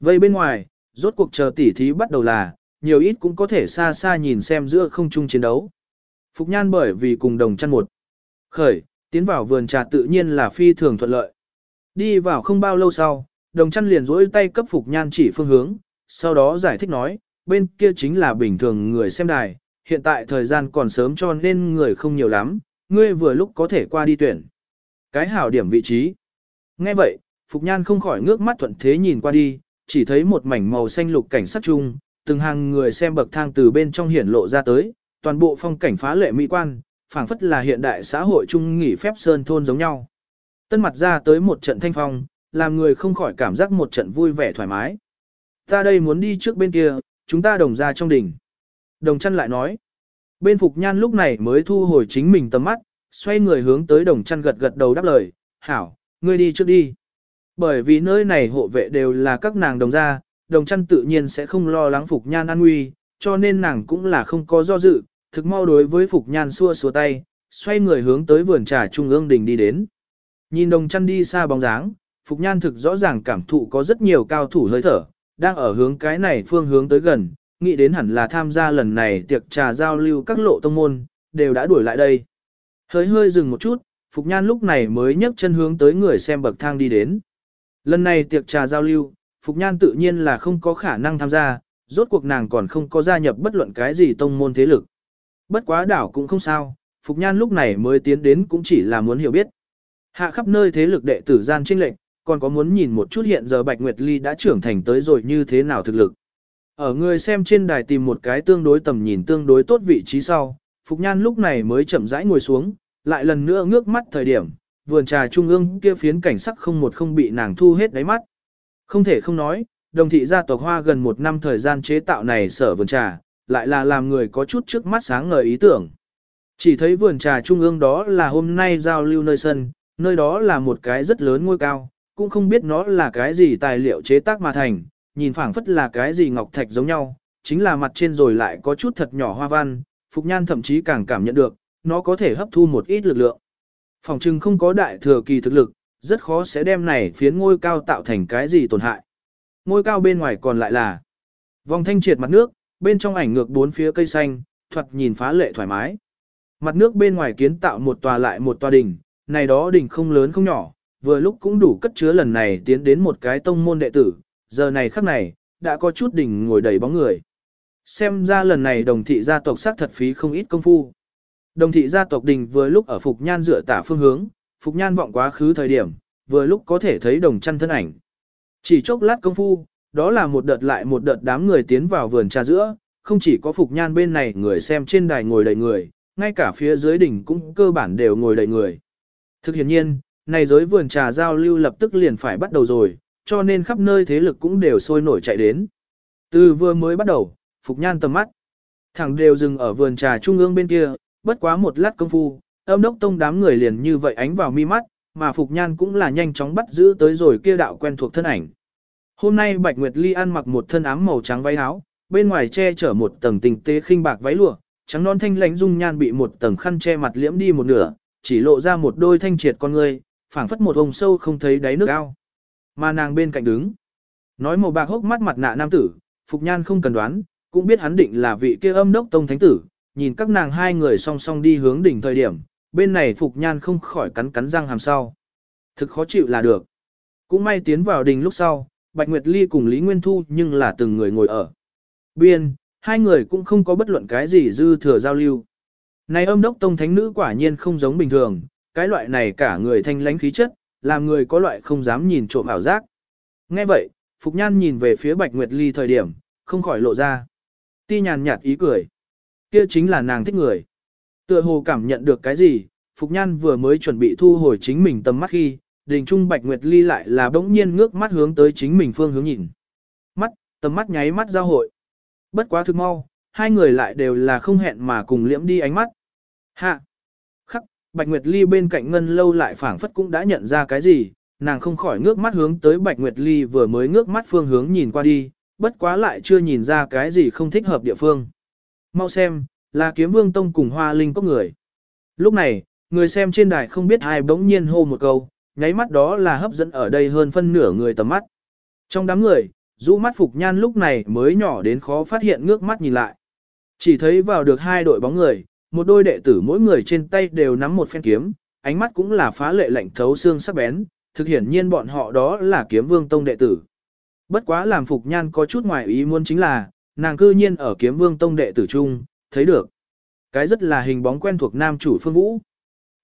Vây bên ngoài, rốt cuộc chờ tỉ thí bắt đầu là, nhiều ít cũng có thể xa xa nhìn xem giữa không trung chiến đấu. Phục nhan bởi vì cùng đồng chăn một. Khởi, tiến vào vườn trà tự nhiên là phi thường thuận lợi. Đi vào không bao lâu sau, đồng chăn liền rỗi tay cấp Phục nhan chỉ phương hướng, sau đó giải thích nói, bên kia chính là bình thường người xem đài, hiện tại thời gian còn sớm cho nên người không nhiều lắm, ngươi vừa lúc có thể qua đi tuyển. Cái hảo điểm vị trí. Nghe vậy, Phục Nhan không khỏi ngước mắt thuận thế nhìn qua đi, chỉ thấy một mảnh màu xanh lục cảnh sắc chung, từng hàng người xem bậc thang từ bên trong hiển lộ ra tới, toàn bộ phong cảnh phá lệ mỹ quan, phảng phất là hiện đại xã hội chung nghỉ phép sơn thôn giống nhau. Tân mặt ra tới một trận thanh phong, làm người không khỏi cảm giác một trận vui vẻ thoải mái. Ta đây muốn đi trước bên kia, chúng ta đồng ra trong đỉnh. Đồng chăn lại nói. Bên Phục Nhan lúc này mới thu hồi chính mình tầm mắt, xoay người hướng tới đồng chăn gật gật đầu đáp lời, hảo, ngươi đi trước đi. Bởi vì nơi này hộ vệ đều là các nàng đồng gia, đồng chăn tự nhiên sẽ không lo lắng Phục Nhan an nguy, cho nên nàng cũng là không có do dự, thực mau đối với Phục Nhan xua xua tay, xoay người hướng tới vườn trà trung ương đình đi đến. Nhìn đồng chăn đi xa bóng dáng, Phục Nhan thực rõ ràng cảm thụ có rất nhiều cao thủ hơi thở, đang ở hướng cái này phương hướng tới gần, nghĩ đến hẳn là tham gia lần này tiệc trà giao lưu các lộ tông môn, đều đã đuổi lại đây. Hơi hơi dừng một chút, Phục Nhan lúc này mới nhấc chân hướng tới người xem bậc thang đi đến. Lần này tiệc trà giao lưu, Phục Nhan tự nhiên là không có khả năng tham gia, rốt cuộc nàng còn không có gia nhập bất luận cái gì tông môn thế lực. Bất quá đảo cũng không sao, Phục Nhan lúc này mới tiến đến cũng chỉ là muốn hiểu biết. Hạ khắp nơi thế lực đệ tử gian trinh lệnh, còn có muốn nhìn một chút hiện giờ Bạch Nguyệt Ly đã trưởng thành tới rồi như thế nào thực lực. Ở người xem trên đài tìm một cái tương đối tầm nhìn tương đối tốt vị trí sau, Phục Nhan lúc này mới chậm rãi ngồi xuống, lại lần nữa ngước mắt thời điểm, vườn trà trung ương kia phiến cảnh sắc không một không bị nàng thu hết đáy mắt. Không thể không nói, đồng thị gia tộc hoa gần một năm thời gian chế tạo này sở vườn trà, lại là làm người có chút trước mắt sáng ngời ý tưởng. Chỉ thấy vườn trà trung ương đó là hôm nay giao lưu nơi sân, nơi đó là một cái rất lớn ngôi cao, cũng không biết nó là cái gì tài liệu chế tác mà thành, nhìn phảng phất là cái gì ngọc thạch giống nhau, chính là mặt trên rồi lại có chút thật nhỏ hoa văn, Phục Nhan thậm chí càng cảm nhận được, nó có thể hấp thu một ít lực lượng. Phòng trưng không có đại thừa kỳ thực lực, rất khó sẽ đem này phiến ngôi cao tạo thành cái gì tổn hại. Ngôi cao bên ngoài còn lại là vòng thanh triệt mặt nước, bên trong ảnh ngược bốn phía cây xanh, thuật nhìn phá lệ thoải mái. Mặt nước bên ngoài kiến tạo một tòa lại một tòa đỉnh, này đó đỉnh không lớn không nhỏ, vừa lúc cũng đủ cất chứa lần này tiến đến một cái tông môn đệ tử, giờ này khắc này, đã có chút đỉnh ngồi đầy bóng người. Xem ra lần này đồng thị gia tộc sắc thật phí không ít công phu. Đồng thị gia tộc đình vừa lúc ở Phục Nhan dựa tả phương hướng, Phục Nhan vọng quá khứ thời điểm, vừa lúc có thể thấy đồng chăn thân ảnh. Chỉ chốc lát công phu, đó là một đợt lại một đợt đám người tiến vào vườn trà giữa, không chỉ có Phục Nhan bên này người xem trên đài ngồi đầy người, ngay cả phía dưới đỉnh cũng cơ bản đều ngồi đầy người. Thực hiện nhiên, này giới vườn trà giao lưu lập tức liền phải bắt đầu rồi, cho nên khắp nơi thế lực cũng đều sôi nổi chạy đến. Từ vừa mới bắt đầu, Phục Nhan tầm mắt, thẳng đều dừng ở vườn trà trung ương bên kia, bất quá một lát công phu, âm đốc tông đám người liền như vậy ánh vào mi mắt, mà Phục Nhan cũng là nhanh chóng bắt giữ tới rồi kia đạo quen thuộc thân ảnh. Hôm nay Bạch Nguyệt Ly ăn mặc một thân ám màu trắng váy áo, bên ngoài che chở một tầng tình tế khinh bạc váy lụa, trắng non thanh lãnh dung nhan bị một tầng khăn che mặt liễm đi một nửa, chỉ lộ ra một đôi thanh triệt con người, phảng phất một hồng sâu không thấy đáy nước ao. Mà nàng bên cạnh đứng, nói màu bạc hốc mắt mặt nạ nam tử, Phục Nhan không cần đoán, cũng biết hắn định là vị kia âm đốc tông thánh tử, nhìn các nàng hai người song song đi hướng đỉnh thời điểm, bên này Phục Nhan không khỏi cắn cắn răng hàm sau. Thực khó chịu là được. Cũng may tiến vào đỉnh lúc sau, Bạch Nguyệt Ly cùng Lý Nguyên Thu nhưng là từng người ngồi ở. Biên, hai người cũng không có bất luận cái gì dư thừa giao lưu. Này âm đốc tông thánh nữ quả nhiên không giống bình thường, cái loại này cả người thanh lãnh khí chất, làm người có loại không dám nhìn trộm ảo giác. Nghe vậy, Phục Nhan nhìn về phía Bạch Nguyệt Ly thời điểm, không khỏi lộ ra. Ti nhàn nhạt ý cười. Kia chính là nàng thích người. Tựa hồ cảm nhận được cái gì, Phục Nhan vừa mới chuẩn bị thu hồi chính mình tầm mắt khi, đình trung Bạch Nguyệt Ly lại là bỗng nhiên ngước mắt hướng tới chính mình phương hướng nhìn. Mắt, tầm mắt nháy mắt giao hội. Bất quá thực mau, hai người lại đều là không hẹn mà cùng liễm đi ánh mắt. Hạ! Khắc, Bạch Nguyệt Ly bên cạnh ngân lâu lại phảng phất cũng đã nhận ra cái gì, nàng không khỏi ngước mắt hướng tới Bạch Nguyệt Ly vừa mới ngước mắt phương hướng nhìn qua đi, bất quá lại chưa nhìn ra cái gì không thích hợp địa phương. Mau xem, là kiếm vương tông cùng hoa linh có người. Lúc này, người xem trên đài không biết ai bỗng nhiên hô một câu, nháy mắt đó là hấp dẫn ở đây hơn phân nửa người tầm mắt. Trong đám người, rũ mắt Phục Nhan lúc này mới nhỏ đến khó phát hiện ngước mắt nhìn lại. Chỉ thấy vào được hai đội bóng người, một đôi đệ tử mỗi người trên tay đều nắm một phen kiếm, ánh mắt cũng là phá lệ lạnh thấu xương sắc bén, thực hiển nhiên bọn họ đó là kiếm vương tông đệ tử. Bất quá làm Phục Nhan có chút ngoài ý muốn chính là, nàng cư nhiên ở kiếm vương tông đệ tử trung thấy được. Cái rất là hình bóng quen thuộc nam chủ phương vũ.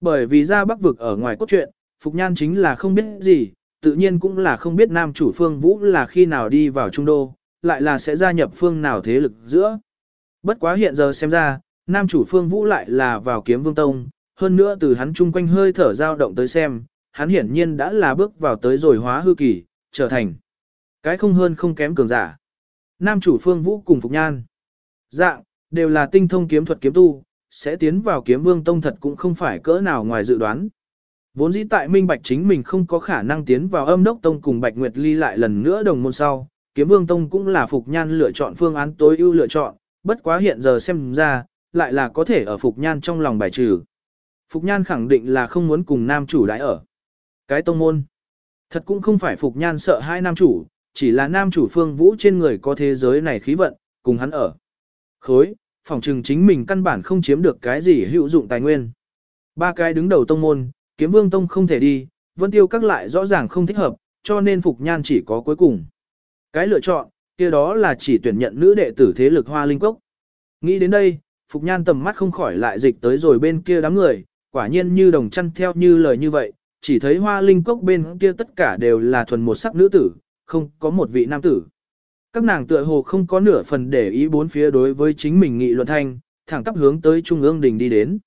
Bởi vì ra bắc vực ở ngoài cốt truyện, Phục Nhan chính là không biết gì, tự nhiên cũng là không biết nam chủ phương vũ là khi nào đi vào trung đô, lại là sẽ gia nhập phương nào thế lực giữa. Bất quá hiện giờ xem ra, nam chủ phương vũ lại là vào kiếm vương tông, hơn nữa từ hắn chung quanh hơi thở dao động tới xem, hắn hiển nhiên đã là bước vào tới rồi hóa hư kỳ, trở thành cái không hơn không kém cường giả. Nam chủ phương vũ cùng Phục Nhan. Dạng, đều là tinh thông kiếm thuật kiếm tu, sẽ tiến vào kiếm vương tông thật cũng không phải cỡ nào ngoài dự đoán. Vốn dĩ tại Minh Bạch chính mình không có khả năng tiến vào âm đốc tông cùng Bạch Nguyệt Ly lại lần nữa đồng môn sau, kiếm vương tông cũng là Phục Nhan lựa chọn phương án tối ưu lựa chọn, bất quá hiện giờ xem ra, lại là có thể ở Phục Nhan trong lòng bài trừ. Phục Nhan khẳng định là không muốn cùng nam chủ đãi ở. Cái tông môn. Thật cũng không phải Phục Nhan sợ hai nam chủ, chỉ là nam chủ phương vũ trên người có thế giới này khí vận, cùng hắn ở. Khối, phòng trừng chính mình căn bản không chiếm được cái gì hữu dụng tài nguyên. Ba cái đứng đầu tông môn, kiếm vương tông không thể đi, vân tiêu các lại rõ ràng không thích hợp, cho nên Phục Nhan chỉ có cuối cùng. Cái lựa chọn, kia đó là chỉ tuyển nhận nữ đệ tử thế lực hoa linh cốc. Nghĩ đến đây, Phục Nhan tầm mắt không khỏi lại dịch tới rồi bên kia đám người, quả nhiên như đồng chăn theo như lời như vậy, chỉ thấy hoa linh cốc bên kia tất cả đều là thuần một sắc nữ tử, không có một vị nam tử. Các nàng tựa hồ không có nửa phần để ý bốn phía đối với chính mình nghị luận thanh, thẳng tắp hướng tới trung ương đình đi đến.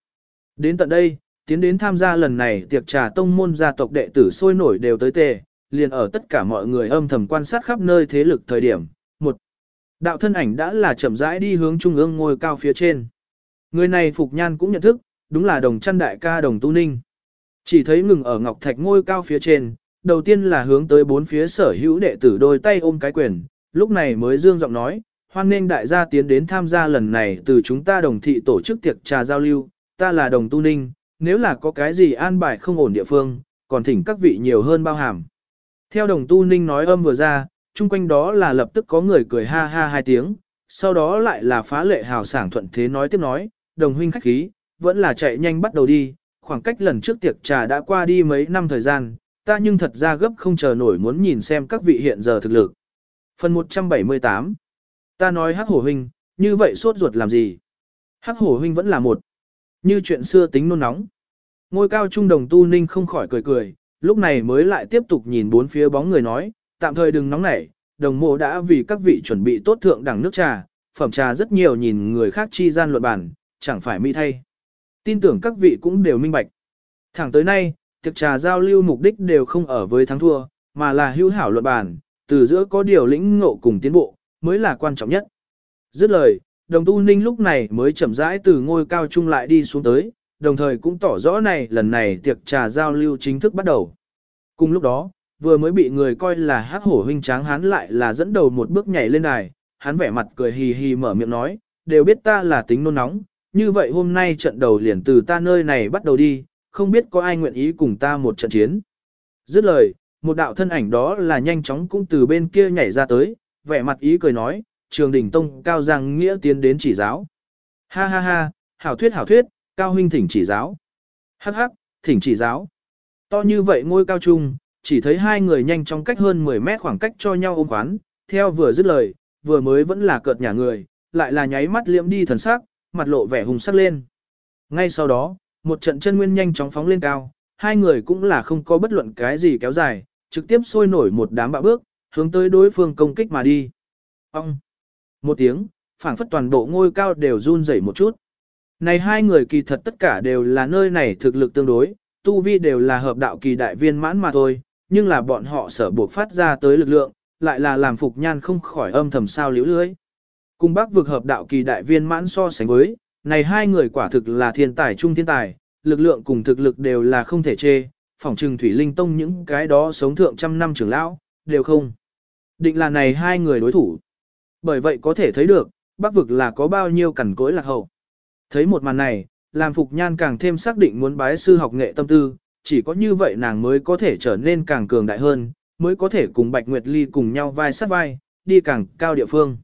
Đến tận đây, tiến đến tham gia lần này tiệc trà tông môn gia tộc đệ tử sôi nổi đều tới tề, liền ở tất cả mọi người âm thầm quan sát khắp nơi thế lực thời điểm. Một đạo thân ảnh đã là chậm rãi đi hướng trung ương ngôi cao phía trên. Người này Phục Nhan cũng nhận thức, đúng là đồng chăn đại ca đồng tu ninh. Chỉ thấy ngừng ở ngọc thạch ngôi cao phía trên, đầu tiên là hướng tới bốn phía sở hữu đệ tử đôi tay ôm cái quyền, lúc này mới dương giọng nói, hoan nghênh đại gia tiến đến tham gia lần này từ chúng ta đồng thị tổ chức tiệc trà giao lưu, ta là đồng tu ninh, nếu là có cái gì an bài không ổn địa phương, còn thỉnh các vị nhiều hơn bao hàm. Theo đồng tu ninh nói âm vừa ra, chung quanh đó là lập tức có người cười ha ha hai tiếng, sau đó lại là phá lệ hào sảng thuận thế nói tiếp nói, đồng huynh khách khí, vẫn là chạy nhanh bắt đầu đi, khoảng cách lần trước tiệc trà đã qua đi mấy năm thời gian, ta nhưng thật ra gấp không chờ nổi muốn nhìn xem các vị hiện giờ thực lực. Phần 178 Ta nói hắc hổ huynh, như vậy sốt ruột làm gì? Hắc hổ huynh vẫn là một. Như chuyện xưa tính nôn nóng. Ngôi cao trung đồng tu ninh không khỏi cười cười, lúc này mới lại tiếp tục nhìn bốn phía bóng người nói, tạm thời đừng nóng nảy, đồng mộ đã vì các vị chuẩn bị tốt thượng đẳng nước trà, phẩm trà rất nhiều nhìn người khác chi gian luận bản, chẳng phải mỹ thay. Tin tưởng các vị cũng đều minh bạch. Thẳng tới nay, tiệc trà giao lưu mục đích đều không ở với thắng thua, mà là hữu hảo luận bản, từ giữa có điều lĩnh ngộ cùng tiến bộ, mới là quan trọng nhất. Dứt lời, đồng tu ninh lúc này mới chậm rãi từ ngôi cao trung lại đi xuống tới, đồng thời cũng tỏ rõ này lần này tiệc trà giao lưu chính thức bắt đầu. Cùng lúc đó, vừa mới bị người coi là hắc hổ huynh tráng hắn lại là dẫn đầu một bước nhảy lên đài, hắn vẻ mặt cười hì hì mở miệng nói, đều biết ta là tính nôn nóng, như vậy hôm nay trận đầu liền từ ta nơi này bắt đầu đi, không biết có ai nguyện ý cùng ta một trận chiến. Dứt lời, một đạo thân ảnh đó là nhanh chóng cũng từ bên kia nhảy ra tới, vẻ mặt ý cười nói, trường đỉnh tông cao giang nghĩa tiến đến chỉ giáo. Ha ha ha, hảo thuyết hảo thuyết, cao huynh thỉnh chỉ giáo. Hắc hắc, thỉnh chỉ giáo. To như vậy ngôi cao trung, chỉ thấy hai người nhanh chóng cách hơn 10 mét khoảng cách cho nhau ôm quán, theo vừa dứt lời, vừa mới vẫn là cợt nhà người, lại là nháy mắt liễm đi thần sắc, mặt lộ vẻ hùng sắc lên. Ngay sau đó, một trận chân nguyên nhanh chóng phóng lên cao, hai người cũng là không có bất luận cái gì kéo dài, trực tiếp sôi nổi một đám bạo bước, hướng tới đối phương công kích mà đi. Ông! Một tiếng, phảng phất toàn bộ ngôi cao đều run rẩy một chút. Này hai người kỳ thật tất cả đều là nơi này thực lực tương đối, tu vi đều là hợp đạo kỳ đại viên mãn mà thôi, nhưng là bọn họ sở buộc phát ra tới lực lượng, lại là làm phục nhan không khỏi âm thầm sao liễu lưới. Cùng bác vực hợp đạo kỳ đại viên mãn so sánh với, này hai người quả thực là thiên tài trung thiên tài, lực lượng cùng thực lực đều là không thể chê, phỏng trừng thủy linh tông những cái đó sống thượng trăm năm trưởng lão, đều không. Định là này hai người đối thủ. Bởi vậy có thể thấy được, bác vực là có bao nhiêu cẩn cối lạc hậu. Thấy một màn này, làm Phục Nhan càng thêm xác định muốn bái sư học nghệ tâm tư, chỉ có như vậy nàng mới có thể trở nên càng cường đại hơn, mới có thể cùng Bạch Nguyệt Ly cùng nhau vai sát vai, đi càng cao địa phương.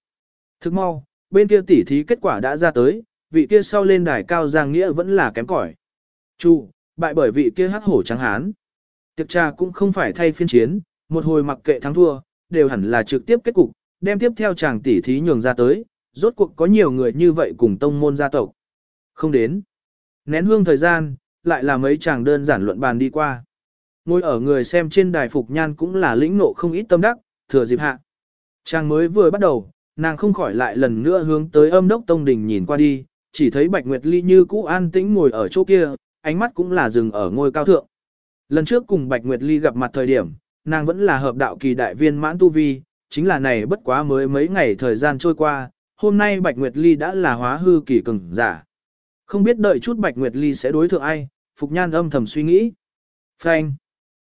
Thức mau, bên kia tỉ thí kết quả đã ra tới, vị kia sau lên đài cao giang nghĩa vẫn là kém cỏi. Chu, bại bởi vị kia hắc hổ trắng hán. Tiệc trà cũng không phải thay phiên chiến, một hồi mặc kệ thắng thua, đều hẳn là trực tiếp kết cục, đem tiếp theo chàng tỷ thí nhường ra tới, rốt cuộc có nhiều người như vậy cùng tông môn gia tộc. Không đến. Nén hương thời gian, lại là mấy chàng đơn giản luận bàn đi qua. Ngồi ở người xem trên đài phục nhan cũng là lĩnh nộ không ít tâm đắc, thừa dịp hạ. Chàng mới vừa bắt đầu, nàng không khỏi lại lần nữa hướng tới âm đốc tông đình nhìn qua đi, chỉ thấy Bạch Nguyệt Ly như cũ an tĩnh ngồi ở chỗ kia, ánh mắt cũng là dừng ở ngôi cao thượng. Lần trước cùng Bạch Nguyệt Ly gặp mặt thời điểm, nàng vẫn là hợp đạo kỳ đại viên mãn tu vi, chính là này bất quá mới mấy ngày thời gian trôi qua, hôm nay Bạch Nguyệt Ly đã là hóa hư kỳ cường giả. Không biết đợi chút Bạch Nguyệt Ly sẽ đối thượng ai, Phục Nhan âm thầm suy nghĩ. Phanh.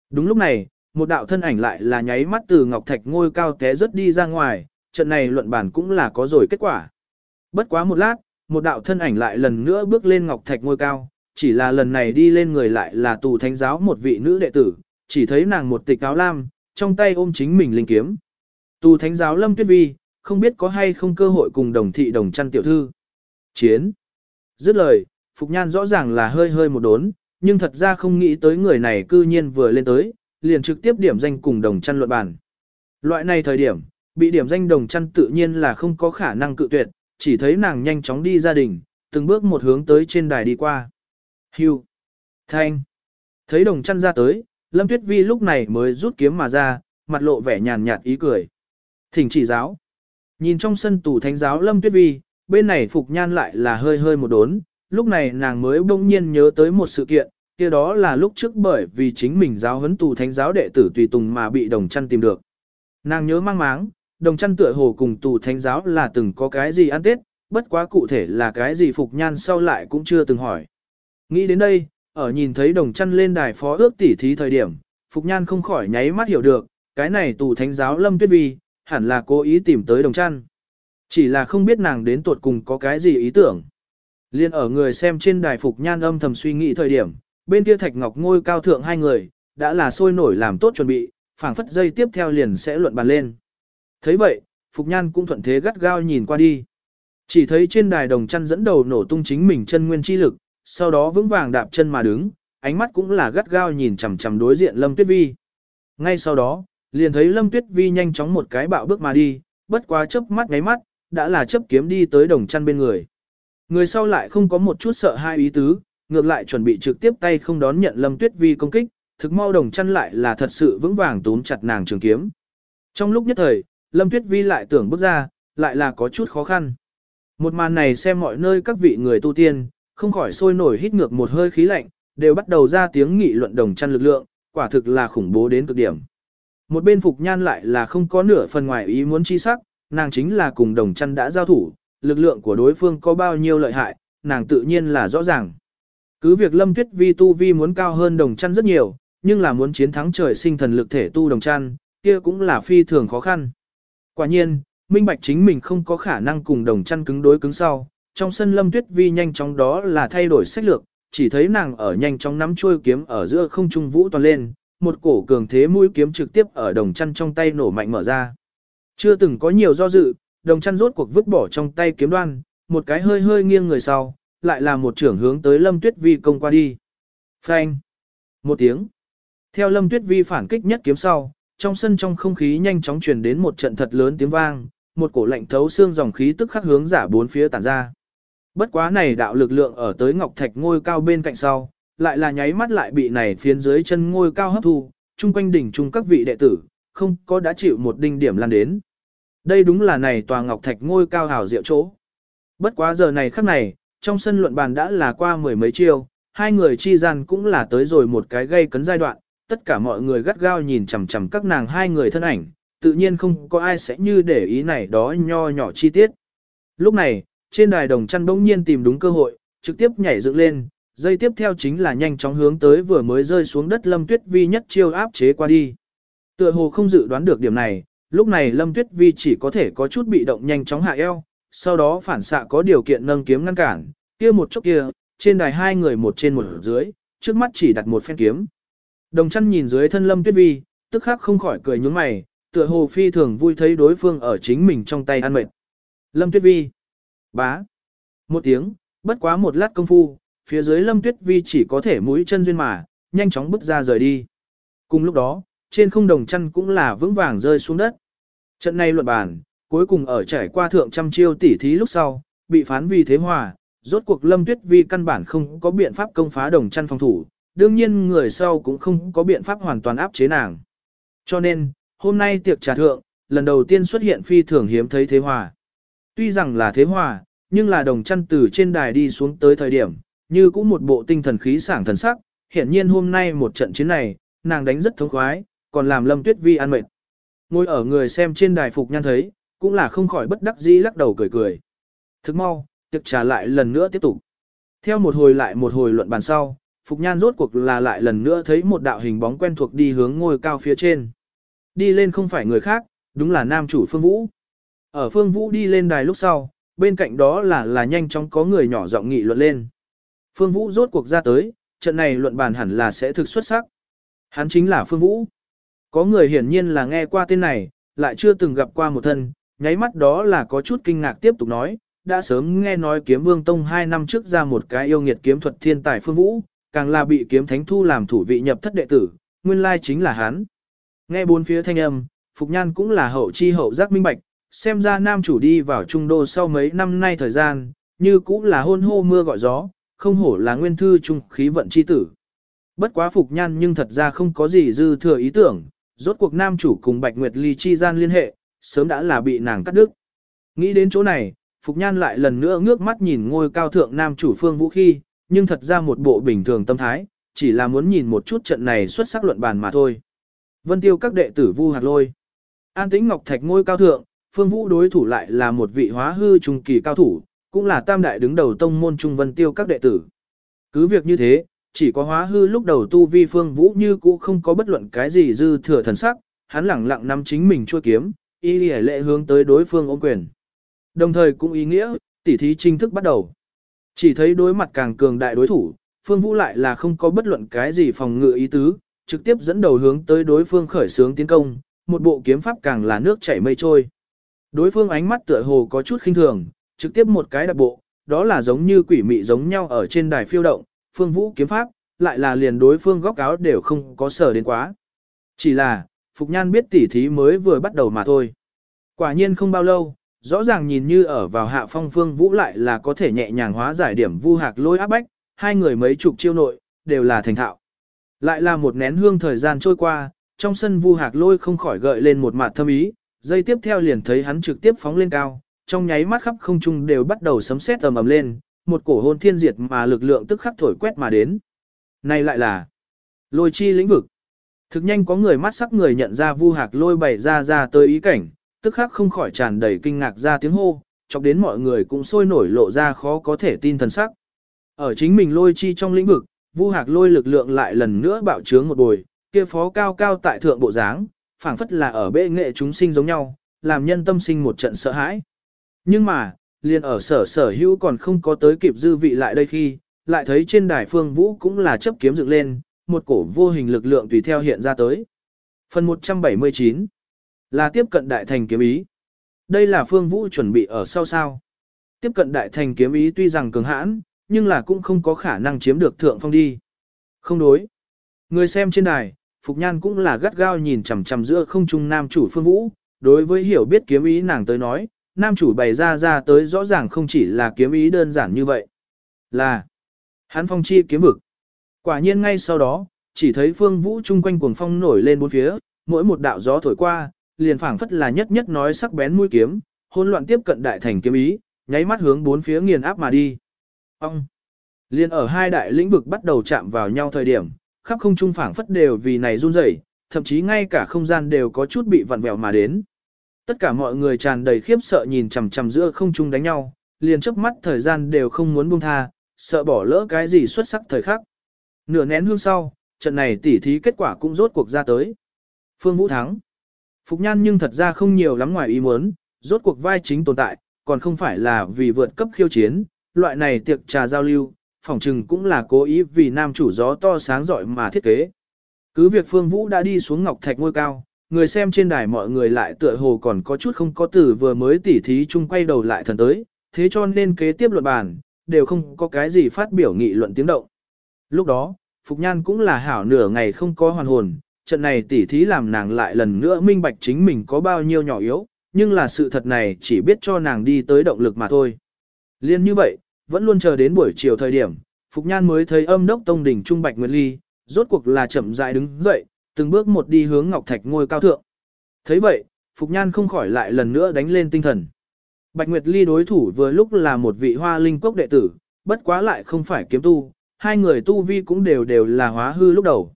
Đúng lúc này, một đạo thân ảnh lại là nháy mắt từ ngọc thạch ngôi cao té rất đi ra ngoài, trận này luận bản cũng là có rồi kết quả. Bất quá một lát, một đạo thân ảnh lại lần nữa bước lên ngọc thạch ngôi cao, chỉ là lần này đi lên người lại là tù thánh giáo một vị nữ đệ tử, chỉ thấy nàng một tịch áo lam, trong tay ôm chính mình linh kiếm. Tù thánh giáo lâm tuyết vi, không biết có hay không cơ hội cùng đồng thị đồng chăn tiểu thư. Chiến. Dứt lời, Phục Nhan rõ ràng là hơi hơi một đốn, nhưng thật ra không nghĩ tới người này cư nhiên vừa lên tới, liền trực tiếp điểm danh cùng đồng chăn luận bản. Loại này thời điểm, bị điểm danh đồng chăn tự nhiên là không có khả năng cự tuyệt, chỉ thấy nàng nhanh chóng đi gia đình, từng bước một hướng tới trên đài đi qua. Hưu. Thanh. Thấy đồng chăn ra tới, Lâm Tuyết Vi lúc này mới rút kiếm mà ra, mặt lộ vẻ nhàn nhạt ý cười. Thỉnh chỉ giáo. Nhìn trong sân tủ thánh giáo Lâm Tuyết Vi, bên này Phục Nhan lại là hơi hơi một đốn, lúc này nàng mới bỗng nhiên nhớ tới một sự kiện, kia đó là lúc trước bởi vì chính mình giáo huấn tù thánh giáo đệ tử tùy tùng mà bị đồng chăn tìm được. Nàng nhớ mang máng, đồng chăn tựa hồ cùng tù thánh giáo là từng có cái gì ăn tết, bất quá cụ thể là cái gì Phục Nhan sau lại cũng chưa từng hỏi. Nghĩ đến đây, ở nhìn thấy đồng chăn lên đài phó ước tỉ thí thời điểm, Phục Nhan không khỏi nháy mắt hiểu được, cái này tù thánh giáo Lâm Tuyết Vi, hẳn là cố ý tìm tới đồng chăn. Chỉ là không biết nàng đến tuột cùng có cái gì ý tưởng. Liên ở người xem trên đài Phục Nhan âm thầm suy nghĩ thời điểm, bên kia Thạch Ngọc ngôi cao thượng hai người, đã là sôi nổi làm tốt chuẩn bị, phảng phất dây tiếp theo liền sẽ luận bàn lên thấy vậy, Phục Nhan cũng thuận thế gắt gao nhìn qua đi. Chỉ thấy trên đài đồng chăn dẫn đầu nổ tung chính mình chân nguyên chi lực, sau đó vững vàng đạp chân mà đứng, ánh mắt cũng là gắt gao nhìn chằm chằm đối diện Lâm Tuyết Vi. Ngay sau đó, liền thấy Lâm Tuyết Vi nhanh chóng một cái bạo bước mà đi, bất quá chớp mắt ngáy mắt, đã là chấp kiếm đi tới đồng chăn bên người. Người sau lại không có một chút sợ hai ý tứ, ngược lại chuẩn bị trực tiếp tay không đón nhận Lâm Tuyết Vi công kích, thực mau đồng chăn lại là thật sự vững vàng túm chặt nàng trường kiếm. Trong lúc nhất thời, Lâm Tuyết Vi lại tưởng bước ra, lại là có chút khó khăn. Một màn này xem mọi nơi các vị người tu tiên, không khỏi sôi nổi hít ngược một hơi khí lạnh, đều bắt đầu ra tiếng nghị luận đồng chăn lực lượng, quả thực là khủng bố đến cực điểm. Một bên Phục Nhan lại là không có nửa phần ngoài ý muốn chi sắc, nàng chính là cùng đồng chăn đã giao thủ, lực lượng của đối phương có bao nhiêu lợi hại, nàng tự nhiên là rõ ràng. Cứ việc Lâm Tuyết Vi tu vi muốn cao hơn đồng chăn rất nhiều, nhưng là muốn chiến thắng trời sinh thần lực thể tu đồng chăn, kia cũng là phi thường khó khăn. Quả nhiên, minh bạch chính mình không có khả năng cùng đồng chăn cứng đối cứng sau, trong sân Lâm Tuyết Vi nhanh chóng đó là thay đổi sách lược, chỉ thấy nàng ở nhanh chóng nắm chuôi kiếm ở giữa không trung vũ toàn lên, một cổ cường thế mũi kiếm trực tiếp ở đồng chăn trong tay nổ mạnh mở ra. Chưa từng có nhiều do dự, đồng chăn rốt cuộc vứt bỏ trong tay kiếm đoan, một cái hơi hơi nghiêng người sau, lại là một trưởng hướng tới Lâm Tuyết Vi công qua đi. Phanh! Một tiếng. Theo Lâm Tuyết Vi phản kích nhất kiếm sau, trong sân trong không khí nhanh chóng truyền đến một trận thật lớn tiếng vang, một cổ lạnh thấu xương dòng khí tức khắc hướng giả bốn phía tản ra. Bất quá này đạo lực lượng ở tới ngọc thạch ngôi cao bên cạnh sau, lại là nháy mắt lại bị này phiến dưới chân ngôi cao hấp thu, chung quanh đỉnh chung các vị đệ tử, không có đã chịu một đinh điểm lan đến. Đây đúng là này tòa ngọc thạch ngôi cao hào diệu chỗ. Bất quá giờ này khắc này, trong sân luận bàn đã là qua mười mấy chiêu, hai người chi gian cũng là tới rồi một cái gây cấn giai đoạn, tất cả mọi người gắt gao nhìn chằm chằm các nàng hai người thân ảnh, tự nhiên không có ai sẽ như để ý này đó nho nhỏ chi tiết. Lúc này, trên đài đồng chăn bỗng nhiên tìm đúng cơ hội, trực tiếp nhảy dựng lên, dây tiếp theo chính là nhanh chóng hướng tới vừa mới rơi xuống đất Lâm Tuyết Vi nhất chiêu áp chế qua đi. Tựa hồ không dự đoán được điểm này, lúc này Lâm Tuyết Vi chỉ có thể có chút bị động nhanh chóng hạ eo, sau đó phản xạ có điều kiện nâng kiếm ngăn cản, kia một chốc kia, trên đài hai người một trên một dưới, trước mắt chỉ đặt một phen kiếm. Đồng chăn nhìn dưới thân Lâm Tuyết Vi, tức khắc không khỏi cười nhướng mày, tựa hồ phi thường vui thấy đối phương ở chính mình trong tay ăn mệt. Lâm Tuyết Vi. Bá. Một tiếng, bất quá một lát công phu, phía dưới Lâm Tuyết Vi chỉ có thể mũi chân duyên mà, nhanh chóng bước ra rời đi. Cùng lúc đó, trên không đồng chăn cũng là vững vàng rơi xuống đất. Trận này luận bàn, cuối cùng ở trải qua thượng trăm chiêu tỉ thí lúc sau, bị phán vì thế hòa, rốt cuộc Lâm Tuyết Vi căn bản không có biện pháp công phá đồng chăn phòng thủ, đương nhiên người sau cũng không có biện pháp hoàn toàn áp chế nàng. Cho nên, hôm nay tiệc trà thượng, lần đầu tiên xuất hiện phi thường hiếm thấy thế hòa. Tuy rằng là thế hòa, nhưng là đồng chăn từ trên đài đi xuống tới thời điểm, như cũng một bộ tinh thần khí sảng thần sắc, hiển nhiên hôm nay một trận chiến này, nàng đánh rất thống khoái, còn làm Lâm Tuyết Vi ăn mệt. Ngồi ở người xem trên đài phục nhan thấy, cũng là không khỏi bất đắc dĩ lắc đầu cười cười. Thức mau, tiệc trà lại lần nữa tiếp tục. Theo một hồi lại một hồi luận bàn sau, Phục Nhan rốt cuộc là lại lần nữa thấy một đạo hình bóng quen thuộc đi hướng ngôi cao phía trên. Đi lên không phải người khác, đúng là nam chủ Phương Vũ. Ở Phương Vũ đi lên đài lúc sau, bên cạnh đó là là nhanh chóng có người nhỏ giọng nghị luận lên. Phương Vũ rốt cuộc ra tới, trận này luận bàn hẳn là sẽ thực xuất sắc. Hắn chính là Phương Vũ. Có người hiển nhiên là nghe qua tên này, lại chưa từng gặp qua một thân, nháy mắt đó là có chút kinh ngạc tiếp tục nói, đã sớm nghe nói kiếm vương tông 2 năm trước ra một cái yêu nghiệt kiếm thuật thiên tài Phương Vũ, càng là bị kiếm thánh thu làm thủ vị nhập thất đệ tử, nguyên lai chính là hắn. Nghe bốn phía thanh âm, Phục Nhan cũng là hậu chi hậu giác minh bạch, xem ra nam chủ đi vào trung đô sau mấy năm nay thời gian, như cũng là hôn hô mưa gọi gió, không hổ là nguyên thư trung khí vận chi tử. Bất quá Phục Nhan nhưng thật ra không có gì dư thừa ý tưởng, rốt cuộc nam chủ cùng Bạch Nguyệt Ly chi gian liên hệ, sớm đã là bị nàng cắt đứt. Nghĩ đến chỗ này, Phục Nhan lại lần nữa ngước mắt nhìn ngôi cao thượng nam chủ phương vũ khi, nhưng thật ra một bộ bình thường tâm thái, chỉ là muốn nhìn một chút trận này xuất sắc luận bàn mà thôi. Vân tiêu các đệ tử vu hạt lôi. An tĩnh ngọc thạch ngôi cao thượng, phương vũ đối thủ lại là một vị hóa hư trung kỳ cao thủ, cũng là tam đại đứng đầu tông môn trung vân tiêu các đệ tử. Cứ việc như thế, chỉ có hóa hư lúc đầu tu vi phương vũ như cũ không có bất luận cái gì dư thừa thần sắc, hắn lẳng lặng nắm chính mình chua kiếm, y lệ hướng tới đối phương ôm quyền. Đồng thời cũng ý nghĩa, tỉ thí chính thức bắt đầu. Chỉ thấy đối mặt càng cường đại đối thủ, phương vũ lại là không có bất luận cái gì phòng ngự ý tứ, trực tiếp dẫn đầu hướng tới đối phương khởi xướng tiến công, một bộ kiếm pháp càng là nước chảy mây trôi. Đối phương ánh mắt tựa hồ có chút khinh thường, trực tiếp một cái đạp bộ, đó là giống như quỷ mị giống nhau ở trên đài phiêu động, phương vũ kiếm pháp, lại là liền đối phương góc áo đều không có sở đến quá. Chỉ là, Phục Nhan biết tỉ thí mới vừa bắt đầu mà thôi. Quả nhiên không bao lâu, rõ ràng nhìn như ở vào hạ phong phương vũ lại là có thể nhẹ nhàng hóa giải điểm vu hạc lôi áp bách, hai người mấy chục chiêu nội, đều là thành thạo. Lại là một nén hương thời gian trôi qua, trong sân vu hạc lôi không khỏi gợi lên một mặt thâm ý, dây tiếp theo liền thấy hắn trực tiếp phóng lên cao, trong nháy mắt khắp không trung đều bắt đầu sấm sét ầm ầm lên, một cổ hôn thiên diệt mà lực lượng tức khắc thổi quét mà đến. Này lại là lôi chi lĩnh vực. Thực nhanh có người mắt sắc người nhận ra vu hạc lôi bày ra ra tới ý cảnh, tức khắc không khỏi tràn đầy kinh ngạc ra tiếng hô, chọc đến mọi người cũng sôi nổi lộ ra khó có thể tin thần sắc. Ở chính mình lôi chi trong lĩnh vực, vu hạc lôi lực lượng lại lần nữa bạo trướng một bồi, kia phó cao cao tại thượng bộ dáng, phảng phất là ở bệ nghệ chúng sinh giống nhau, làm nhân tâm sinh một trận sợ hãi. Nhưng mà, liền ở sở sở hữu còn không có tới kịp dư vị lại đây khi, lại thấy trên đài phương vũ cũng là chấp kiếm dựng lên, một cổ vô hình lực lượng tùy theo hiện ra tới. Phần 179 là tiếp cận đại thành kiếm ý. Đây là phương vũ chuẩn bị ở sau sao. Tiếp cận đại thành kiếm ý tuy rằng cường hãn, nhưng là cũng không có khả năng chiếm được thượng phong đi. Không đối. Người xem trên đài, Phục Nhan cũng là gắt gao nhìn chằm chằm giữa không trung nam chủ phương vũ, đối với hiểu biết kiếm ý nàng tới nói, nam chủ bày ra ra tới rõ ràng không chỉ là kiếm ý đơn giản như vậy. Là hắn phong chi kiếm vực. Quả nhiên ngay sau đó, chỉ thấy phương vũ chung quanh cuồng phong nổi lên bốn phía, mỗi một đạo gió thổi qua, liền phảng phất là nhất nhất nói sắc bén mũi kiếm, hỗn loạn tiếp cận đại thành kiếm ý, nháy mắt hướng bốn phía nghiền áp mà đi. Ông! Liên ở hai đại lĩnh vực bắt đầu chạm vào nhau thời điểm, khắp không trung phảng phất đều vì này run rẩy, thậm chí ngay cả không gian đều có chút bị vặn vẹo mà đến. Tất cả mọi người tràn đầy khiếp sợ nhìn chằm chằm giữa không trung đánh nhau, liền chớp mắt thời gian đều không muốn buông tha, sợ bỏ lỡ cái gì xuất sắc thời khắc. Nửa nén hương sau, trận này tỉ thí kết quả cũng rốt cuộc ra tới. Phương Vũ thắng. Phục Nhan nhưng thật ra không nhiều lắm ngoài ý muốn, rốt cuộc vai chính tồn tại, còn không phải là vì vượt cấp khiêu chiến, loại này tiệc trà giao lưu, phỏng trừng cũng là cố ý vì nam chủ gió to sáng giỏi mà thiết kế. Cứ việc Phương Vũ đã đi xuống ngọc thạch ngôi cao, người xem trên đài mọi người lại tựa hồ còn có chút không có từ vừa mới tỉ thí chung quay đầu lại thần tới, thế cho nên kế tiếp luận bàn, đều không có cái gì phát biểu nghị luận tiếng động. Lúc đó, Phục Nhan cũng là hảo nửa ngày không có hoàn hồn, trận này tỉ thí làm nàng lại lần nữa minh bạch chính mình có bao nhiêu nhỏ yếu, nhưng là sự thật này chỉ biết cho nàng đi tới động lực mà thôi. Liên như vậy, vẫn luôn chờ đến buổi chiều thời điểm, Phục Nhan mới thấy âm đốc tông đỉnh Trung Bạch Nguyệt Ly, rốt cuộc là chậm rãi đứng dậy, từng bước một đi hướng Ngọc Thạch ngôi cao thượng. thấy vậy, Phục Nhan không khỏi lại lần nữa đánh lên tinh thần. Bạch Nguyệt Ly đối thủ vừa lúc là một vị hoa linh cốc đệ tử, bất quá lại không phải kiếm tu, hai người tu vi cũng đều đều là hóa hư lúc đầu.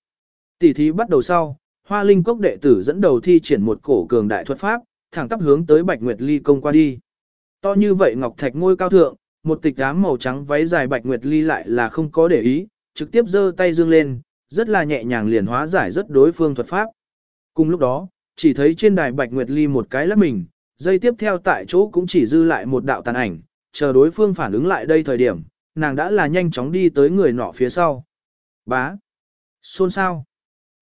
Tỷ thí bắt đầu sau, hoa linh cốc đệ tử dẫn đầu thi triển một cổ cường đại thuật pháp, thẳng tắp hướng tới Bạch Nguyệt Ly công qua đi. To như vậy Ngọc Thạch ngôi cao thượng, một tịch ám màu trắng váy dài Bạch Nguyệt Ly lại là không có để ý, trực tiếp giơ tay dương lên, rất là nhẹ nhàng liền hóa giải rất đối phương thuật pháp. Cùng lúc đó, chỉ thấy trên đài Bạch Nguyệt Ly một cái lắc mình, dây tiếp theo tại chỗ cũng chỉ dư lại một đạo tàn ảnh, chờ đối phương phản ứng lại đây thời điểm, nàng đã là nhanh chóng đi tới người nọ phía sau. Bá. Xôn sao.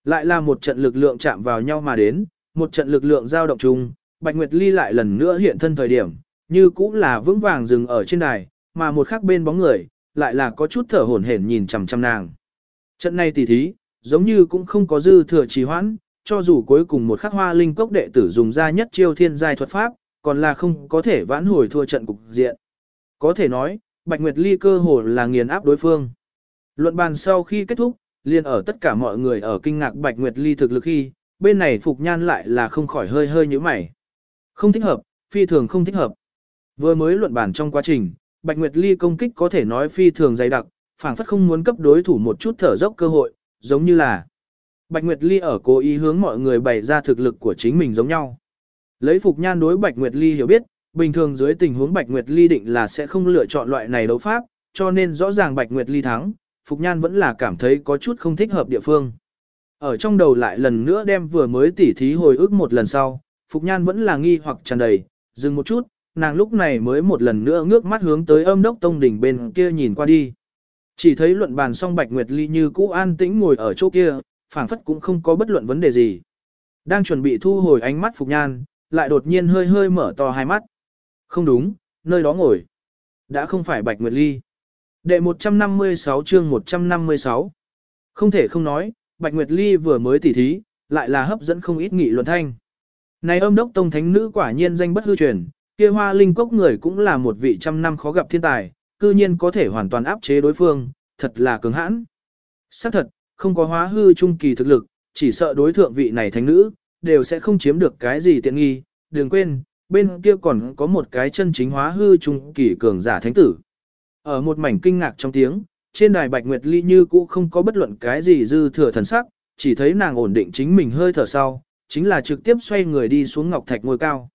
Lại là một trận lực lượng chạm vào nhau mà đến, một trận lực lượng giao động chung, Bạch Nguyệt Ly lại lần nữa hiện thân thời điểm, như cũng là vững vàng dừng ở trên đài, mà một khắc bên bóng người, lại là có chút thở hổn hển nhìn chằm chằm nàng. Trận này tỉ thí, giống như cũng không có dư thừa trì hoãn, cho dù cuối cùng một khắc hoa linh cốc đệ tử dùng ra nhất chiêu thiên giai thuật pháp, còn là không có thể vãn hồi thua trận cục diện. Có thể nói, Bạch Nguyệt Ly cơ hồ là nghiền áp đối phương. Luận bàn sau khi kết thúc, liền ở tất cả mọi người ở kinh ngạc Bạch Nguyệt Ly thực lực khi, bên này Phục Nhan lại là không khỏi hơi hơi như mày. Không thích hợp, phi thường không thích hợp. Vừa mới luận bản trong quá trình, Bạch Nguyệt Ly công kích có thể nói phi thường dày đặc, phản phất không muốn cấp đối thủ một chút thở dốc cơ hội, giống như là Bạch Nguyệt Ly ở cố ý hướng mọi người bày ra thực lực của chính mình giống nhau. Lấy Phục Nhan đối Bạch Nguyệt Ly hiểu biết, bình thường dưới tình huống Bạch Nguyệt Ly định là sẽ không lựa chọn loại này đấu pháp, cho nên rõ ràng Bạch Nguyệt Ly thắng, Phục Nhan vẫn là cảm thấy có chút không thích hợp địa phương. Ở trong đầu lại lần nữa đem vừa mới tỉ thí hồi ức một lần sau, Phục Nhan vẫn là nghi hoặc tràn đầy, dừng một chút, nàng lúc này mới một lần nữa ngước mắt hướng tới âm đốc tông đỉnh bên kia nhìn qua đi. Chỉ thấy luận bàn xong Bạch Nguyệt Ly như cũ an tĩnh ngồi ở chỗ kia, phảng phất cũng không có bất luận vấn đề gì. Đang chuẩn bị thu hồi ánh mắt Phục Nhan, lại đột nhiên hơi hơi mở to hai mắt. Không đúng, nơi đó ngồi. Đã không phải Bạch Nguyệt Ly. Đệ 156 chương 156. Không thể không nói, Bạch Nguyệt Ly vừa mới tỉ thí, lại là hấp dẫn không ít nghị luận thanh. Này âm đốc tông thánh nữ quả nhiên danh bất hư truyền, kia hoa linh cốc người cũng là một vị trăm năm khó gặp thiên tài, cư nhiên có thể hoàn toàn áp chế đối phương, thật là cứng hãn. Xác thật, không có hóa hư trung kỳ thực lực, chỉ sợ đối thượng vị này thánh nữ, đều sẽ không chiếm được cái gì tiện nghi, đừng quên, bên kia còn có một cái chân chính hóa hư trung kỳ cường giả thánh tử. Ở một mảnh kinh ngạc trong tiếng, trên đài Bạch Nguyệt Ly như cũ không có bất luận cái gì dư thừa thần sắc, chỉ thấy nàng ổn định chính mình hơi thở sau, chính là trực tiếp xoay người đi xuống ngọc thạch ngôi cao.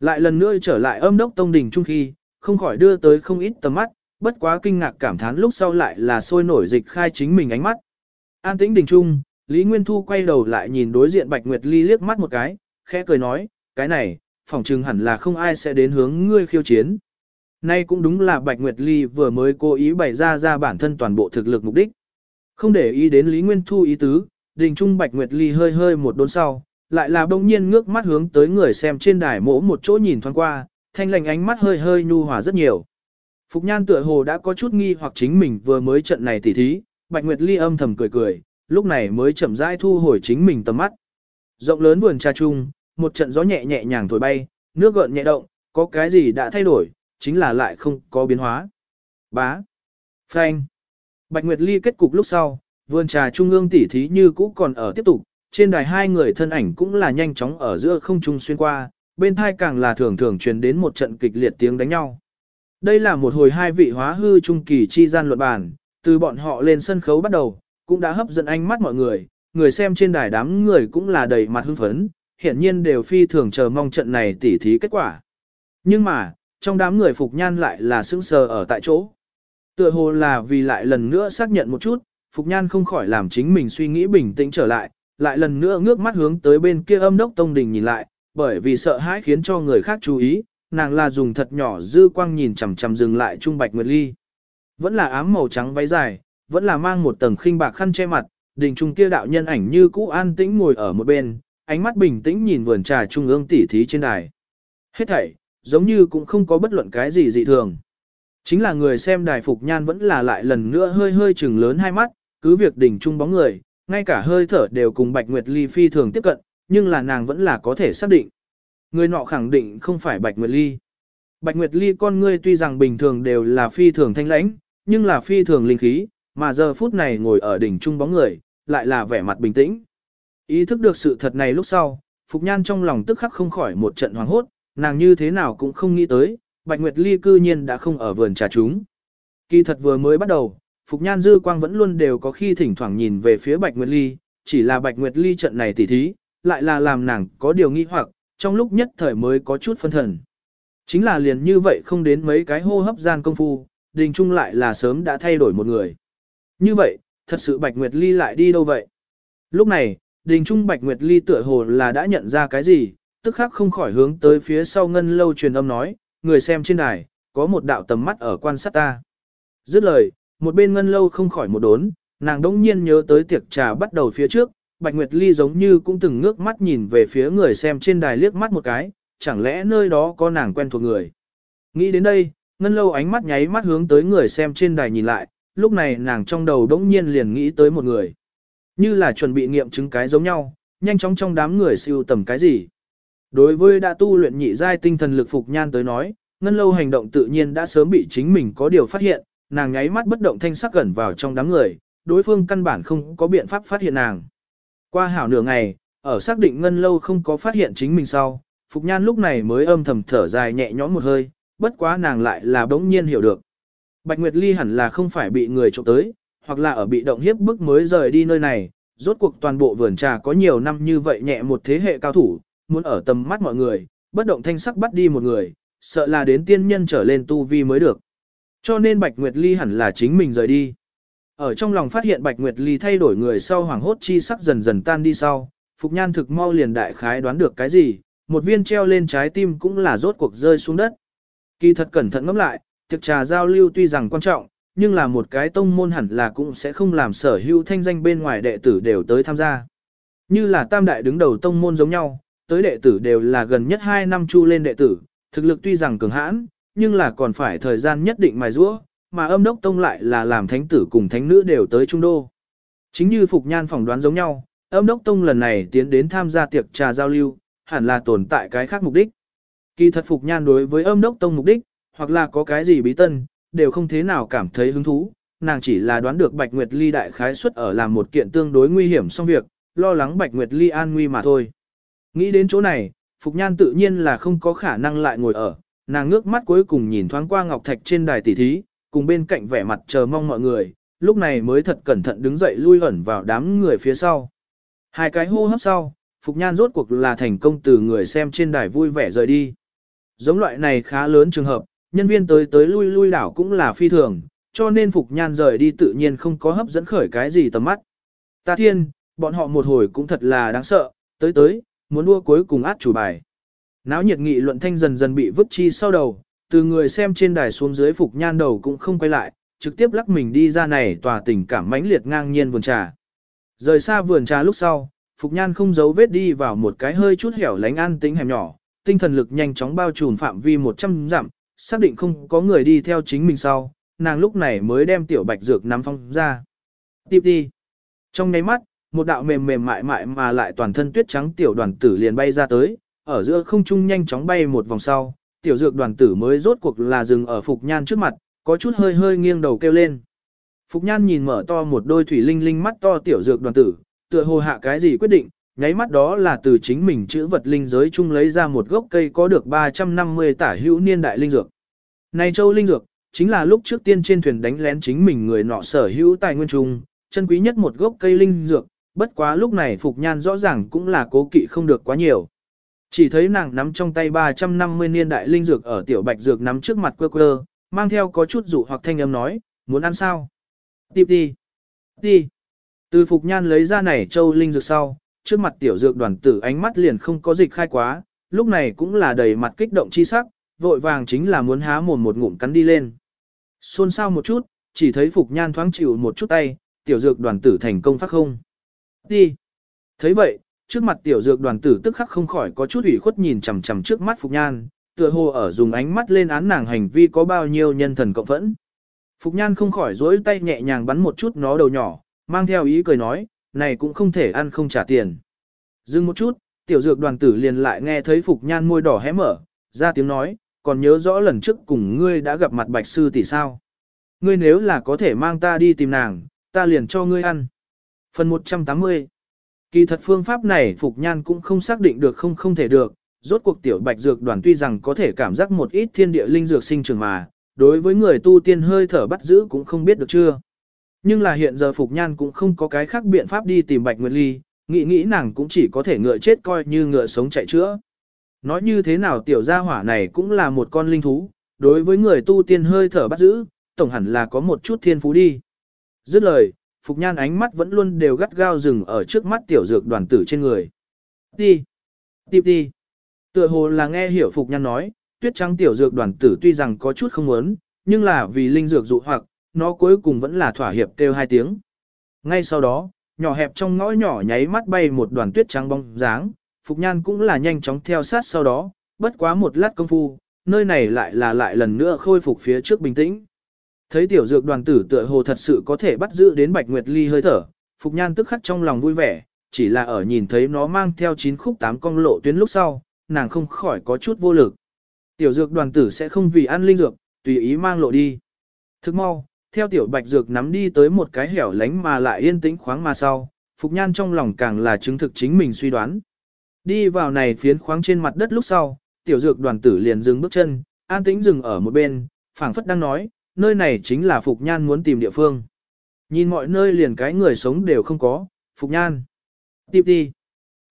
Lại lần nữa trở lại âm đốc tông đỉnh trung khi, không khỏi đưa tới không ít tầm mắt, bất quá kinh ngạc cảm thán lúc sau lại là sôi nổi dịch khai chính mình ánh mắt. An tĩnh đỉnh trung, Lý Nguyên Thu quay đầu lại nhìn đối diện Bạch Nguyệt Ly liếc mắt một cái, khẽ cười nói, cái này, phỏng chừng hẳn là không ai sẽ đến hướng ngươi khiêu chiến. Nay cũng đúng là Bạch Nguyệt Ly vừa mới cố ý bày ra ra bản thân toàn bộ thực lực mục đích. Không để ý đến Lý Nguyên Thu ý tứ, đình trung Bạch Nguyệt Ly hơi hơi một đốn sau, lại là đông nhiên ngước mắt hướng tới người xem trên đài mỗ một chỗ nhìn thoáng qua, thanh lành ánh mắt hơi hơi nhu hòa rất nhiều. Phục Nhan tựa hồ đã có chút nghi hoặc chính mình vừa mới trận này tỉ thí, Bạch Nguyệt Ly âm thầm cười cười, lúc này mới chậm rãi thu hồi chính mình tầm mắt. Rộng lớn vườn trà chung, một trận gió nhẹ nhẹ nhàng thổi bay, nước gợn nhẹ động, có cái gì đã thay đổi, chính là lại không có biến hóa. Bá. Phanh. Bạch Nguyệt Ly kết cục lúc sau, vườn trà trung ương tỉ thí như cũ còn ở tiếp tục, trên đài hai người thân ảnh cũng là nhanh chóng ở giữa không trung xuyên qua, bên thai càng là thường thường truyền đến một trận kịch liệt tiếng đánh nhau. Đây là một hồi hai vị hóa hư trung kỳ chi gian luận bàn, từ bọn họ lên sân khấu bắt đầu, cũng đã hấp dẫn ánh mắt mọi người, người xem trên đài đám người cũng là đầy mặt hưng phấn, hiện nhiên đều phi thường chờ mong trận này tỉ thí kết quả. Nhưng mà, trong đám người Phục Nhan lại là sững sờ ở tại chỗ. Tựa hồ là vì lại lần nữa xác nhận một chút, Phục Nhan không khỏi làm chính mình suy nghĩ bình tĩnh trở lại, lại lần nữa ngước mắt hướng tới bên kia âm đốc tông đình nhìn lại, bởi vì sợ hãi khiến cho người khác chú ý, nàng là dùng thật nhỏ dư quang nhìn chằm chằm dừng lại Trung Bạch Nguyệt Ly. Vẫn là ám màu trắng váy dài, vẫn là mang một tầng khinh bạc khăn che mặt, đình trung kia đạo nhân ảnh như cũ an tĩnh ngồi ở một bên, ánh mắt bình tĩnh nhìn vườn trà trung ương tỉ thí trên đài. Hết thảy, giống như cũng không có bất luận cái gì dị thường. Chính là người xem đài phục nhan vẫn là lại lần nữa hơi hơi chừng lớn hai mắt, cứ việc đỉnh trung bóng người, ngay cả hơi thở đều cùng Bạch Nguyệt Ly phi thường tiếp cận, nhưng là nàng vẫn là có thể xác định. Người nọ khẳng định không phải Bạch Nguyệt Ly. Bạch Nguyệt Ly con ngươi tuy rằng bình thường đều là phi thường thanh lãnh, nhưng là phi thường linh khí, mà giờ phút này ngồi ở đỉnh trung bóng người, lại là vẻ mặt bình tĩnh. Ý thức được sự thật này lúc sau, Phục Nhan trong lòng tức khắc không khỏi một trận hoàng hốt, nàng như thế nào cũng không nghĩ tới, Bạch Nguyệt Ly cư nhiên đã không ở vườn trà chúng. Kỳ thật vừa mới bắt đầu, Phục Nhan dư quang vẫn luôn đều có khi thỉnh thoảng nhìn về phía Bạch Nguyệt Ly, chỉ là Bạch Nguyệt Ly trận này tỉ thí, lại là làm nàng có điều nghi hoặc, trong lúc nhất thời mới có chút phân thần. Chính là liền như vậy không đến mấy cái hô hấp gian công phu, đình trung lại là sớm đã thay đổi một người. Như vậy, thật sự Bạch Nguyệt Ly lại đi đâu vậy? Lúc này, đình trung Bạch Nguyệt Ly tựa hồ là đã nhận ra cái gì, tức khắc không khỏi hướng tới phía sau ngân lâu truyền âm nói, người xem trên đài, có một đạo tầm mắt ở quan sát ta. Dứt lời, một bên ngân lâu không khỏi một đốn, nàng đỗng nhiên nhớ tới tiệc trà bắt đầu phía trước, Bạch Nguyệt Ly giống như cũng từng ngước mắt nhìn về phía người xem trên đài liếc mắt một cái, chẳng lẽ nơi đó có nàng quen thuộc người. Nghĩ đến đây, ngân lâu ánh mắt nháy mắt hướng tới người xem trên đài nhìn lại, lúc này nàng trong đầu đỗng nhiên liền nghĩ tới một người. Như là chuẩn bị nghiệm chứng cái giống nhau, nhanh chóng trong đám người siêu tầm cái gì. Đối với đã tu luyện nhị giai tinh thần lực phục nhan tới nói, ngân lâu hành động tự nhiên đã sớm bị chính mình có điều phát hiện, nàng nháy mắt bất động thanh sắc gần vào trong đám người, đối phương căn bản không có biện pháp phát hiện nàng. Qua hảo nửa ngày, ở xác định ngân lâu không có phát hiện chính mình sau, Phục Nhan lúc này mới âm thầm thở dài nhẹ nhõm một hơi, bất quá nàng lại là đống nhiên hiểu được. Bạch Nguyệt Ly hẳn là không phải bị người trộm tới, hoặc là ở bị động hiếp bức mới rời đi nơi này, rốt cuộc toàn bộ vườn trà có nhiều năm như vậy nhẹ một thế hệ cao thủ, muốn ở tầm mắt mọi người, bất động thanh sắc bắt đi một người, sợ là đến tiên nhân trở lên tu vi mới được. Cho nên Bạch Nguyệt Ly hẳn là chính mình rời đi. Ở trong lòng phát hiện Bạch Nguyệt Ly thay đổi người sau hoàng hốt chi sắc dần dần tan đi sau, Phục Nhan thực mau liền đại khái đoán được cái gì, một viên treo lên trái tim cũng là rốt cuộc rơi xuống đất. Kỳ thật cẩn thận ngẫm lại, tiệc trà giao lưu tuy rằng quan trọng, nhưng là một cái tông môn hẳn là cũng sẽ không làm sở hữu thanh danh bên ngoài đệ tử đều tới tham gia. Như là tam đại đứng đầu tông môn giống nhau, tới đệ tử đều là gần nhất 2 năm chu lên đệ tử, thực lực tuy rằng cường hãn, nhưng là còn phải thời gian nhất định mài rũa, mà âm đốc tông lại là làm thánh tử cùng thánh nữ đều tới trung đô. Chính như Phục Nhan phỏng đoán giống nhau, âm đốc tông lần này tiến đến tham gia tiệc trà giao lưu, hẳn là tồn tại cái khác mục đích. Kỳ thật Phục Nhan đối với âm đốc tông mục đích, hoặc là có cái gì bí tân, đều không thế nào cảm thấy hứng thú, nàng chỉ là đoán được Bạch Nguyệt Ly đại khái suất ở làm một kiện tương đối nguy hiểm xong việc, lo lắng Bạch Nguyệt Ly an nguy mà thôi. Nghĩ đến chỗ này, Phục Nhan tự nhiên là không có khả năng lại ngồi ở, nàng ngước mắt cuối cùng nhìn thoáng qua ngọc thạch trên đài tỷ thí, cùng bên cạnh vẻ mặt chờ mong mọi người, lúc này mới thật cẩn thận đứng dậy lui ẩn vào đám người phía sau. Hai cái hô hấp sau, Phục Nhan rốt cuộc là thành công từ người xem trên đài vui vẻ rời đi. Giống loại này khá lớn trường hợp, nhân viên tới tới lui lui đảo cũng là phi thường, cho nên Phục Nhan rời đi tự nhiên không có hấp dẫn khởi cái gì tầm mắt. Ta thiên, bọn họ một hồi cũng thật là đáng sợ, tới tới, muốn đua cuối cùng át chủ bài. Náo nhiệt nghị luận thanh dần dần bị vứt chi sau đầu, từ người xem trên đài xuống dưới Phục Nhan đầu cũng không quay lại, trực tiếp lắc mình đi ra này tòa tình cảm mãnh liệt ngang nhiên vườn trà. Rời xa vườn trà lúc sau, Phục Nhan không giấu vết đi vào một cái hơi chút hẻo lánh an tĩnh hẻm nhỏ, tinh thần lực nhanh chóng bao trùm phạm vi 100 dặm, xác định không có người đi theo chính mình sau, nàng lúc này mới đem tiểu bạch dược nắm phong ra. Tiếp đi. Trong nháy mắt, một đạo mềm mềm mại mại mà lại toàn thân tuyết trắng tiểu đoàn tử liền bay ra tới, ở giữa không trung nhanh chóng bay một vòng sau, tiểu dược đoàn tử mới rốt cuộc là dừng ở Phục Nhan trước mặt, có chút hơi hơi nghiêng đầu kêu lên. Phục Nhan nhìn mở to một đôi thủy linh linh mắt to tiểu dược đoàn tử, tựa hồ hạ cái gì quyết định, nháy mắt đó là từ chính mình chữ vật linh giới chung lấy ra một gốc cây có được 350 tả hữu niên đại linh dược. Này châu linh dược, chính là lúc trước tiên trên thuyền đánh lén chính mình người nọ sở hữu tài nguyên trùng chân quý nhất một gốc cây linh dược, bất quá lúc này Phục Nhan rõ ràng cũng là cố kỵ không được quá nhiều. Chỉ thấy nàng nắm trong tay 350 niên đại linh dược ở tiểu bạch dược nắm trước mặt quơ quơ, mang theo có chút dụ hoặc thanh âm nói, muốn ăn sao? Tiếp đi. Đi. Từ Phục Nhan lấy ra này châu linh dược sau, trước mặt tiểu dược đoàn tử ánh mắt liền không có dịch khai quá, lúc này cũng là đầy mặt kích động chi sắc, vội vàng chính là muốn há mồm một ngụm cắn đi lên. Xôn xao một chút, chỉ thấy Phục Nhan thoáng chịu một chút tay, tiểu dược đoàn tử thành công phát không. Đi. thấy vậy, trước mặt tiểu dược đoàn tử tức khắc không khỏi có chút ủy khuất nhìn chằm chằm trước mắt Phục Nhan, tựa hồ ở dùng ánh mắt lên án nàng hành vi có bao nhiêu nhân thần cộng phẫn. Phục Nhan không khỏi dối tay nhẹ nhàng bắn một chút nó đầu nhỏ, mang theo ý cười nói, này cũng không thể ăn không trả tiền. Dừng một chút, tiểu dược đoàn tử liền lại nghe thấy Phục Nhan môi đỏ hé mở, ra tiếng nói, còn nhớ rõ lần trước cùng ngươi đã gặp mặt bạch sư tỷ sao. Ngươi nếu là có thể mang ta đi tìm nàng, ta liền cho ngươi ăn. Phần 180 Kỳ thật phương pháp này Phục Nhan cũng không xác định được không không thể được, rốt cuộc tiểu bạch dược đoàn tuy rằng có thể cảm giác một ít thiên địa linh dược sinh trường mà, đối với người tu tiên hơi thở bắt giữ cũng không biết được chưa. Nhưng là hiện giờ Phục Nhan cũng không có cái khác biện pháp đi tìm Bạch Nguyệt Ly, nghĩ nghĩ nàng cũng chỉ có thể ngựa chết coi như ngựa sống chạy chữa. Nói như thế nào tiểu gia hỏa này cũng là một con linh thú, đối với người tu tiên hơi thở bắt giữ, tổng hẳn là có một chút thiên phú đi. Dứt lời, Phục Nhan ánh mắt vẫn luôn đều gắt gao rừng ở trước mắt tiểu dược đoàn tử trên người. Đi! Tiếp đi! Tựa hồ là nghe hiểu Phục Nhan nói, tuyết trắng tiểu dược đoàn tử tuy rằng có chút không muốn, nhưng là vì linh dược dụ hoặc, nó cuối cùng vẫn là thỏa hiệp kêu hai tiếng. Ngay sau đó, nhỏ hẹp trong ngõ nhỏ nháy mắt bay một đoàn tuyết trắng bóng dáng, Phục Nhan cũng là nhanh chóng theo sát sau đó, bất quá một lát công phu, nơi này lại là lại lần nữa khôi phục phía trước bình tĩnh. Thấy tiểu dược đoàn tử tựa hồ thật sự có thể bắt giữ đến Bạch Nguyệt Ly hơi thở, Phục Nhan tức khắc trong lòng vui vẻ, chỉ là ở nhìn thấy nó mang theo chín khúc tám con lộ tuyến lúc sau, nàng không khỏi có chút vô lực. Tiểu dược đoàn tử sẽ không vì ăn linh dược, tùy ý mang lộ đi. Thức mau, theo tiểu bạch dược nắm đi tới một cái hẻo lánh mà lại yên tĩnh khoáng mà sau, Phục Nhan trong lòng càng là chứng thực chính mình suy đoán. Đi vào này phiến khoáng trên mặt đất lúc sau, tiểu dược đoàn tử liền dừng bước chân, an tĩnh dừng ở một bên, phảng phất đang nói, nơi này chính là Phục Nhan muốn tìm địa phương. Nhìn mọi nơi liền cái người sống đều không có, Phục Nhan. Tiếp đi.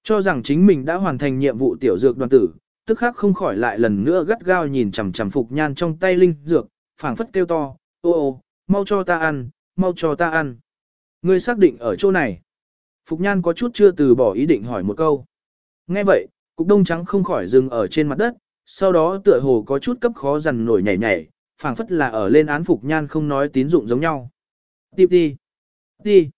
Cho rằng chính mình đã hoàn thành nhiệm vụ tiểu dược đoàn tử, tức khắc không khỏi lại lần nữa gắt gao nhìn chằm chằm Phục Nhan trong tay linh dược, phảng phất kêu to, ô ô, mau cho ta ăn, mau cho ta ăn. Ngươi xác định ở chỗ này. Phục Nhan có chút chưa từ bỏ ý định hỏi một câu. Nghe vậy, cục đông trắng không khỏi dừng ở trên mặt đất, sau đó tựa hồ có chút cấp khó dằn nổi nhảy nhảy, phảng phất là ở lên án Phục Nhan không nói tín dụng giống nhau. Tiếp đi. Đi.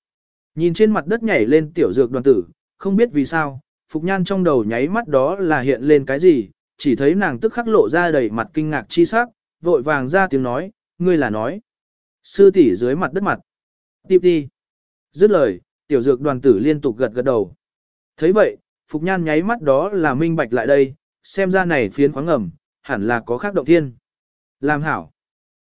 Nhìn trên mặt đất nhảy lên tiểu dược đoàn tử, không biết vì sao, Phục Nhan trong đầu nháy mắt đó là hiện lên cái gì, chỉ thấy nàng tức khắc lộ ra đầy mặt kinh ngạc chi sắc, vội vàng ra tiếng nói, ngươi là nói. Sư tỷ dưới mặt đất mặt. Tiếp đi. Dứt lời, tiểu dược đoàn tử liên tục gật gật đầu. thấy vậy, Phục Nhan nháy mắt đó là minh bạch lại đây, xem ra này phiến khoáng ngầm, hẳn là có khác động thiên. Làm hảo.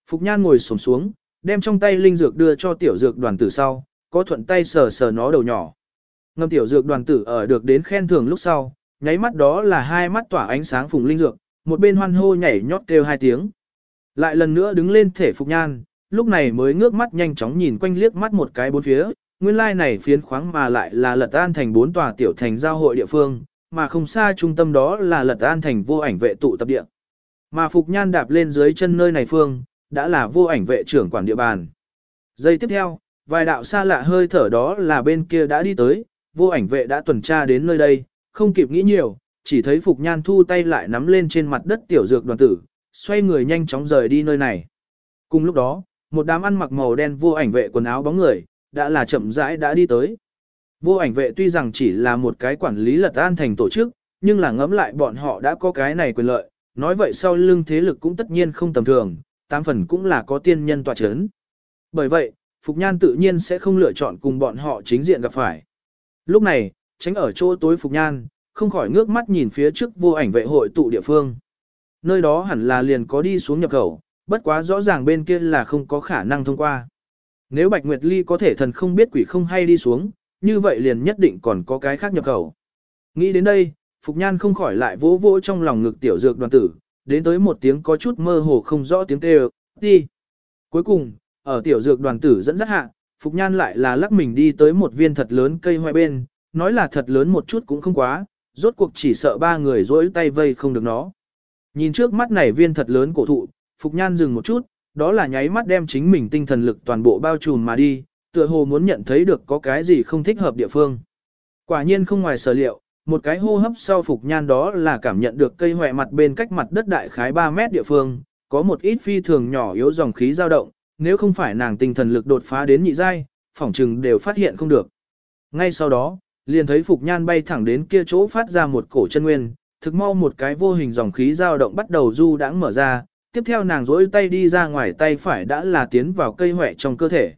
Phục Nhan ngồi sổm xuống, đem trong tay linh dược đưa cho tiểu dược đoàn tử sau, có thuận tay sờ sờ nó đầu nhỏ. Ngâm tiểu dược đoàn tử ở được đến khen thưởng lúc sau, nháy mắt đó là hai mắt tỏa ánh sáng phùng linh dược, một bên hoan hô nhảy nhót kêu hai tiếng. Lại lần nữa đứng lên thể Phục Nhan, lúc này mới ngước mắt nhanh chóng nhìn quanh liếc mắt một cái bốn phía, nguyên lai này phiến khoáng mà lại là lật an thành bốn tòa tiểu thành giao hội địa phương, mà không xa trung tâm đó là lật an thành vô ảnh vệ tụ tập địa. Mà Phục Nhan đạp lên dưới chân nơi này phương, đã là vô ảnh vệ trưởng quản địa bàn. Giây tiếp theo, vài đạo xa lạ hơi thở đó là bên kia đã đi tới, vô ảnh vệ đã tuần tra đến nơi đây, không kịp nghĩ nhiều, chỉ thấy Phục Nhan thu tay lại nắm lên trên mặt đất tiểu dược đoàn tử, xoay người nhanh chóng rời đi nơi này. Cùng lúc đó, một đám ăn mặc màu đen vô ảnh vệ quần áo bóng người, đã là chậm rãi đã đi tới. Vô ảnh vệ tuy rằng chỉ là một cái quản lý lật an thành tổ chức, nhưng là ngẫm lại bọn họ đã có cái này quyền lợi, nói vậy sau lưng thế lực cũng tất nhiên không tầm thường, tám phần cũng là có tiên nhân tọa chấn. Bởi vậy, Phục Nhan tự nhiên sẽ không lựa chọn cùng bọn họ chính diện gặp phải. Lúc này, tránh ở chỗ tối Phục Nhan, không khỏi ngước mắt nhìn phía trước vô ảnh vệ hội tụ địa phương. Nơi đó hẳn là liền có đi xuống nhập khẩu, bất quá rõ ràng bên kia là không có khả năng thông qua. Nếu Bạch Nguyệt Ly có thể thần không biết quỷ không hay đi xuống, như vậy liền nhất định còn có cái khác nhập khẩu. Nghĩ đến đây, Phục Nhan không khỏi lại vỗ vỗ trong lòng ngực tiểu dược đoàn tử, đến tới một tiếng có chút mơ hồ không rõ tiếng kêu, đi. Cuối cùng, ở tiểu dược đoàn tử dẫn dắt hạ, Phục Nhan lại là lắc mình đi tới một viên thật lớn cây hoại bên, nói là thật lớn một chút cũng không quá, rốt cuộc chỉ sợ ba người rỗi tay vây không được nó. Nhìn trước mắt này viên thật lớn cổ thụ, Phục Nhan dừng một chút, đó là nháy mắt đem chính mình tinh thần lực toàn bộ bao trùm mà đi, tựa hồ muốn nhận thấy được có cái gì không thích hợp địa phương. Quả nhiên không ngoài sở liệu, một cái hô hấp sau Phục Nhan đó là cảm nhận được cây hoại mặt bên cách mặt đất đại khái 3 mét địa phương, có một ít phi thường nhỏ yếu dòng khí dao động, nếu không phải nàng tinh thần lực đột phá đến nhị giai, phỏng trừng đều phát hiện không được. Ngay sau đó, liền thấy Phục Nhan bay thẳng đến kia chỗ phát ra một cổ chân nguyên, thực mau một cái vô hình dòng khí dao động bắt đầu du đãng mở ra, tiếp theo nàng rỗi tay đi ra ngoài tay phải đã là tiến vào cây hỏe trong cơ thể.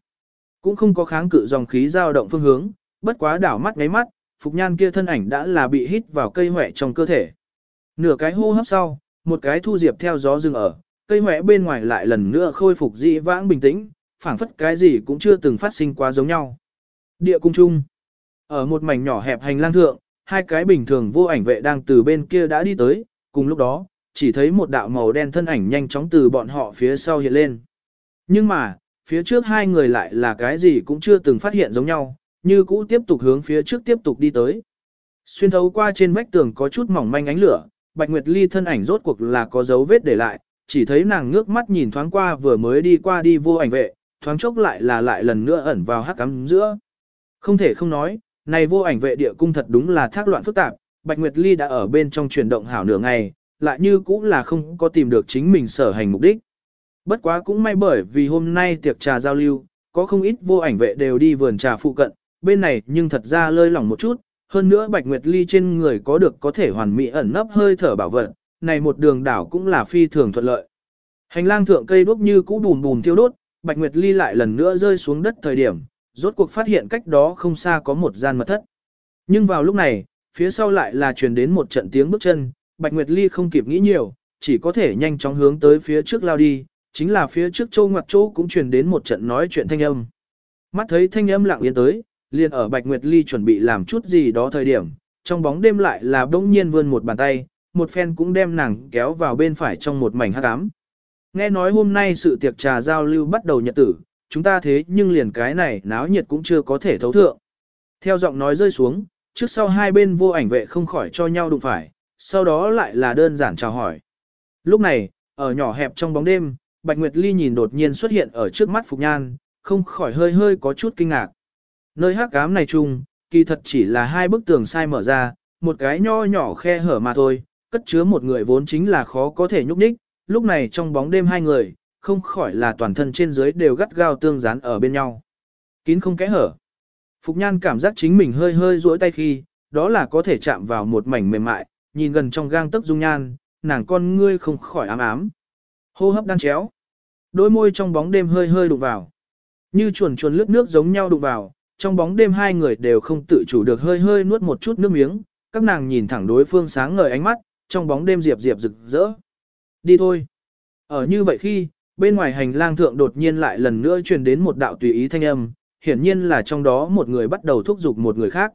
Cũng không có kháng cự dòng khí dao động phương hướng, bất quá đảo mắt ngáy mắt, Phục Nhan kia thân ảnh đã là bị hít vào cây hỏe trong cơ thể. Nửa cái hô hấp sau, một cái thu diệp theo gió dừng ở, cây hỏe bên ngoài lại lần nữa khôi phục dị vãng bình tĩnh, phản phất cái gì cũng chưa từng phát sinh quá giống nhau. Địa cung trung. Ở một mảnh nhỏ hẹp hành lang thượng, hai cái bình thường vô ảnh vệ đang từ bên kia đã đi tới, cùng lúc đó, chỉ thấy một đạo màu đen thân ảnh nhanh chóng từ bọn họ phía sau hiện lên. Nhưng mà, phía trước hai người lại là cái gì cũng chưa từng phát hiện giống nhau, như cũ tiếp tục hướng phía trước tiếp tục đi tới. Xuyên thấu qua trên vách tường có chút mỏng manh ánh lửa, Bạch Nguyệt Ly thân ảnh rốt cuộc là có dấu vết để lại, chỉ thấy nàng ngước mắt nhìn thoáng qua vừa mới đi qua đi vô ảnh vệ, thoáng chốc lại là lại lần nữa ẩn vào hắc ám giữa. Không thể không nói, này vô ảnh vệ địa cung thật đúng là thác loạn phức tạp, Bạch Nguyệt Ly đã ở bên trong chuyển động hảo nửa ngày, lại như cũng là không có tìm được chính mình sở hành mục đích. Bất quá cũng may bởi vì hôm nay tiệc trà giao lưu, có không ít vô ảnh vệ đều đi vườn trà phụ cận, bên này nhưng thật ra lơi lỏng một chút, hơn nữa Bạch Nguyệt Ly trên người có được có thể hoàn mỹ ẩn nấp hơi thở bảo vật, này một đường đảo cũng là phi thường thuận lợi. Hành lang thượng cây đuốc như cũ bùm bùm thiêu đốt, Bạch Nguyệt Ly lại lần nữa rơi xuống đất thời điểm, rốt cuộc phát hiện cách đó không xa có một gian mật thất. Nhưng vào lúc này, phía sau lại là truyền đến một trận tiếng bước chân, Bạch Nguyệt Ly không kịp nghĩ nhiều, chỉ có thể nhanh chóng hướng tới phía trước lao đi, chính là phía trước châu ngoặt châu cũng truyền đến một trận nói chuyện thanh âm. Mắt thấy thanh âm lặng yên tới, liền ở Bạch Nguyệt Ly chuẩn bị làm chút gì đó thời điểm, trong bóng đêm lại là bỗng nhiên vươn một bàn tay, một phen cũng đem nàng kéo vào bên phải trong một mảnh hắc ám. Nghe nói hôm nay sự tiệc trà giao lưu bắt đầu nhật tử, chúng ta thế nhưng liền cái này náo nhiệt cũng chưa có thể thấu thượng. Theo giọng nói rơi xuống, trước sau hai bên vô ảnh vệ không khỏi cho nhau đụng phải, sau đó lại là đơn giản chào hỏi. Lúc này, ở nhỏ hẹp trong bóng đêm, Bạch Nguyệt Ly nhìn đột nhiên xuất hiện ở trước mắt Phục Nhan, không khỏi hơi hơi có chút kinh ngạc. Nơi hắc ám này chung, kỳ thật chỉ là hai bức tường sai mở ra, một cái nho nhỏ khe hở mà thôi, cất chứa một người vốn chính là khó có thể nhúc nhích, lúc này trong bóng đêm hai người, không khỏi là toàn thân trên dưới đều gắt gao tương dán ở bên nhau. Kín không kẽ hở. Phục Nhan cảm giác chính mình hơi hơi duỗi tay khi, đó là có thể chạm vào một mảnh mềm mại, nhìn gần trong gang tấc dung nhan, nàng con ngươi không khỏi ám ám. Hô hấp đan chéo. Đôi môi trong bóng đêm hơi hơi đụng vào. Như chuồn chuồn lướt nước giống nhau đụng vào, trong bóng đêm hai người đều không tự chủ được hơi hơi nuốt một chút nước miếng, các nàng nhìn thẳng đối phương sáng ngời ánh mắt, trong bóng đêm diệp diệp rực rỡ. Đi thôi. Ở như vậy khi, bên ngoài hành lang thượng đột nhiên lại lần nữa truyền đến một đạo tùy ý thanh âm, hiển nhiên là trong đó một người bắt đầu thúc giục một người khác.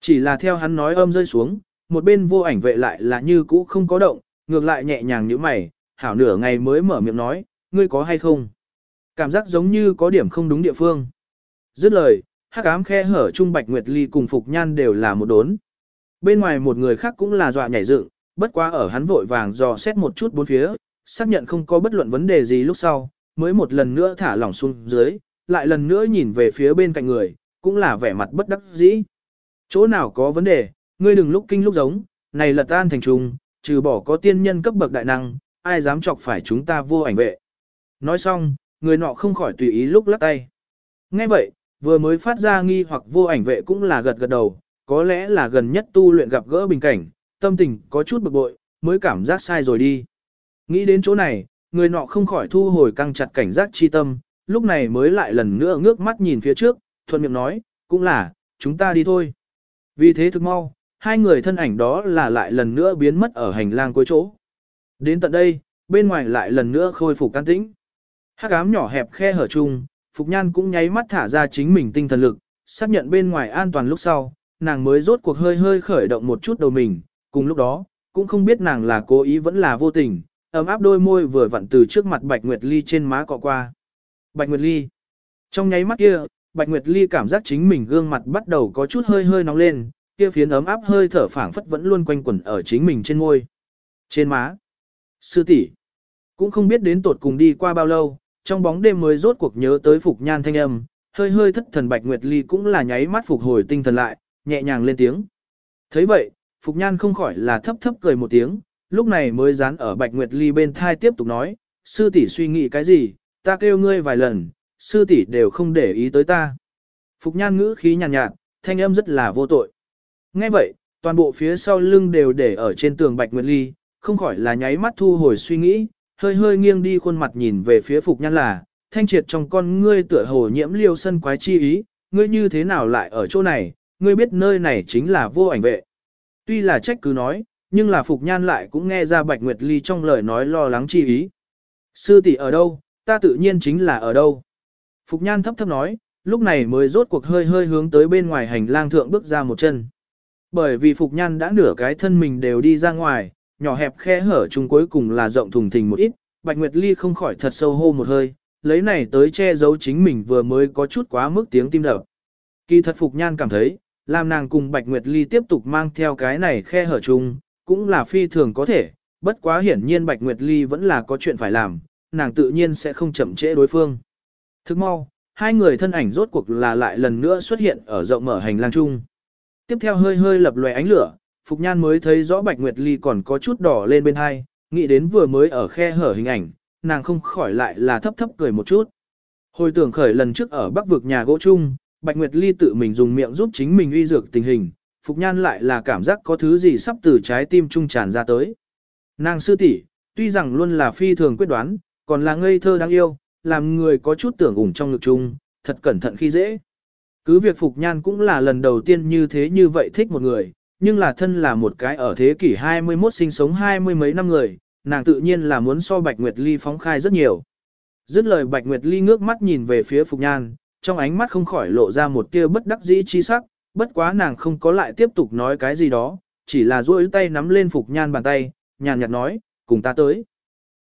Chỉ là theo hắn nói âm rơi xuống, một bên vô ảnh vệ lại là như cũ không có động, ngược lại nhẹ nhàng như mày, hảo nửa ngày mới mở miệng nói, ngươi có hay không? Cảm giác giống như có điểm không đúng địa phương. Dứt lời, hắc ám khe hở Trung Bạch Nguyệt Ly cùng Phục Nhan đều là một đốn. Bên ngoài một người khác cũng là dọa nhảy dựng, bất quá ở hắn vội vàng dò xét một chút bốn phía, xác nhận không có bất luận vấn đề gì lúc sau, mới một lần nữa thả lỏng xuống dưới, lại lần nữa nhìn về phía bên cạnh người, cũng là vẻ mặt bất đắc dĩ. Chỗ nào có vấn đề, ngươi đừng lúc kinh lúc giống, này là tan thành trùng, trừ bỏ có tiên nhân cấp bậc đại năng, ai dám chọc phải chúng ta vô ảnh vệ. Nói xong, người nọ không khỏi tùy ý lúc lắc tay. Nghe vậy, vừa mới phát ra nghi hoặc vô ảnh vệ cũng là gật gật đầu, có lẽ là gần nhất tu luyện gặp gỡ bình cảnh, tâm tình có chút bực bội, mới cảm giác sai rồi đi. Nghĩ đến chỗ này, người nọ không khỏi thu hồi căng chặt cảnh giác chi tâm, lúc này mới lại lần nữa ngước mắt nhìn phía trước, thuận miệng nói, cũng là, chúng ta đi thôi. Vì thế thực mau, hai người thân ảnh đó là lại lần nữa biến mất ở hành lang cuối chỗ. Đến tận đây, bên ngoài lại lần nữa khôi phục can tĩnh. Hắc ám nhỏ hẹp khe hở chung, Phục Nhan cũng nháy mắt thả ra chính mình tinh thần lực, xác nhận bên ngoài an toàn lúc sau, nàng mới rốt cuộc hơi hơi khởi động một chút đầu mình, cùng lúc đó, cũng không biết nàng là cố ý vẫn là vô tình, ấm áp đôi môi vừa vặn từ trước mặt Bạch Nguyệt Ly trên má cọ qua. Bạch Nguyệt Ly. Trong nháy mắt kia, Bạch Nguyệt Ly cảm giác chính mình gương mặt bắt đầu có chút hơi hơi nóng lên, kia phiến ấm áp hơi thở phảng phất vẫn luôn quanh quẩn ở chính mình trên môi. Trên má. Sư tỷ Cũng không biết đến tột cùng đi qua bao lâu, trong bóng đêm mới rốt cuộc nhớ tới Phục Nhan thanh âm, hơi hơi thất thần Bạch Nguyệt Ly cũng là nháy mắt phục hồi tinh thần lại, nhẹ nhàng lên tiếng. thấy vậy, Phục Nhan không khỏi là thấp thấp cười một tiếng, lúc này mới dán ở Bạch Nguyệt Ly bên thai tiếp tục nói, sư tỷ suy nghĩ cái gì, ta kêu ngươi vài lần, sư tỷ đều không để ý tới ta. Phục Nhan ngữ khí nhàn nhạt, nhạt, thanh âm rất là vô tội. Nghe vậy, toàn bộ phía sau lưng đều để ở trên tường Bạch Nguyệt Ly, không khỏi là nháy mắt thu hồi suy nghĩ, hơi hơi nghiêng đi khuôn mặt nhìn về phía Phục Nhan là, thanh triệt trong con ngươi tựa hồ nhiễm liêu sân quái chi ý, ngươi như thế nào lại ở chỗ này, ngươi biết nơi này chính là vô ảnh vệ. Tuy là trách cứ nói, nhưng là Phục Nhan lại cũng nghe ra Bạch Nguyệt Ly trong lời nói lo lắng chi ý. Sư tỷ ở đâu, ta tự nhiên chính là ở đâu. Phục Nhan thấp thấp nói, lúc này mới rốt cuộc hơi hơi hướng tới bên ngoài hành lang thượng bước ra một chân. Bởi vì Phục Nhan đã nửa cái thân mình đều đi ra ngoài, nhỏ hẹp khe hở chung cuối cùng là rộng thùng thình một ít, Bạch Nguyệt Ly không khỏi thật sâu hô một hơi, lấy này tới che giấu chính mình vừa mới có chút quá mức tiếng tim đập. Kỳ thật Phục Nhan cảm thấy, làm nàng cùng Bạch Nguyệt Ly tiếp tục mang theo cái này khe hở chung, cũng là phi thường có thể, bất quá hiển nhiên Bạch Nguyệt Ly vẫn là có chuyện phải làm, nàng tự nhiên sẽ không chậm trễ đối phương. Thức mau, hai người thân ảnh rốt cuộc là lại lần nữa xuất hiện ở rộng mở hành lang chung. Tiếp theo hơi hơi lập lòe ánh lửa, Phục Nhan mới thấy rõ Bạch Nguyệt Ly còn có chút đỏ lên bên hai, nghĩ đến vừa mới ở khe hở hình ảnh, nàng không khỏi lại là thấp thấp cười một chút. Hồi tưởng khởi lần trước ở Bắc vực nhà gỗ chung, Bạch Nguyệt Ly tự mình dùng miệng giúp chính mình uy dược tình hình, Phục Nhan lại là cảm giác có thứ gì sắp từ trái tim trung tràn ra tới. Nàng sư tỷ tuy rằng luôn là phi thường quyết đoán, còn là ngây thơ đáng yêu, làm người có chút tưởng ủng trong ngực chung, thật cẩn thận khi dễ. Cứ việc Phục Nhan cũng là lần đầu tiên như thế như vậy thích một người, nhưng là thân là một cái ở thế kỷ 21 sinh sống hai mươi mấy năm người, nàng tự nhiên là muốn so Bạch Nguyệt Ly phóng khai rất nhiều. Dứt lời Bạch Nguyệt Ly ngước mắt nhìn về phía Phục Nhan, trong ánh mắt không khỏi lộ ra một tia bất đắc dĩ chi sắc, bất quá nàng không có lại tiếp tục nói cái gì đó, chỉ là duỗi tay nắm lên Phục Nhan bàn tay, nhàn nhạt nói, cùng ta tới.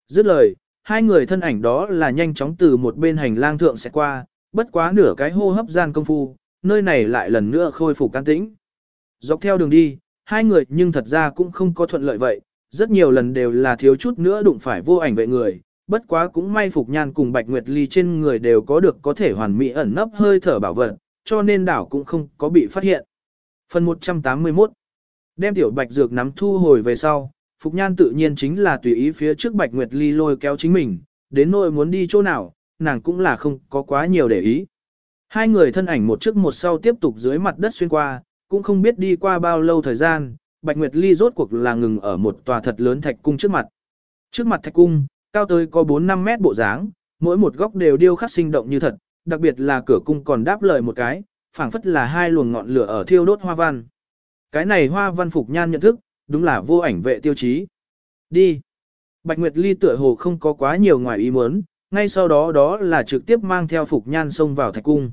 Dứt lời, hai người thân ảnh đó là nhanh chóng từ một bên hành lang thượng sẽ qua, bất quá nửa cái hô hấp gian công phu, nơi này lại lần nữa khôi phục can tĩnh. Dọc theo đường đi, hai người nhưng thật ra cũng không có thuận lợi vậy, rất nhiều lần đều là thiếu chút nữa đụng phải vô ảnh vệ người, bất quá cũng may Phục Nhan cùng Bạch Nguyệt Ly trên người đều có được có thể hoàn mỹ ẩn nấp hơi thở bảo vật, cho nên đảo cũng không có bị phát hiện. Phần 181 Đem tiểu Bạch Dược nắm thu hồi về sau, Phục Nhan tự nhiên chính là tùy ý phía trước Bạch Nguyệt Ly lôi kéo chính mình, đến nỗi muốn đi chỗ nào, nàng cũng là không có quá nhiều để ý. Hai người thân ảnh một trước một sau tiếp tục dưới mặt đất xuyên qua, cũng không biết đi qua bao lâu thời gian, Bạch Nguyệt Ly rốt cuộc là ngừng ở một tòa thật lớn thạch cung trước mặt. Trước mặt thạch cung, cao tới có 4-5 mét bộ dáng, mỗi một góc đều điêu khắc sinh động như thật, đặc biệt là cửa cung còn đáp lời một cái, phảng phất là hai luồng ngọn lửa ở thiêu đốt hoa văn. Cái này hoa văn phục nhan nhận thức, đúng là vô ảnh vệ tiêu chí. Đi. Bạch Nguyệt Ly tựa hồ không có quá nhiều ngoài ý muốn, ngay sau đó đó là trực tiếp mang theo phục nhan xông vào thạch cung.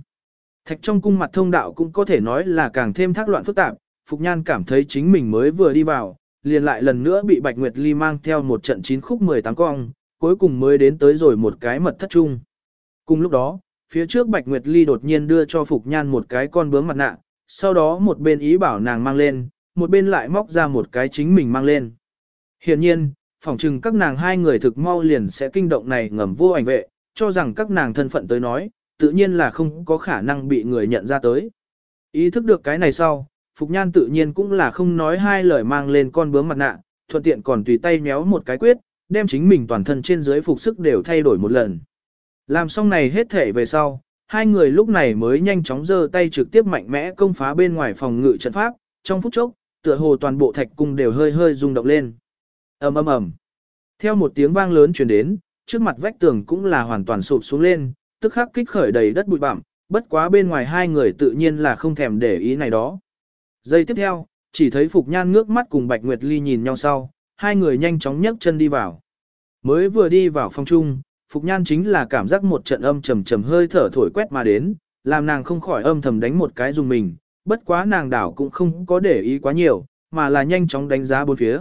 Thạch trong cung mặt thông đạo cũng có thể nói là càng thêm thác loạn phức tạp, Phục Nhan cảm thấy chính mình mới vừa đi vào, liền lại lần nữa bị Bạch Nguyệt Ly mang theo một trận chín khúc 18 cong, cuối cùng mới đến tới rồi một cái mật thất chung. Cùng lúc đó, phía trước Bạch Nguyệt Ly đột nhiên đưa cho Phục Nhan một cái con bướm mặt nạ, sau đó một bên ý bảo nàng mang lên, một bên lại móc ra một cái chính mình mang lên. Hiện nhiên, phỏng chừng các nàng hai người thực mau liền sẽ kinh động này ngầm vô ảnh vệ, cho rằng các nàng thân phận tới nói, tự nhiên là không có khả năng bị người nhận ra tới. Ý thức được cái này sau, Phục Nhan tự nhiên cũng là không nói hai lời mang lên con bướm mặt nạ, thuận tiện còn tùy tay méo một cái quyết, đem chính mình toàn thân trên dưới phục sức đều thay đổi một lần. Làm xong này hết thể về sau, hai người lúc này mới nhanh chóng giơ tay trực tiếp mạnh mẽ công phá bên ngoài phòng ngự trận pháp, trong phút chốc, tựa hồ toàn bộ thạch cung đều hơi hơi rung động lên. ầm ầm ầm. Theo một tiếng vang lớn truyền đến, trước mặt vách tường cũng là hoàn toàn sụp xuống lên, tức khắc kích khởi đầy đất bụi bặm, bất quá bên ngoài hai người tự nhiên là không thèm để ý này đó. Giây tiếp theo, chỉ thấy Phục Nhan ngước mắt cùng Bạch Nguyệt Ly nhìn nhau sau, hai người nhanh chóng nhấc chân đi vào. Mới vừa đi vào phòng chung, Phục Nhan chính là cảm giác một trận âm trầm trầm hơi thở thổi quét mà đến, làm nàng không khỏi âm thầm đánh một cái dùng mình, bất quá nàng đảo cũng không có để ý quá nhiều, mà là nhanh chóng đánh giá bốn phía.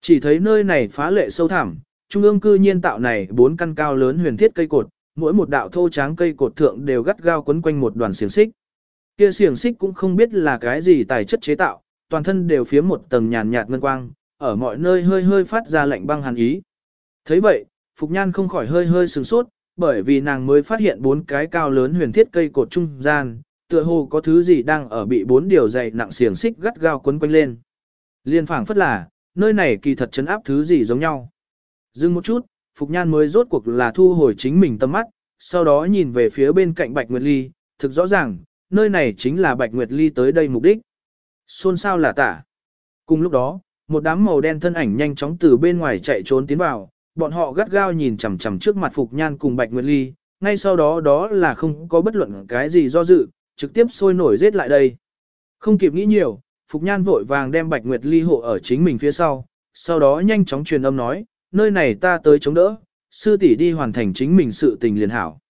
Chỉ thấy nơi này phá lệ sâu thẳm, trung ương cư nhiên tạo này bốn căn cao lớn huyền thiết cây cột, mỗi một đạo thô tráng cây cột thượng đều gắt gao quấn quanh một đoàn xiềng xích. Kia xiềng xích cũng không biết là cái gì tài chất chế tạo, toàn thân đều phía một tầng nhàn nhạt ngân quang, ở mọi nơi hơi hơi phát ra lạnh băng hàn ý. thấy vậy, Phục Nhan không khỏi hơi hơi sừng sốt, bởi vì nàng mới phát hiện bốn cái cao lớn huyền thiết cây cột trung gian, tựa hồ có thứ gì đang ở bị bốn điều dày nặng xiềng xích gắt gao quấn quanh lên. Liên phảng phất là, nơi này kỳ thật chấn áp thứ gì giống nhau. Dừng một chút, Phục Nhan mới rốt cuộc là thu hồi chính mình tâm mắt, sau đó nhìn về phía bên cạnh Bạch Nguyệt Ly, thực rõ ràng, nơi này chính là Bạch Nguyệt Ly tới đây mục đích. Xôn xao là tả. Cùng lúc đó, một đám màu đen thân ảnh nhanh chóng từ bên ngoài chạy trốn tiến vào, bọn họ gắt gao nhìn chằm chằm trước mặt Phục Nhan cùng Bạch Nguyệt Ly, ngay sau đó đó là không có bất luận cái gì do dự, trực tiếp sôi nổi giết lại đây. Không kịp nghĩ nhiều, Phục Nhan vội vàng đem Bạch Nguyệt Ly hộ ở chính mình phía sau, sau đó nhanh chóng truyền âm nói, nơi này ta tới chống đỡ, sư tỷ đi hoàn thành chính mình sự tình liền hảo.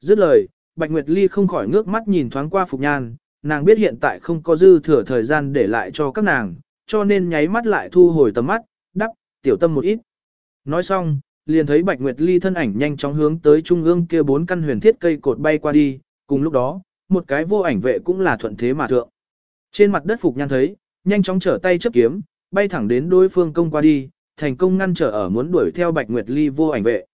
Dứt lời, Bạch Nguyệt Ly không khỏi ngước mắt nhìn thoáng qua Phục Nhan, nàng biết hiện tại không có dư thừa thời gian để lại cho các nàng, cho nên nháy mắt lại thu hồi tầm mắt, đắp, tiểu tâm một ít. Nói xong, liền thấy Bạch Nguyệt Ly thân ảnh nhanh chóng hướng tới trung ương kia bốn căn huyền thiết cây cột bay qua đi, cùng lúc đó, một cái vô ảnh vệ cũng là thuận thế mà thượng. Trên mặt đất Phục Nhan thấy, nhanh chóng trở tay chấp kiếm, bay thẳng đến đối phương công qua đi, thành công ngăn trở ở muốn đuổi theo Bạch Nguyệt Ly vô ảnh vệ.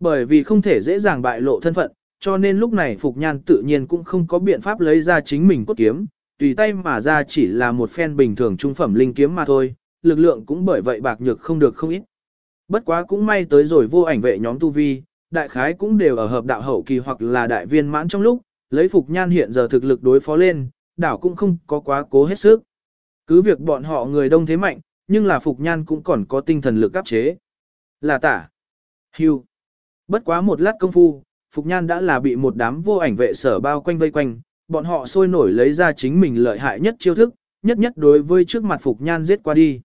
Bởi vì không thể dễ dàng bại lộ thân phận, cho nên lúc này Phục Nhan tự nhiên cũng không có biện pháp lấy ra chính mình cốt kiếm, tùy tay mà ra chỉ là một phen bình thường trung phẩm linh kiếm mà thôi, lực lượng cũng bởi vậy bạc nhược không được không ít. Bất quá cũng may tới rồi vô ảnh vệ nhóm tu vi, đại khái cũng đều ở hợp đạo hậu kỳ hoặc là đại viên mãn trong lúc, lấy Phục Nhan hiện giờ thực lực đối phó lên, đảo cũng không có quá cố hết sức. Cứ việc bọn họ người đông thế mạnh, nhưng là Phục Nhan cũng còn có tinh thần lực áp chế. Là tả. Hưu. Bất quá một lát công phu, Phục Nhan đã là bị một đám vô ảnh vệ sở bao quanh vây quanh, bọn họ sôi nổi lấy ra chính mình lợi hại nhất chiêu thức, nhất nhất đối với trước mặt Phục Nhan giết qua đi.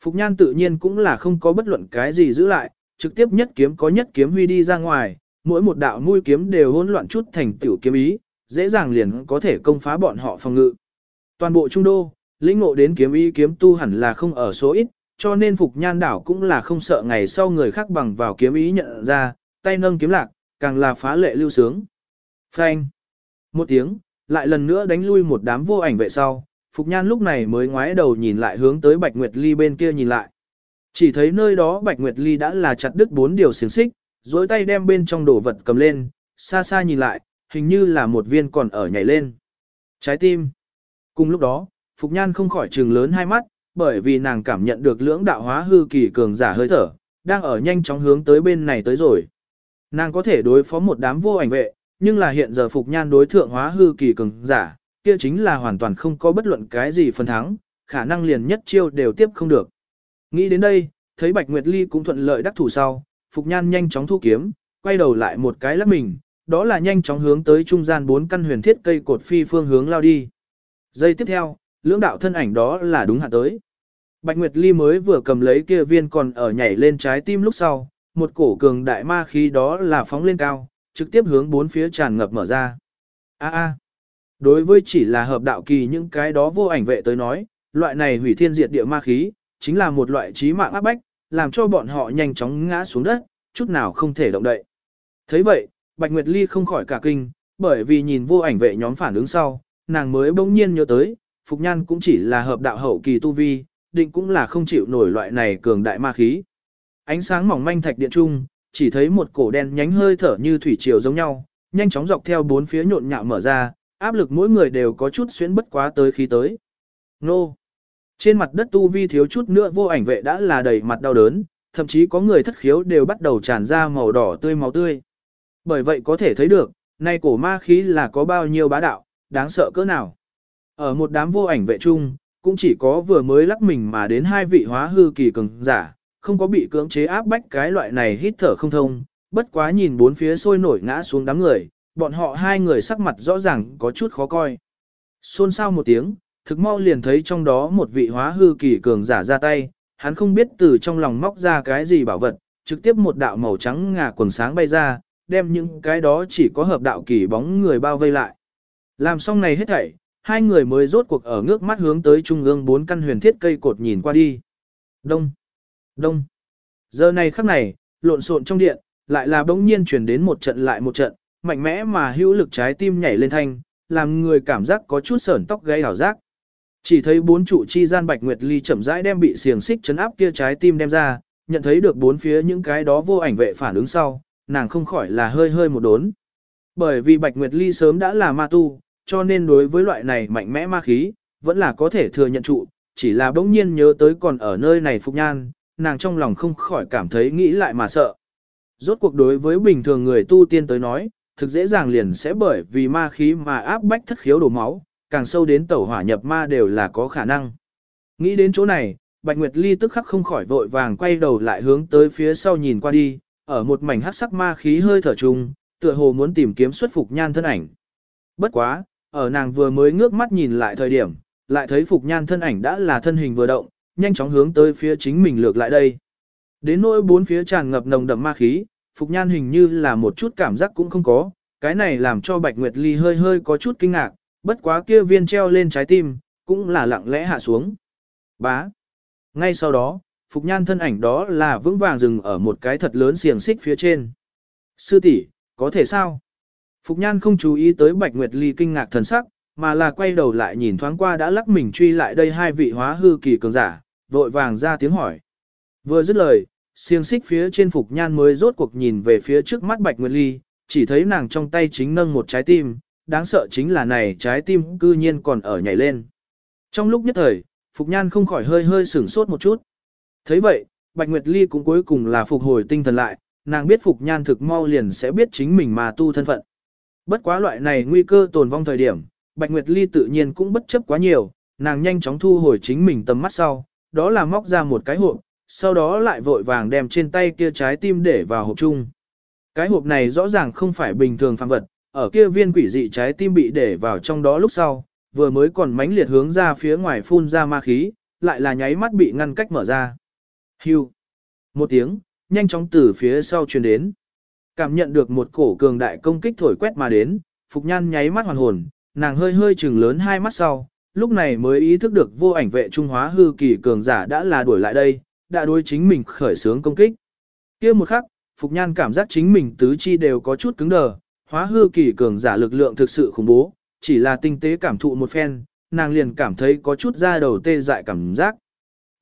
Phục Nhan tự nhiên cũng là không có bất luận cái gì giữ lại, trực tiếp nhất kiếm có nhất kiếm huy đi ra ngoài, mỗi một đạo mũi kiếm đều hỗn loạn chút thành tiểu kiếm ý, dễ dàng liền có thể công phá bọn họ phòng ngự. Toàn bộ trung đô, lĩnh ngộ đến kiếm ý kiếm tu hẳn là không ở số ít, cho nên Phục Nhan đảo cũng là không sợ ngày sau người khác bằng vào kiếm ý nhận ra, tay nâng kiếm lạc, càng là phá lệ lưu sướng. Phanh. Một tiếng, lại lần nữa đánh lui một đám vô ảnh vệ sau, Phục Nhan lúc này mới ngoái đầu nhìn lại hướng tới Bạch Nguyệt Ly bên kia nhìn lại. Chỉ thấy nơi đó Bạch Nguyệt Ly đã là chặt đứt bốn điều xiềng xích, dối tay đem bên trong đồ vật cầm lên, xa xa nhìn lại, hình như là một viên còn ở nhảy lên. Trái tim. Cùng lúc đó, Phục Nhan không khỏi trừng lớn hai mắt, bởi vì nàng cảm nhận được lưỡng đạo hóa hư kỳ cường giả hơi thở, đang ở nhanh chóng hướng tới bên này tới rồi. Nàng có thể đối phó một đám vô ảnh vệ, nhưng là hiện giờ Phục Nhan đối thượng hóa hư kỳ cường giả, kia chính là hoàn toàn không có bất luận cái gì phần thắng, khả năng liền nhất chiêu đều tiếp không được. Nghĩ đến đây, thấy Bạch Nguyệt Ly cũng thuận lợi đắc thủ sau, Phục Nhan nhanh chóng thu kiếm, quay đầu lại một cái lắc mình, đó là nhanh chóng hướng tới trung gian bốn căn huyền thiết cây cột phi phương hướng lao đi. Giây tiếp theo, lưỡng đạo thân ảnh đó là đúng hạ tới. Bạch Nguyệt Ly mới vừa cầm lấy kia viên còn ở nhảy lên trái tim lúc sau, một cổ cường đại ma khí đó là phóng lên cao, trực tiếp hướng bốn phía tràn ngập mở ra. A a. Đối với chỉ là hợp đạo kỳ những cái đó vô ảnh vệ tới nói, loại này hủy thiên diệt địa ma khí, chính là một loại trí mạng áp bách, làm cho bọn họ nhanh chóng ngã xuống đất, chút nào không thể động đậy. thấy vậy, Bạch Nguyệt Ly không khỏi cả kinh, bởi vì nhìn vô ảnh vệ nhóm phản ứng sau, nàng mới bỗng nhiên nhớ tới, Phục Nhan cũng chỉ là hợp đạo hậu kỳ tu vi, định cũng là không chịu nổi loại này cường đại ma khí. Ánh sáng mỏng manh thạch điện trung, chỉ thấy một cổ đen nhánh hơi thở như thủy triều giống nhau, nhanh chóng dọc theo bốn phía nhộn nhạo mở ra, áp lực mỗi người đều có chút xuyến bất quá tới khí tới. Nô! Trên mặt đất tu vi thiếu chút nữa vô ảnh vệ đã là đầy mặt đau đớn, thậm chí có người thất khiếu đều bắt đầu tràn ra màu đỏ tươi máu tươi. Bởi vậy có thể thấy được, nay cổ ma khí là có bao nhiêu bá đạo, đáng sợ cỡ nào. Ở một đám vô ảnh vệ chung, cũng chỉ có vừa mới lắc mình mà đến hai vị hóa hư kỳ cường giả, không có bị cưỡng chế áp bách cái loại này hít thở không thông, bất quá nhìn bốn phía sôi nổi ngã xuống đám người, bọn họ hai người sắc mặt rõ ràng có chút khó coi. Xôn xao một tiếng, thực mau liền thấy trong đó một vị hóa hư kỳ cường giả ra tay, hắn không biết từ trong lòng móc ra cái gì bảo vật, trực tiếp một đạo màu trắng ngà quần sáng bay ra, đem những cái đó chỉ có hợp đạo kỳ bóng người bao vây lại. Làm xong này hết thảy, hai người mới rốt cuộc ở ngước mắt hướng tới trung ương bốn căn huyền thiết cây cột nhìn qua đi. Đông, đông. Giờ này khắc này, lộn xộn trong điện, lại là bỗng nhiên chuyển đến một trận lại một trận, mạnh mẽ mà hữu lực trái tim nhảy lên thanh, làm người cảm giác có chút sởn tóc gây hảo giác. Chỉ thấy bốn trụ chi gian Bạch Nguyệt Ly chậm rãi đem bị xiềng xích chấn áp kia trái tim đem ra, nhận thấy được bốn phía những cái đó vô ảnh vệ phản ứng sau, nàng không khỏi là hơi hơi một đốn. Bởi vì Bạch Nguyệt Ly sớm đã là ma tu, cho nên đối với loại này mạnh mẽ ma khí, vẫn là có thể thừa nhận trụ, chỉ là bỗng nhiên nhớ tới còn ở nơi này Phục Nhan, nàng trong lòng không khỏi cảm thấy nghĩ lại mà sợ. Rốt cuộc đối với bình thường người tu tiên tới nói, thực dễ dàng liền sẽ bởi vì ma khí mà áp bách thất khiếu đổ máu, càng sâu đến tẩu hỏa nhập ma đều là có khả năng. Nghĩ đến chỗ này, Bạch Nguyệt Ly tức khắc không khỏi vội vàng quay đầu lại hướng tới phía sau nhìn qua đi, ở một mảnh hắc sắc ma khí hơi thở chung, tựa hồ muốn tìm kiếm xuất Phục Nhan thân ảnh. Bất quá, ở nàng vừa mới ngước mắt nhìn lại thời điểm, lại thấy Phục Nhan thân ảnh đã là thân hình vừa động, nhanh chóng hướng tới phía chính mình lược lại đây. Đến nỗi bốn phía tràn ngập nồng đậm ma khí, Phục Nhan hình như là một chút cảm giác cũng không có, cái này làm cho Bạch Nguyệt Ly hơi hơi có chút kinh ngạc, bất quá kia viên treo lên trái tim, cũng là lặng lẽ hạ xuống. Bá. Ngay sau đó, Phục Nhan thân ảnh đó là vững vàng dừng ở một cái thật lớn xiềng xích phía trên. Sư tỷ có thể sao? Phục Nhan không chú ý tới Bạch Nguyệt Ly kinh ngạc thần sắc, mà là quay đầu lại nhìn thoáng qua đã lắc mình truy lại đây hai vị hóa hư kỳ cường giả, vội vàng ra tiếng hỏi. Vừa dứt lời, xiềng xích phía trên Phục Nhan mới rốt cuộc nhìn về phía trước mắt Bạch Nguyệt Ly, chỉ thấy nàng trong tay chính nâng một trái tim, đáng sợ chính là này trái tim cư nhiên còn ở nhảy lên. Trong lúc nhất thời, Phục Nhan không khỏi hơi hơi sửng sốt một chút. thấy vậy, Bạch Nguyệt Ly cũng cuối cùng là phục hồi tinh thần lại, nàng biết Phục Nhan thực mau liền sẽ biết chính mình mà tu thân phận. Bất quá loại này nguy cơ tồn vong thời điểm, Bạch Nguyệt Ly tự nhiên cũng bất chấp quá nhiều, nàng nhanh chóng thu hồi chính mình tầm mắt sau, đó là móc ra một cái hộp, sau đó lại vội vàng đem trên tay kia trái tim để vào hộp chung. Cái hộp này rõ ràng không phải bình thường phàm vật, ở kia viên quỷ dị trái tim bị để vào trong đó lúc sau, vừa mới còn mãnh liệt hướng ra phía ngoài phun ra ma khí, lại là nháy mắt bị ngăn cách mở ra. Hưu. Một tiếng, nhanh chóng từ phía sau truyền đến. Cảm nhận được một cổ cường đại công kích thổi quét mà đến, Phục Nhan nháy mắt hoàn hồn, nàng hơi hơi chừng lớn hai mắt sau, lúc này mới ý thức được vô ảnh vệ trung hóa hư kỳ cường giả đã là đuổi lại đây, đã đối chính mình khởi sướng công kích. kia một khắc, Phục Nhan cảm giác chính mình tứ chi đều có chút cứng đờ, hóa hư kỳ cường giả lực lượng thực sự khủng bố, chỉ là tinh tế cảm thụ một phen, nàng liền cảm thấy có chút da đầu tê dại cảm giác.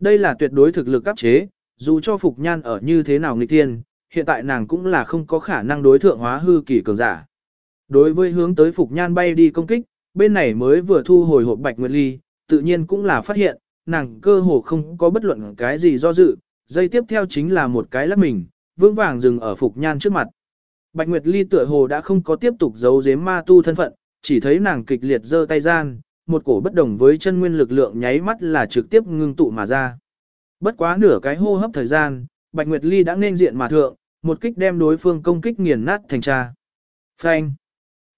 Đây là tuyệt đối thực lực áp chế, dù cho Phục Nhan ở như thế nào nghịch thiên hiện tại nàng cũng là không có khả năng đối thượng hóa hư kỳ cường giả. Đối với hướng tới Phục Nhan bay đi công kích, bên này mới vừa thu hồi hộp Bạch Nguyệt Ly, tự nhiên cũng là phát hiện, nàng cơ hồ không có bất luận cái gì do dự, dây tiếp theo chính là một cái lắc mình, vững vàng dừng ở Phục Nhan trước mặt. Bạch Nguyệt Ly tựa hồ đã không có tiếp tục giấu giếm ma tu thân phận, chỉ thấy nàng kịch liệt giơ tay gian, một cổ bất đồng với chân nguyên lực lượng nháy mắt là trực tiếp ngưng tụ mà ra. Bất quá nửa cái hô hấp thời gian, Bạch Nguyệt Ly đã nên diện mà thượng, một kích đem đối phương công kích nghiền nát thành cha. Phanh!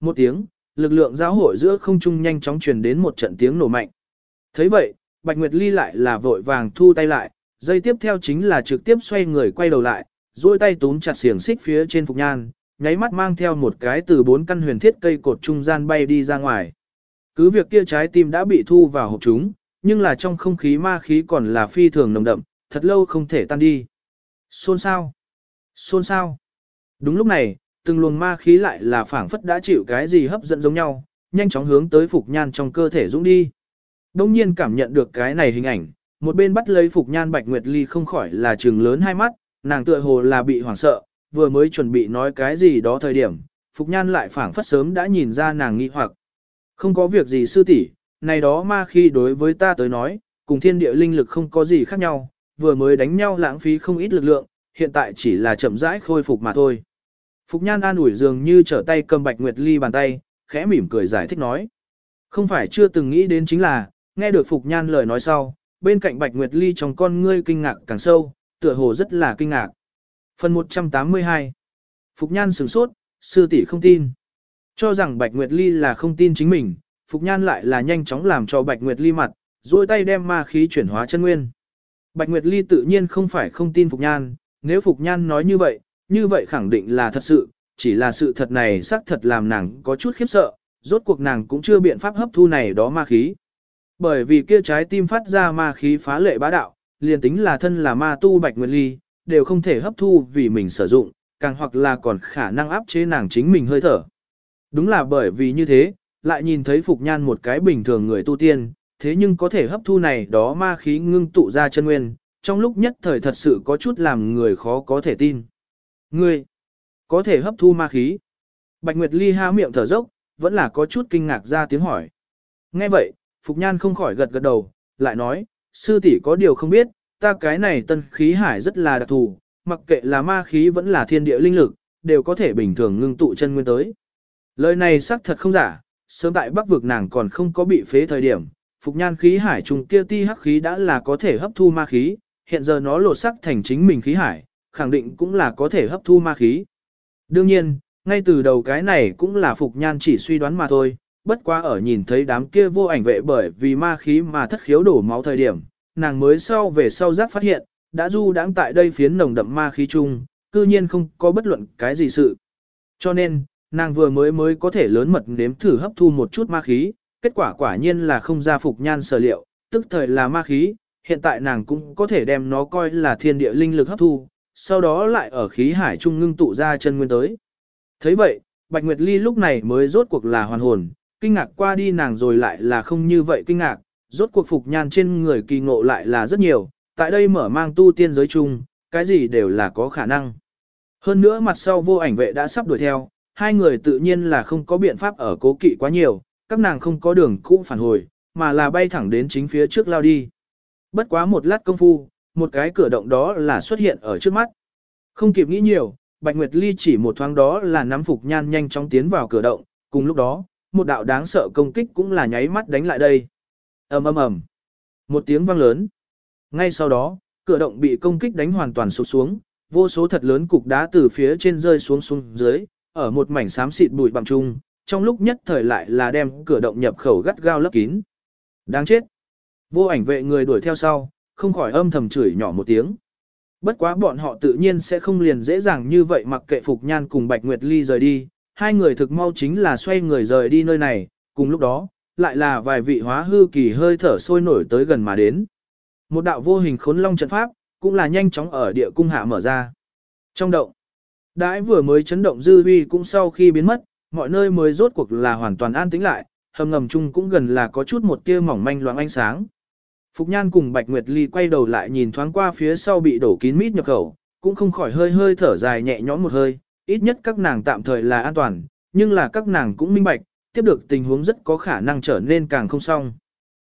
Một tiếng, lực lượng giáo hội giữa không trung nhanh chóng truyền đến một trận tiếng nổ mạnh. thấy vậy, Bạch Nguyệt Ly lại là vội vàng thu tay lại, dây tiếp theo chính là trực tiếp xoay người quay đầu lại, duỗi tay túm chặt xiềng xích phía trên phục nhan, nháy mắt mang theo một cái từ bốn căn huyền thiết cây cột trung gian bay đi ra ngoài. Cứ việc kia trái tim đã bị thu vào hộp chúng, nhưng là trong không khí ma khí còn là phi thường nồng đậm, thật lâu không thể tan đi. Xôn sao? Xôn sao? Đúng lúc này, từng luồng ma khí lại là phảng phất đã chịu cái gì hấp dẫn giống nhau, nhanh chóng hướng tới Phục Nhan trong cơ thể dũng đi. Đông nhiên cảm nhận được cái này hình ảnh, một bên bắt lấy Phục Nhan Bạch Nguyệt Ly không khỏi là trừng lớn hai mắt, nàng tựa hồ là bị hoảng sợ, vừa mới chuẩn bị nói cái gì đó thời điểm, Phục Nhan lại phảng phất sớm đã nhìn ra nàng nghi hoặc. Không có việc gì sư tỷ, này đó ma khi đối với ta tới nói, cùng thiên địa linh lực không có gì khác nhau, vừa mới đánh nhau lãng phí không ít lực lượng, hiện tại chỉ là chậm rãi khôi phục mà thôi. Phục Nhan an ủi dường như trở tay cầm Bạch Nguyệt Ly bàn tay, khẽ mỉm cười giải thích nói. Không phải chưa từng nghĩ đến chính là, nghe được Phục Nhan lời nói sau, bên cạnh Bạch Nguyệt Ly trong con ngươi kinh ngạc càng sâu, tựa hồ rất là kinh ngạc. Phần 182 Phục Nhan sửng sốt, sư tỷ không tin. Cho rằng Bạch Nguyệt Ly là không tin chính mình, Phục Nhan lại là nhanh chóng làm cho Bạch Nguyệt Ly mặt, duỗi tay đem ma khí chuyển hóa chân nguyên. Bạch Nguyệt Ly tự nhiên không phải không tin Phục Nhan, nếu Phục Nhan nói như vậy, như vậy khẳng định là thật sự, chỉ là sự thật này xác thật làm nàng có chút khiếp sợ, rốt cuộc nàng cũng chưa biện pháp hấp thu này đó ma khí. Bởi vì kia trái tim phát ra ma khí phá lệ bá đạo, liền tính là thân là ma tu Bạch Nguyệt Ly, đều không thể hấp thu vì mình sử dụng, càng hoặc là còn khả năng áp chế nàng chính mình hơi thở. Đúng là bởi vì như thế, lại nhìn thấy Phục Nhan một cái bình thường người tu tiên, thế nhưng có thể hấp thu này đó ma khí ngưng tụ ra chân nguyên, trong lúc nhất thời thật sự có chút làm người khó có thể tin. Ngươi, có thể hấp thu ma khí. Bạch Nguyệt Ly há miệng thở dốc, vẫn là có chút kinh ngạc ra tiếng hỏi. Nghe vậy, Phục Nhan không khỏi gật gật đầu, lại nói, sư tỷ có điều không biết, ta cái này tân khí hải rất là đặc thù, mặc kệ là ma khí vẫn là thiên địa linh lực, đều có thể bình thường ngưng tụ chân nguyên tới. Lời này xác thật không giả, sớm tại bắc vực nàng còn không có bị phế thời điểm, Phục Nhan khí hải trùng kia ti hắc khí đã là có thể hấp thu ma khí, hiện giờ nó lột sắc thành chính mình khí hải, khẳng định cũng là có thể hấp thu ma khí. Đương nhiên, ngay từ đầu cái này cũng là Phục Nhan chỉ suy đoán mà thôi, bất quá ở nhìn thấy đám kia vô ảnh vệ bởi vì ma khí mà thất khiếu đổ máu thời điểm, nàng mới sau về sau giác phát hiện, đã du đãng tại đây phiến nồng đậm ma khí chung, cư nhiên không có bất luận cái gì sự. Cho nên, nàng vừa mới mới có thể lớn mật nếm thử hấp thu một chút ma khí, kết quả quả nhiên là không ra Phục Nhan sở liệu, tức thời là ma khí, hiện tại nàng cũng có thể đem nó coi là thiên địa linh lực hấp thu, sau đó lại ở khí hải trung ngưng tụ ra chân nguyên tới. thấy vậy, Bạch Nguyệt Ly lúc này mới rốt cuộc là hoàn hồn, kinh ngạc qua đi nàng rồi lại là không như vậy kinh ngạc, rốt cuộc phục nhan trên người kỳ ngộ lại là rất nhiều, tại đây mở mang tu tiên giới chung, cái gì đều là có khả năng. Hơn nữa mặt sau vô ảnh vệ đã sắp đuổi theo, hai người tự nhiên là không có biện pháp ở cố kỵ quá nhiều, các nàng không có đường cũ phản hồi, mà là bay thẳng đến chính phía trước lao đi. Bất quá một lát công phu, một cái cửa động đó là xuất hiện ở trước mắt. Không kịp nghĩ nhiều, Bạch Nguyệt Ly chỉ một thoáng đó là nắm phục nhan nhanh chóng tiến vào cửa động, cùng lúc đó, một đạo đáng sợ công kích cũng là nháy mắt đánh lại đây. ầm ầm ầm, một tiếng vang lớn. Ngay sau đó, cửa động bị công kích đánh hoàn toàn sụp xuống, vô số thật lớn cục đá từ phía trên rơi xuống xuống dưới, ở một mảnh xám xịt bụi bằng chung, trong lúc nhất thời lại là đem cửa động nhập khẩu gắt gao lấp kín. Đáng chết. Vô ảnh vệ người đuổi theo sau, không khỏi âm thầm chửi nhỏ một tiếng. Bất quá bọn họ tự nhiên sẽ không liền dễ dàng như vậy mặc kệ Phục Nhan cùng Bạch Nguyệt Ly rời đi, hai người thực mau chính là xoay người rời đi nơi này, cùng lúc đó, lại là vài vị hóa hư kỳ hơi thở sôi nổi tới gần mà đến. Một đạo vô hình khốn long trận pháp, cũng là nhanh chóng ở địa cung hạ mở ra. Trong động, đãi vừa mới chấn động dư huy cũng sau khi biến mất, mọi nơi mới rốt cuộc là hoàn toàn an tĩnh lại, hầm ngầm chung cũng gần là có chút một tia mỏng manh loáng ánh sáng. Phục Nhan cùng Bạch Nguyệt Ly quay đầu lại nhìn thoáng qua phía sau bị đổ kín mít nhập khẩu, cũng không khỏi hơi hơi thở dài nhẹ nhõm một hơi, ít nhất các nàng tạm thời là an toàn, nhưng là các nàng cũng minh bạch, tiếp được tình huống rất có khả năng trở nên càng không xong.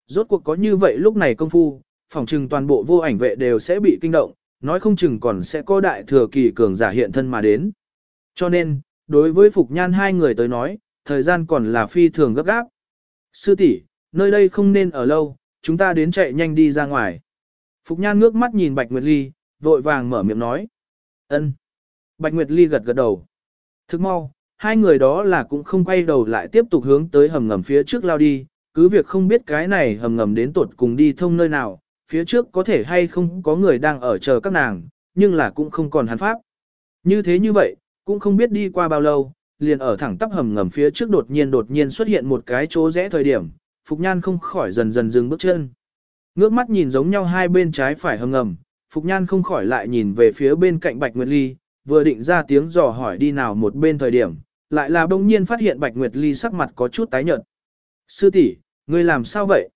Rốt cuộc có như vậy lúc này công phu, phòng trừng toàn bộ vô ảnh vệ đều sẽ bị kinh động, nói không chừng còn sẽ có đại thừa kỳ cường giả hiện thân mà đến. Cho nên, đối với Phục Nhan hai người tới nói, thời gian còn là phi thường gấp gáp. Sư tỷ, nơi đây không nên ở lâu, chúng ta đến chạy nhanh đi ra ngoài. Phục Nhan ngước mắt nhìn Bạch Nguyệt Ly, vội vàng mở miệng nói. ân Bạch Nguyệt Ly gật gật đầu. Thức mau, hai người đó là cũng không quay đầu lại tiếp tục hướng tới hầm ngầm phía trước lao đi, cứ việc không biết cái này hầm ngầm đến tuột cùng đi thông nơi nào, phía trước có thể hay không có người đang ở chờ các nàng, nhưng là cũng không còn hắn pháp. Như thế như vậy, cũng không biết đi qua bao lâu, liền ở thẳng tắp hầm ngầm phía trước đột nhiên đột nhiên xuất hiện một cái chỗ rẽ thời điểm, Phục Nhan không khỏi dần dần dừng bước chân. Ngước mắt nhìn giống nhau hai bên trái phải hầm ngầm, Phục Nhan không khỏi lại nhìn về phía bên cạnh Bạch Nguyệt Ly, vừa định ra tiếng dò hỏi đi nào một bên thời điểm, lại là bỗng nhiên phát hiện Bạch Nguyệt Ly sắc mặt có chút tái nhợt. Sư tỷ, ngươi làm sao vậy?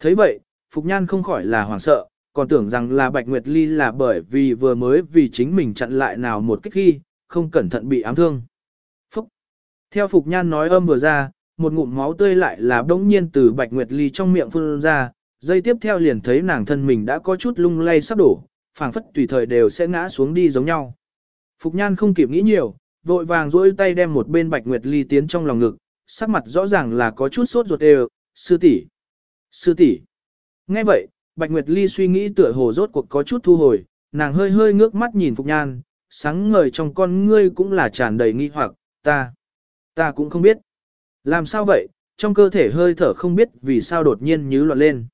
thấy vậy, Phục Nhan không khỏi là hoảng sợ, còn tưởng rằng là Bạch Nguyệt Ly là bởi vì vừa mới vì chính mình chặn lại nào một kích khi, không cẩn thận bị ám thương. Phúc! Theo Phục Nhan nói âm vừa ra, một ngụm máu tươi lại là bỗng nhiên từ Bạch Nguyệt Ly trong miệng phun ra, dây tiếp theo liền thấy nàng thân mình đã có chút lung lay sắp đổ, phảng phất tùy thời đều sẽ ngã xuống đi giống nhau. Phục Nhan không kịp nghĩ nhiều, vội vàng duỗi tay đem một bên Bạch Nguyệt Ly tiến trong lòng ngực, sắc mặt rõ ràng là có chút sốt ruột đều, sư tỷ, sư tỷ. Nghe vậy, Bạch Nguyệt Ly suy nghĩ tựa hồ rốt cuộc có chút thu hồi, nàng hơi hơi ngước mắt nhìn Phục Nhan, sáng ngời trong con ngươi cũng là tràn đầy nghi hoặc, ta, ta cũng không biết. Làm sao vậy, trong cơ thể hơi thở không biết vì sao đột nhiên nhứ loạn lên.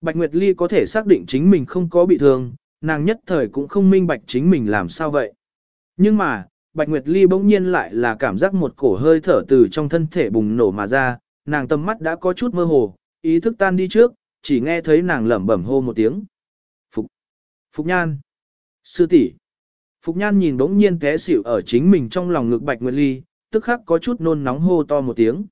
Bạch Nguyệt Ly có thể xác định chính mình không có bị thương, nàng nhất thời cũng không minh bạch chính mình làm sao vậy. Nhưng mà, Bạch Nguyệt Ly bỗng nhiên lại là cảm giác một cổ hơi thở từ trong thân thể bùng nổ mà ra, nàng tâm mắt đã có chút mơ hồ, ý thức tan đi trước, chỉ nghe thấy nàng lẩm bẩm hô một tiếng. Phục! Phục Nhan! Sư tỷ. Phục Nhan nhìn bỗng nhiên té xỉu ở chính mình trong lòng ngực Bạch Nguyệt Ly, tức khắc có chút nôn nóng hô to một tiếng.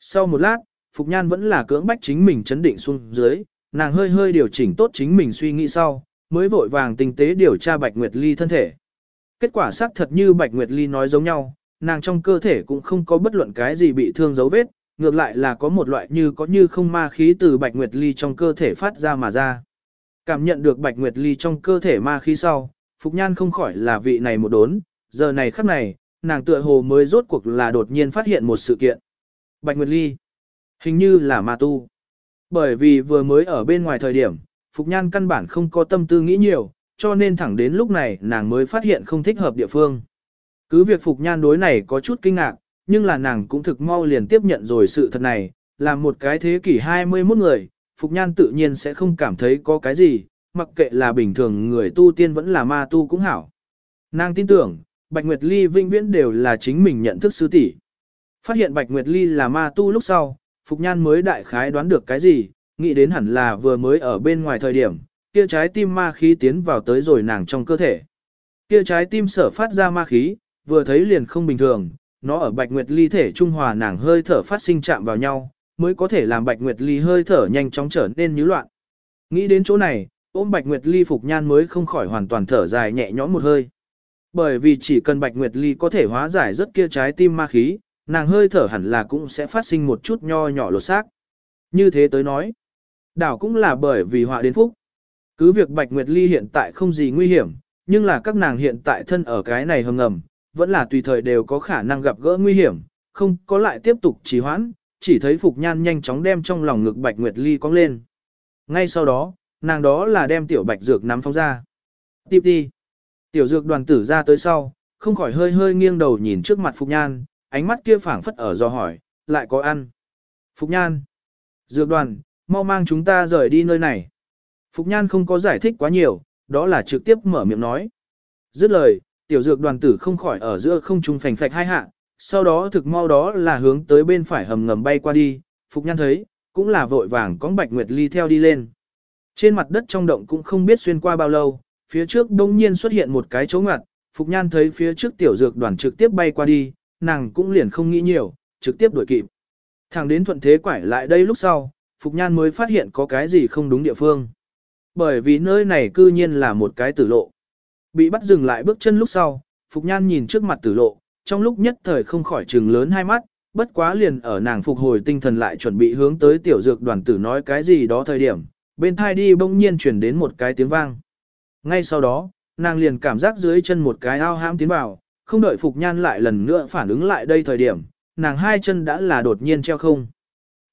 Sau một lát, Phục Nhan vẫn là cưỡng bách chính mình chấn định xuống dưới, nàng hơi hơi điều chỉnh tốt chính mình suy nghĩ sau, mới vội vàng tinh tế điều tra Bạch Nguyệt Ly thân thể. Kết quả xác thật như Bạch Nguyệt Ly nói giống nhau, nàng trong cơ thể cũng không có bất luận cái gì bị thương dấu vết, ngược lại là có một loại như có như không ma khí từ Bạch Nguyệt Ly trong cơ thể phát ra mà ra. Cảm nhận được Bạch Nguyệt Ly trong cơ thể ma khí sau, Phục Nhan không khỏi là vị này một đốn, giờ này khắc này, nàng tựa hồ mới rốt cuộc là đột nhiên phát hiện một sự kiện. Bạch Nguyệt Ly. Hình như là ma tu. Bởi vì vừa mới ở bên ngoài thời điểm, Phục Nhan căn bản không có tâm tư nghĩ nhiều, cho nên thẳng đến lúc này nàng mới phát hiện không thích hợp địa phương. Cứ việc Phục Nhan đối này có chút kinh ngạc, nhưng là nàng cũng thực mau liền tiếp nhận rồi sự thật này, là một cái thế kỷ 21 người, Phục Nhan tự nhiên sẽ không cảm thấy có cái gì, mặc kệ là bình thường người tu tiên vẫn là ma tu cũng hảo. Nàng tin tưởng, Bạch Nguyệt Ly vinh viễn đều là chính mình nhận thức sư tỷ. Phát hiện Bạch Nguyệt Ly là ma tu lúc sau, Phục Nhan mới đại khái đoán được cái gì, nghĩ đến hẳn là vừa mới ở bên ngoài thời điểm, kia trái tim ma khí tiến vào tới rồi nàng trong cơ thể. Kia trái tim sở phát ra ma khí, vừa thấy liền không bình thường, nó ở Bạch Nguyệt Ly thể trung hòa nàng hơi thở phát sinh chạm vào nhau, mới có thể làm Bạch Nguyệt Ly hơi thở nhanh chóng trở nên như loạn. Nghĩ đến chỗ này, ôm Bạch Nguyệt Ly Phục Nhan mới không khỏi hoàn toàn thở dài nhẹ nhõm một hơi. Bởi vì chỉ cần Bạch Nguyệt Ly có thể hóa giải rất kia trái tim ma khí, nàng hơi thở hẳn là cũng sẽ phát sinh một chút nho nhỏ lột xác. Như thế tới nói, đảo cũng là bởi vì họa đến phúc. Cứ việc Bạch Nguyệt Ly hiện tại không gì nguy hiểm, nhưng là các nàng hiện tại thân ở cái này hầm ngầm, vẫn là tùy thời đều có khả năng gặp gỡ nguy hiểm, không có lại tiếp tục trì hoãn, chỉ thấy Phục Nhan nhanh chóng đem trong lòng ngực Bạch Nguyệt Ly cong lên. Ngay sau đó, nàng đó là đem tiểu Bạch Dược nắm phóng ra. Tiếp đi. Tiểu Dược đoàn tử ra tới sau, không khỏi hơi hơi nghiêng đầu nhìn trước mặt Phục Nhan, ánh mắt kia phảng phất ở do hỏi, lại có ăn. Phục Nhan. Dược đoàn, mau mang chúng ta rời đi nơi này. Phục Nhan không có giải thích quá nhiều, đó là trực tiếp mở miệng nói. Dứt lời, tiểu dược đoàn tử không khỏi ở giữa không trung phành phạch hai hạ, sau đó thực mau đó là hướng tới bên phải hầm ngầm bay qua đi, Phục Nhan thấy, cũng là vội vàng có Bạch Nguyệt Ly theo đi lên. Trên mặt đất trong động cũng không biết xuyên qua bao lâu, phía trước đông nhiên xuất hiện một cái chỗ ngặt, Phục Nhan thấy phía trước tiểu dược đoàn trực tiếp bay qua đi, nàng cũng liền không nghĩ nhiều, trực tiếp đuổi kịp. Thẳng đến thuận thế quải lại đây lúc sau, Phục Nhan mới phát hiện có cái gì không đúng địa phương. Bởi vì nơi này cư nhiên là một cái tử lộ. Bị bắt dừng lại bước chân lúc sau, Phục Nhan nhìn trước mặt tử lộ, trong lúc nhất thời không khỏi trừng lớn hai mắt, bất quá liền ở nàng phục hồi tinh thần lại chuẩn bị hướng tới tiểu dược đoàn tử nói cái gì đó thời điểm, bên thai đi bỗng nhiên chuyển đến một cái tiếng vang. Ngay sau đó, nàng liền cảm giác dưới chân một cái ao hãm tiến vào, không đợi Phục Nhan lại lần nữa phản ứng lại đây thời điểm, nàng hai chân đã là đột nhiên treo không.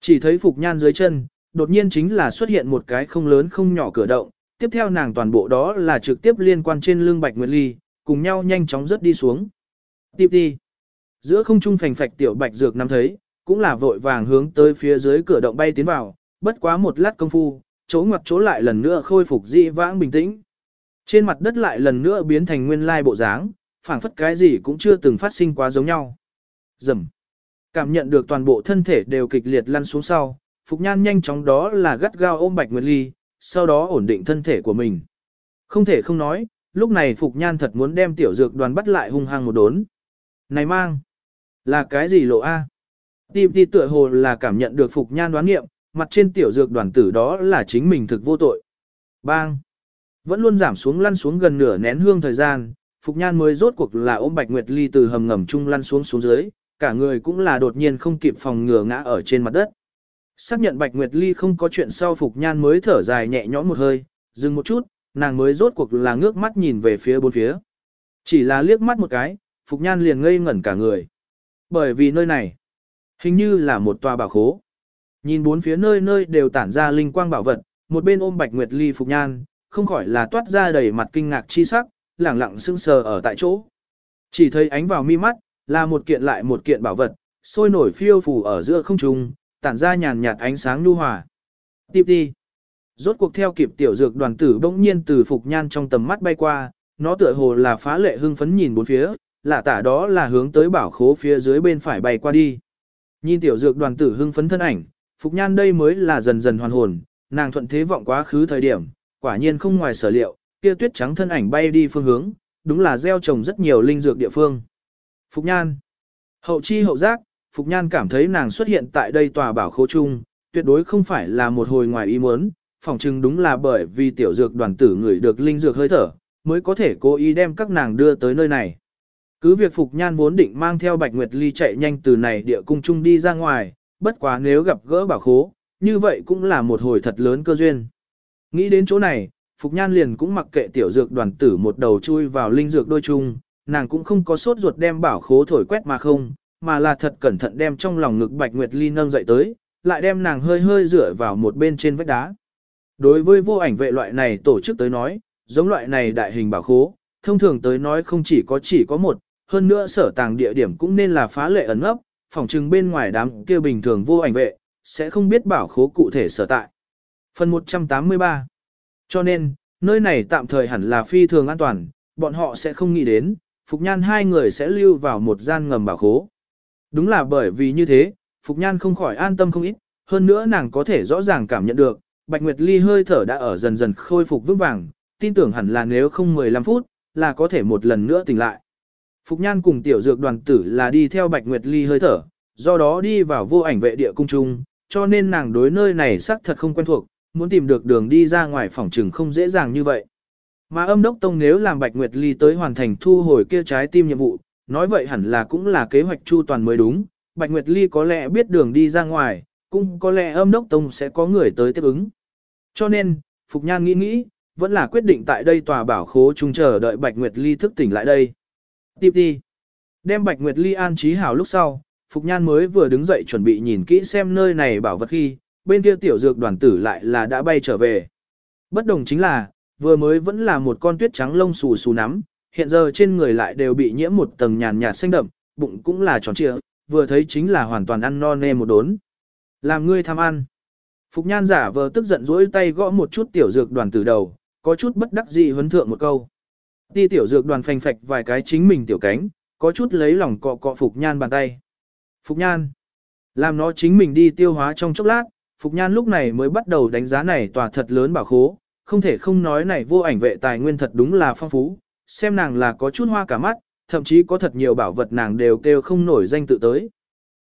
Chỉ thấy Phục Nhan dưới chân, đột nhiên chính là xuất hiện một cái không lớn không nhỏ cửa động, tiếp theo nàng toàn bộ đó là trực tiếp liên quan trên lưng Bạch Nguyệt Ly, cùng nhau nhanh chóng rớt đi xuống. Tiếp đi. Giữa không trung phành phạch tiểu Bạch Dược nắm thấy, cũng là vội vàng hướng tới phía dưới cửa động bay tiến vào, bất quá một lát công phu, chỗ ngoặt chỗ lại lần nữa khôi phục dị vãng bình tĩnh. Trên mặt đất lại lần nữa biến thành nguyên lai bộ dáng, phảng phất cái gì cũng chưa từng phát sinh quá giống nhau. Dầm. Cảm nhận được toàn bộ thân thể đều kịch liệt lăn xuống sau, Phục Nhan nhanh chóng đó là gắt gao ôm Bạch Nguyệt Ly, sau đó ổn định thân thể của mình. Không thể không nói, lúc này Phục Nhan thật muốn đem tiểu dược đoàn bắt lại hung hăng một đốn. Này mang! Là cái gì lộ A? Tìm đi tựa hồ là cảm nhận được Phục Nhan đoán nghiệm, mặt trên tiểu dược đoàn tử đó là chính mình thực vô tội. Bang! Vẫn luôn giảm xuống lăn xuống gần nửa nén hương thời gian, Phục Nhan mới rốt cuộc là ôm Bạch Nguyệt Ly từ hầm ngầm chung lăn xuống xuống dưới, cả người cũng là đột nhiên không kịp phòng ngừa ngã ở trên mặt đất. Xác nhận Bạch Nguyệt Ly không có chuyện sau Phục Nhan mới thở dài nhẹ nhõm một hơi, dừng một chút, nàng mới rốt cuộc là ngước mắt nhìn về phía bốn phía. Chỉ là liếc mắt một cái, Phục Nhan liền ngây ngẩn cả người. Bởi vì nơi này, hình như là một tòa bảo khố. Nhìn bốn phía nơi nơi đều tản ra linh quang bảo vật, một bên ôm Bạch Nguyệt Ly Phục Nhan, không khỏi là toát ra đầy mặt kinh ngạc chi sắc, lẳng lặng sững sờ ở tại chỗ. Chỉ thấy ánh vào mi mắt, là một kiện lại một kiện bảo vật, sôi nổi phiêu phù ở giữa không trung, tản ra nhàn nhạt ánh sáng nhu hòa. Tiếp đi. Rốt cuộc theo kịp tiểu dược đoàn tử bỗng nhiên từ phục nhan trong tầm mắt bay qua, nó tựa hồ là phá lệ hưng phấn nhìn bốn phía, lạ tả đó là hướng tới bảo khố phía dưới bên phải bay qua đi. Nhìn tiểu dược đoàn tử hưng phấn thân ảnh, phục nhan đây mới là dần dần hoàn hồn, nàng thuận thế vọng quá khứ thời điểm, quả nhiên không ngoài sở liệu, kia tuyết trắng thân ảnh bay đi phương hướng, đúng là gieo trồng rất nhiều linh dược địa phương. Phục Nhan Hậu chi hậu giác, Phục Nhan cảm thấy nàng xuất hiện tại đây tòa bảo khố chung, tuyệt đối không phải là một hồi ngoài ý muốn, phỏng chừng đúng là bởi vì tiểu dược đoàn tử người được linh dược hơi thở, mới có thể cố ý đem các nàng đưa tới nơi này. Cứ việc Phục Nhan vốn định mang theo Bạch Nguyệt Ly chạy nhanh từ này địa cung chung đi ra ngoài, bất quá nếu gặp gỡ bảo khố, như vậy cũng là một hồi thật lớn cơ duyên. Nghĩ đến chỗ này, Phục Nhan liền cũng mặc kệ tiểu dược đoàn tử một đầu chui vào linh dược đôi chung, nàng cũng không có sốt ruột đem bảo khố thổi quét mà không, mà là thật cẩn thận đem trong lòng ngực Bạch Nguyệt Ly nâng dậy tới, lại đem nàng hơi hơi dựa vào một bên trên vách đá. Đối với vô ảnh vệ loại này tổ chức tới nói, giống loại này đại hình bảo khố, thông thường tới nói không chỉ có chỉ có một, hơn nữa sở tàng địa điểm cũng nên là phá lệ ẩn ấp, phòng trừng bên ngoài đám kia bình thường vô ảnh vệ, sẽ không biết bảo khố cụ thể sở tại. Phần 183 Cho nên, nơi này tạm thời hẳn là phi thường an toàn, bọn họ sẽ không nghĩ đến, Phục Nhan hai người sẽ lưu vào một gian ngầm bảo khố. Đúng là bởi vì như thế, Phục Nhan không khỏi an tâm không ít, hơn nữa nàng có thể rõ ràng cảm nhận được, Bạch Nguyệt Ly hơi thở đã ở dần dần khôi phục vững vàng, tin tưởng hẳn là nếu không 15 phút, là có thể một lần nữa tỉnh lại. Phục Nhan cùng tiểu dược đoàn tử là đi theo Bạch Nguyệt Ly hơi thở, do đó đi vào vô ảnh vệ địa cung trung, cho nên nàng đối nơi này xác thật không quen thuộc, muốn tìm được đường đi ra ngoài phòng trừng không dễ dàng như vậy. Mà âm đốc tông nếu làm Bạch Nguyệt Ly tới hoàn thành thu hồi kia trái tim nhiệm vụ, nói vậy hẳn là cũng là kế hoạch chu toàn mới đúng, Bạch Nguyệt Ly có lẽ biết đường đi ra ngoài, cũng có lẽ âm đốc tông sẽ có người tới tiếp ứng. Cho nên, Phục Nhan nghĩ nghĩ, vẫn là quyết định tại đây tòa bảo khố chung chờ đợi Bạch Nguyệt Ly thức tỉnh lại đây. Tiếp đi. Đem Bạch Nguyệt Ly an trí hảo lúc sau, Phục Nhan mới vừa đứng dậy chuẩn bị nhìn kỹ xem nơi này bảo vật khi, bên kia tiểu dược đoàn tử lại là đã bay trở về. Bất đồng chính là, vừa mới vẫn là một con tuyết trắng lông xù xù nắm, hiện giờ trên người lại đều bị nhiễm một tầng nhàn nhạt xanh đậm, bụng cũng là tròn trịa, vừa thấy chính là hoàn toàn ăn no nê một đốn. Làm ngươi tham ăn. Phục nhan giả vờ tức giận dỗi tay gõ một chút tiểu dược đoàn tử đầu, có chút bất đắc dĩ huấn thượng một câu. Ti tiểu dược đoàn phành phạch vài cái chính mình tiểu cánh, có chút lấy lòng cọ cọ Phục nhan bàn tay. Phục nhan. Làm nó chính mình đi tiêu hóa trong chốc lát, Phục nhan lúc này mới bắt đầu đánh giá này tòa thật lớn bảo khố, không thể không nói này vô ảnh vệ tài nguyên thật đúng là phong phú, xem nàng là có chút hoa cả mắt, thậm chí có thật nhiều bảo vật nàng đều kêu không nổi danh tự tới.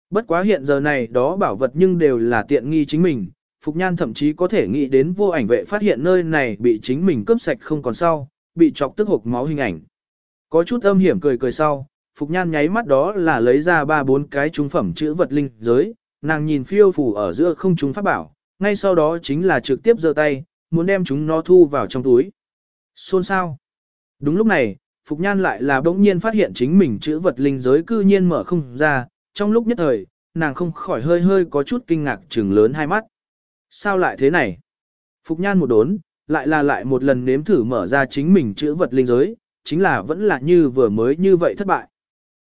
Bất quá hiện giờ này đó bảo vật nhưng đều là tiện nghi chính mình, Phục Nhan thậm chí có thể nghĩ đến vô ảnh vệ phát hiện nơi này bị chính mình cướp sạch không còn sau, bị chọc tức hộp máu hình ảnh. Có chút âm hiểm cười cười sau, Phục Nhan nháy mắt đó là lấy ra ba bốn cái trung phẩm chữ vật linh giới, nàng nhìn phiêu phủ ở giữa không chúng pháp bảo, ngay sau đó chính là trực tiếp giơ tay, muốn đem chúng nó thu vào trong túi. Xôn sao? Đúng lúc này, Phục Nhan lại là bỗng nhiên phát hiện chính mình chữ vật linh giới cư nhiên mở không ra, trong lúc nhất thời, nàng không khỏi hơi hơi có chút kinh ngạc trừng lớn hai mắt. Sao lại thế này? Phục Nhan một đốn, lại là lại một lần nếm thử mở ra chính mình chữ vật linh giới, chính là vẫn là như vừa mới như vậy thất bại.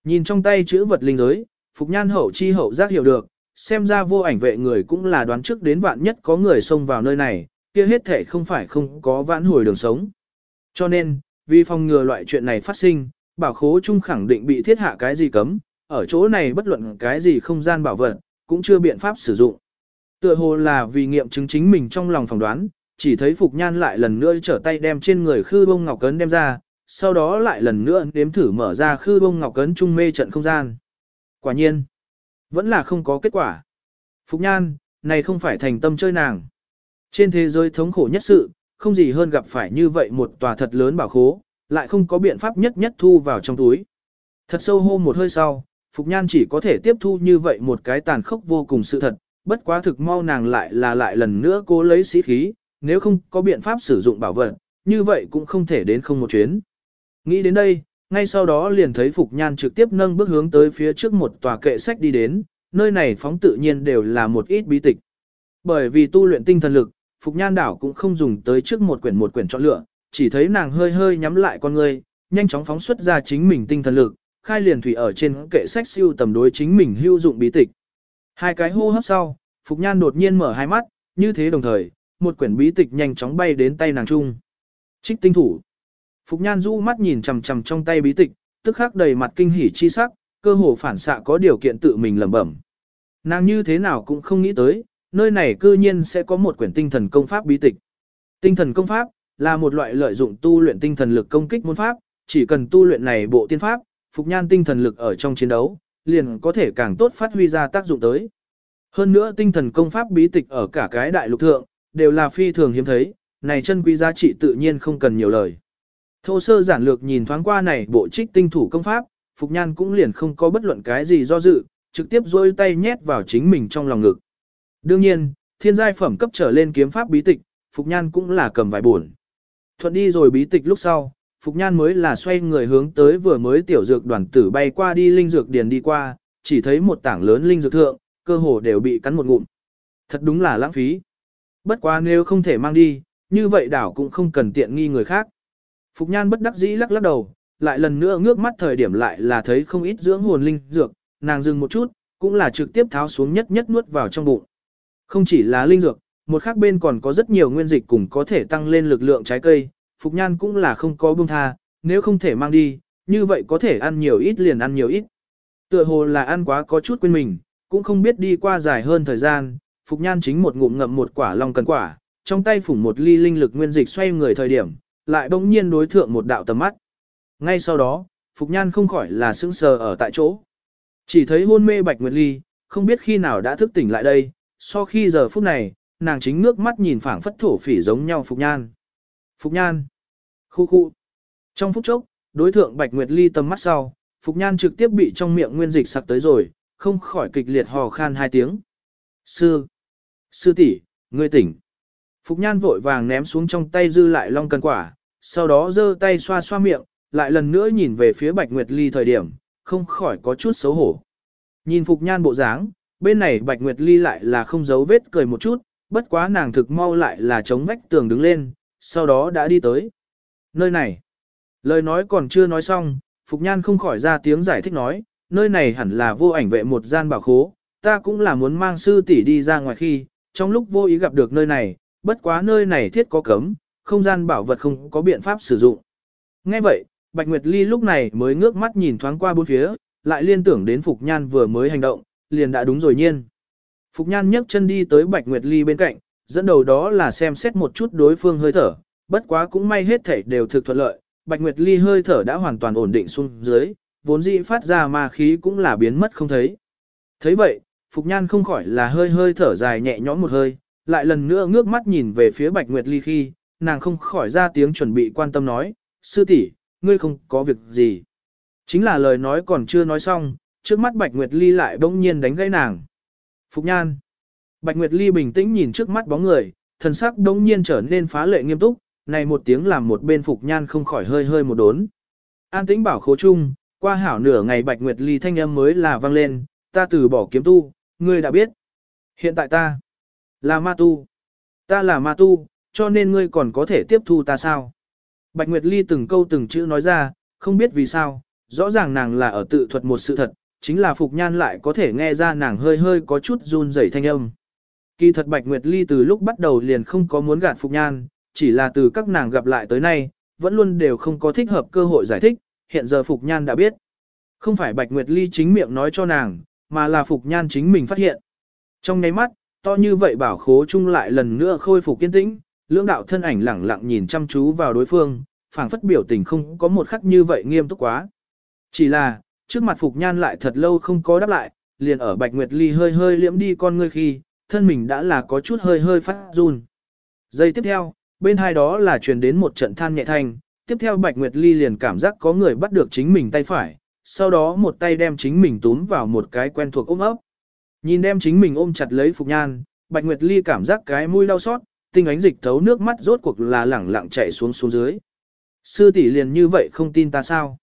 Nhìn trong tay chữ vật linh giới, Phục Nhan hậu chi hậu giác hiểu được, xem ra vô ảnh vệ người cũng là đoán trước đến vạn nhất có người xông vào nơi này, kia hết thể không phải không có vãn hồi đường sống. Cho nên, vì phòng ngừa loại chuyện này phát sinh, bảo khố chung khẳng định bị thiết hạ cái gì cấm, ở chỗ này bất luận cái gì không gian bảo vật, cũng chưa biện pháp sử dụng. Tựa hồ là vì nghiệm chứng chính mình trong lòng phỏng đoán, chỉ thấy Phục Nhan lại lần nữa trở tay đem trên người khư bông ngọc cấn đem ra, sau đó lại lần nữa nếm thử mở ra khư bông ngọc cấn trung mê trận không gian. Quả nhiên, vẫn là không có kết quả. Phục Nhan, này không phải thành tâm chơi nàng. Trên thế giới thống khổ nhất sự, không gì hơn gặp phải như vậy một tòa thật lớn bảo khố, lại không có biện pháp nhất nhất thu vào trong túi. Thật sâu hô một hơi sau, Phục Nhan chỉ có thể tiếp thu như vậy một cái tàn khốc vô cùng sự thật, bất quá thực mau nàng lại là lại lần nữa cố lấy sĩ khí, nếu không có biện pháp sử dụng bảo vật, như vậy cũng không thể đến không một chuyến. Nghĩ đến đây, ngay sau đó liền thấy Phục Nhan trực tiếp nâng bước hướng tới phía trước một tòa kệ sách đi đến, nơi này phóng tự nhiên đều là một ít bí tịch. Bởi vì tu luyện tinh thần lực, Phục Nhan đảo cũng không dùng tới trước một quyển một quyển chọn lựa, chỉ thấy nàng hơi hơi nhắm lại con người, nhanh chóng phóng xuất ra chính mình tinh thần lực, khai liền thủy ở trên kệ sách siêu tầm đối chính mình hữu dụng bí tịch. Hai cái hô hấp sau, Phục Nhan đột nhiên mở hai mắt, như thế đồng thời, một quyển bí tịch nhanh chóng bay đến tay nàng trung. Trích tinh thủ. Phục Nhan du mắt nhìn chằm chằm trong tay bí tịch, tức khắc đầy mặt kinh hỉ chi sắc, cơ hồ phản xạ có điều kiện tự mình lẩm bẩm. Nàng như thế nào cũng không nghĩ tới, nơi này cư nhiên sẽ có một quyển tinh thần công pháp bí tịch. Tinh thần công pháp là một loại lợi dụng tu luyện tinh thần lực công kích môn pháp, chỉ cần tu luyện này bộ tiên pháp, phục nhan tinh thần lực ở trong chiến đấu, liền có thể càng tốt phát huy ra tác dụng tới. Hơn nữa tinh thần công pháp bí tịch ở cả cái đại lục thượng, đều là phi thường hiếm thấy, này chân quý giá trị tự nhiên không cần nhiều lời. Thô sơ giản lược nhìn thoáng qua này bộ trích tinh thủ công pháp, Phục Nhan cũng liền không có bất luận cái gì do dự, trực tiếp dôi tay nhét vào chính mình trong lòng ngực. Đương nhiên, thiên giai phẩm cấp trở lên kiếm pháp bí tịch, Phục Nhan cũng là cầm vài buồn. Thuận đi rồi bí tịch lúc sau, Phục Nhan mới là xoay người hướng tới vừa mới tiểu dược đoàn tử bay qua đi linh dược điền đi qua, chỉ thấy một tảng lớn linh dược thượng, cơ hồ đều bị cắn một ngụm. Thật đúng là lãng phí. Bất quá nếu không thể mang đi, như vậy đảo cũng không cần tiện nghi người khác. Phục Nhan bất đắc dĩ lắc lắc đầu, lại lần nữa ngước mắt thời điểm lại là thấy không ít dưỡng hồn linh dược, nàng dừng một chút, cũng là trực tiếp tháo xuống nhất nhất nuốt vào trong bụng. Không chỉ là linh dược, một khác bên còn có rất nhiều nguyên dịch cùng có thể tăng lên lực lượng trái cây, Phục Nhan cũng là không có buông tha, nếu không thể mang đi, như vậy có thể ăn nhiều ít liền ăn nhiều ít. Tựa hồ là ăn quá có chút quên mình, cũng không biết đi qua dài hơn thời gian, Phục Nhan chính một ngụm ngậm một quả long cần quả, trong tay phủng một ly linh lực nguyên dịch xoay người thời điểm, lại bỗng nhiên đối thượng một đạo tầm mắt. Ngay sau đó, Phục Nhan không khỏi là sững sờ ở tại chỗ. Chỉ thấy hôn mê Bạch Nguyệt Ly, không biết khi nào đã thức tỉnh lại đây, so khi giờ phút này, nàng chính ngước mắt nhìn phảng phất thổ phỉ giống nhau Phục Nhan. Phục Nhan. Khu khu. Trong phút chốc, đối thượng Bạch Nguyệt Ly tầm mắt sau, Phục Nhan trực tiếp bị trong miệng nguyên dịch sặc tới rồi, không khỏi kịch liệt hò khan hai tiếng. Sư. Sư tỷ, ngươi tỉnh. Phục Nhan vội vàng ném xuống trong tay dư lại long cần quả, sau đó giơ tay xoa xoa miệng, lại lần nữa nhìn về phía Bạch Nguyệt Ly thời điểm, không khỏi có chút xấu hổ. Nhìn Phục Nhan bộ dáng, bên này Bạch Nguyệt Ly lại là không giấu vết cười một chút, bất quá nàng thực mau lại là chống vách tường đứng lên, sau đó đã đi tới. Nơi này, lời nói còn chưa nói xong, Phục Nhan không khỏi ra tiếng giải thích nói, nơi này hẳn là vô ảnh vệ một gian bảo khố, ta cũng là muốn mang sư tỷ đi ra ngoài khi, trong lúc vô ý gặp được nơi này, bất quá nơi này thiết có cấm, không gian bảo vật không có biện pháp sử dụng. Nghe vậy, Bạch Nguyệt Ly lúc này mới ngước mắt nhìn thoáng qua bốn phía, lại liên tưởng đến Phục Nhan vừa mới hành động, liền đã đúng rồi nhiên. Phục Nhan nhấc chân đi tới Bạch Nguyệt Ly bên cạnh, dẫn đầu đó là xem xét một chút đối phương hơi thở, bất quá cũng may hết thảy đều thực thuận lợi, Bạch Nguyệt Ly hơi thở đã hoàn toàn ổn định xuống dưới, vốn dĩ phát ra ma khí cũng là biến mất không thấy. thấy vậy, Phục Nhan không khỏi là hơi hơi thở dài nhẹ nhõm một hơi, lại lần nữa ngước mắt nhìn về phía Bạch Nguyệt Ly khi, nàng không khỏi ra tiếng chuẩn bị quan tâm nói, sư tỷ, ngươi không có việc gì. Chính là lời nói còn chưa nói xong, trước mắt Bạch Nguyệt Ly lại bỗng nhiên đánh gãy nàng. Phục Nhan. Bạch Nguyệt Ly bình tĩnh nhìn trước mắt bóng người, thần sắc bỗng nhiên trở nên phá lệ nghiêm túc, này một tiếng làm một bên Phục Nhan không khỏi hơi hơi một đốn. An tĩnh bảo khố chung, qua hảo nửa ngày Bạch Nguyệt Ly thanh âm mới là vang lên, ta từ bỏ kiếm tu, ngươi đã biết. Hiện tại ta là ma tu. Ta là ma tu, cho nên ngươi còn có thể tiếp thu ta sao? Bạch Nguyệt Ly từng câu từng chữ nói ra, không biết vì sao, rõ ràng nàng là ở tự thuật một sự thật, chính là Phục Nhan lại có thể nghe ra nàng hơi hơi có chút run rẩy thanh âm. Kỳ thật Bạch Nguyệt Ly từ lúc bắt đầu liền không có muốn gạt Phục Nhan, chỉ là từ các nàng gặp lại tới nay, vẫn luôn đều không có thích hợp cơ hội giải thích, hiện giờ Phục Nhan đã biết. Không phải Bạch Nguyệt Ly chính miệng nói cho nàng, mà là Phục Nhan chính mình phát hiện. Trong nháy mắt, to như vậy bảo khố chung lại lần nữa khôi phục kiên tĩnh, lưỡng đạo thân ảnh lẳng lặng nhìn chăm chú vào đối phương, phảng phất biểu tình không có một khắc như vậy nghiêm túc quá. Chỉ là, trước mặt Phục Nhan lại thật lâu không có đáp lại, liền ở Bạch Nguyệt Ly hơi hơi liễm đi con ngươi khi, thân mình đã là có chút hơi hơi phát run. Giây tiếp theo, bên hai đó là truyền đến một trận than nhẹ thanh, tiếp theo Bạch Nguyệt Ly liền cảm giác có người bắt được chính mình tay phải, sau đó một tay đem chính mình túm vào một cái quen thuộc ôm ấp. Nhìn đem chính mình ôm chặt lấy Phục Nhan, Bạch Nguyệt Ly cảm giác cái mũi đau xót, tinh ánh dịch thấu nước mắt rốt cuộc là lẳng lặng chảy xuống xuống dưới. Sư tỷ liền như vậy không tin ta sao?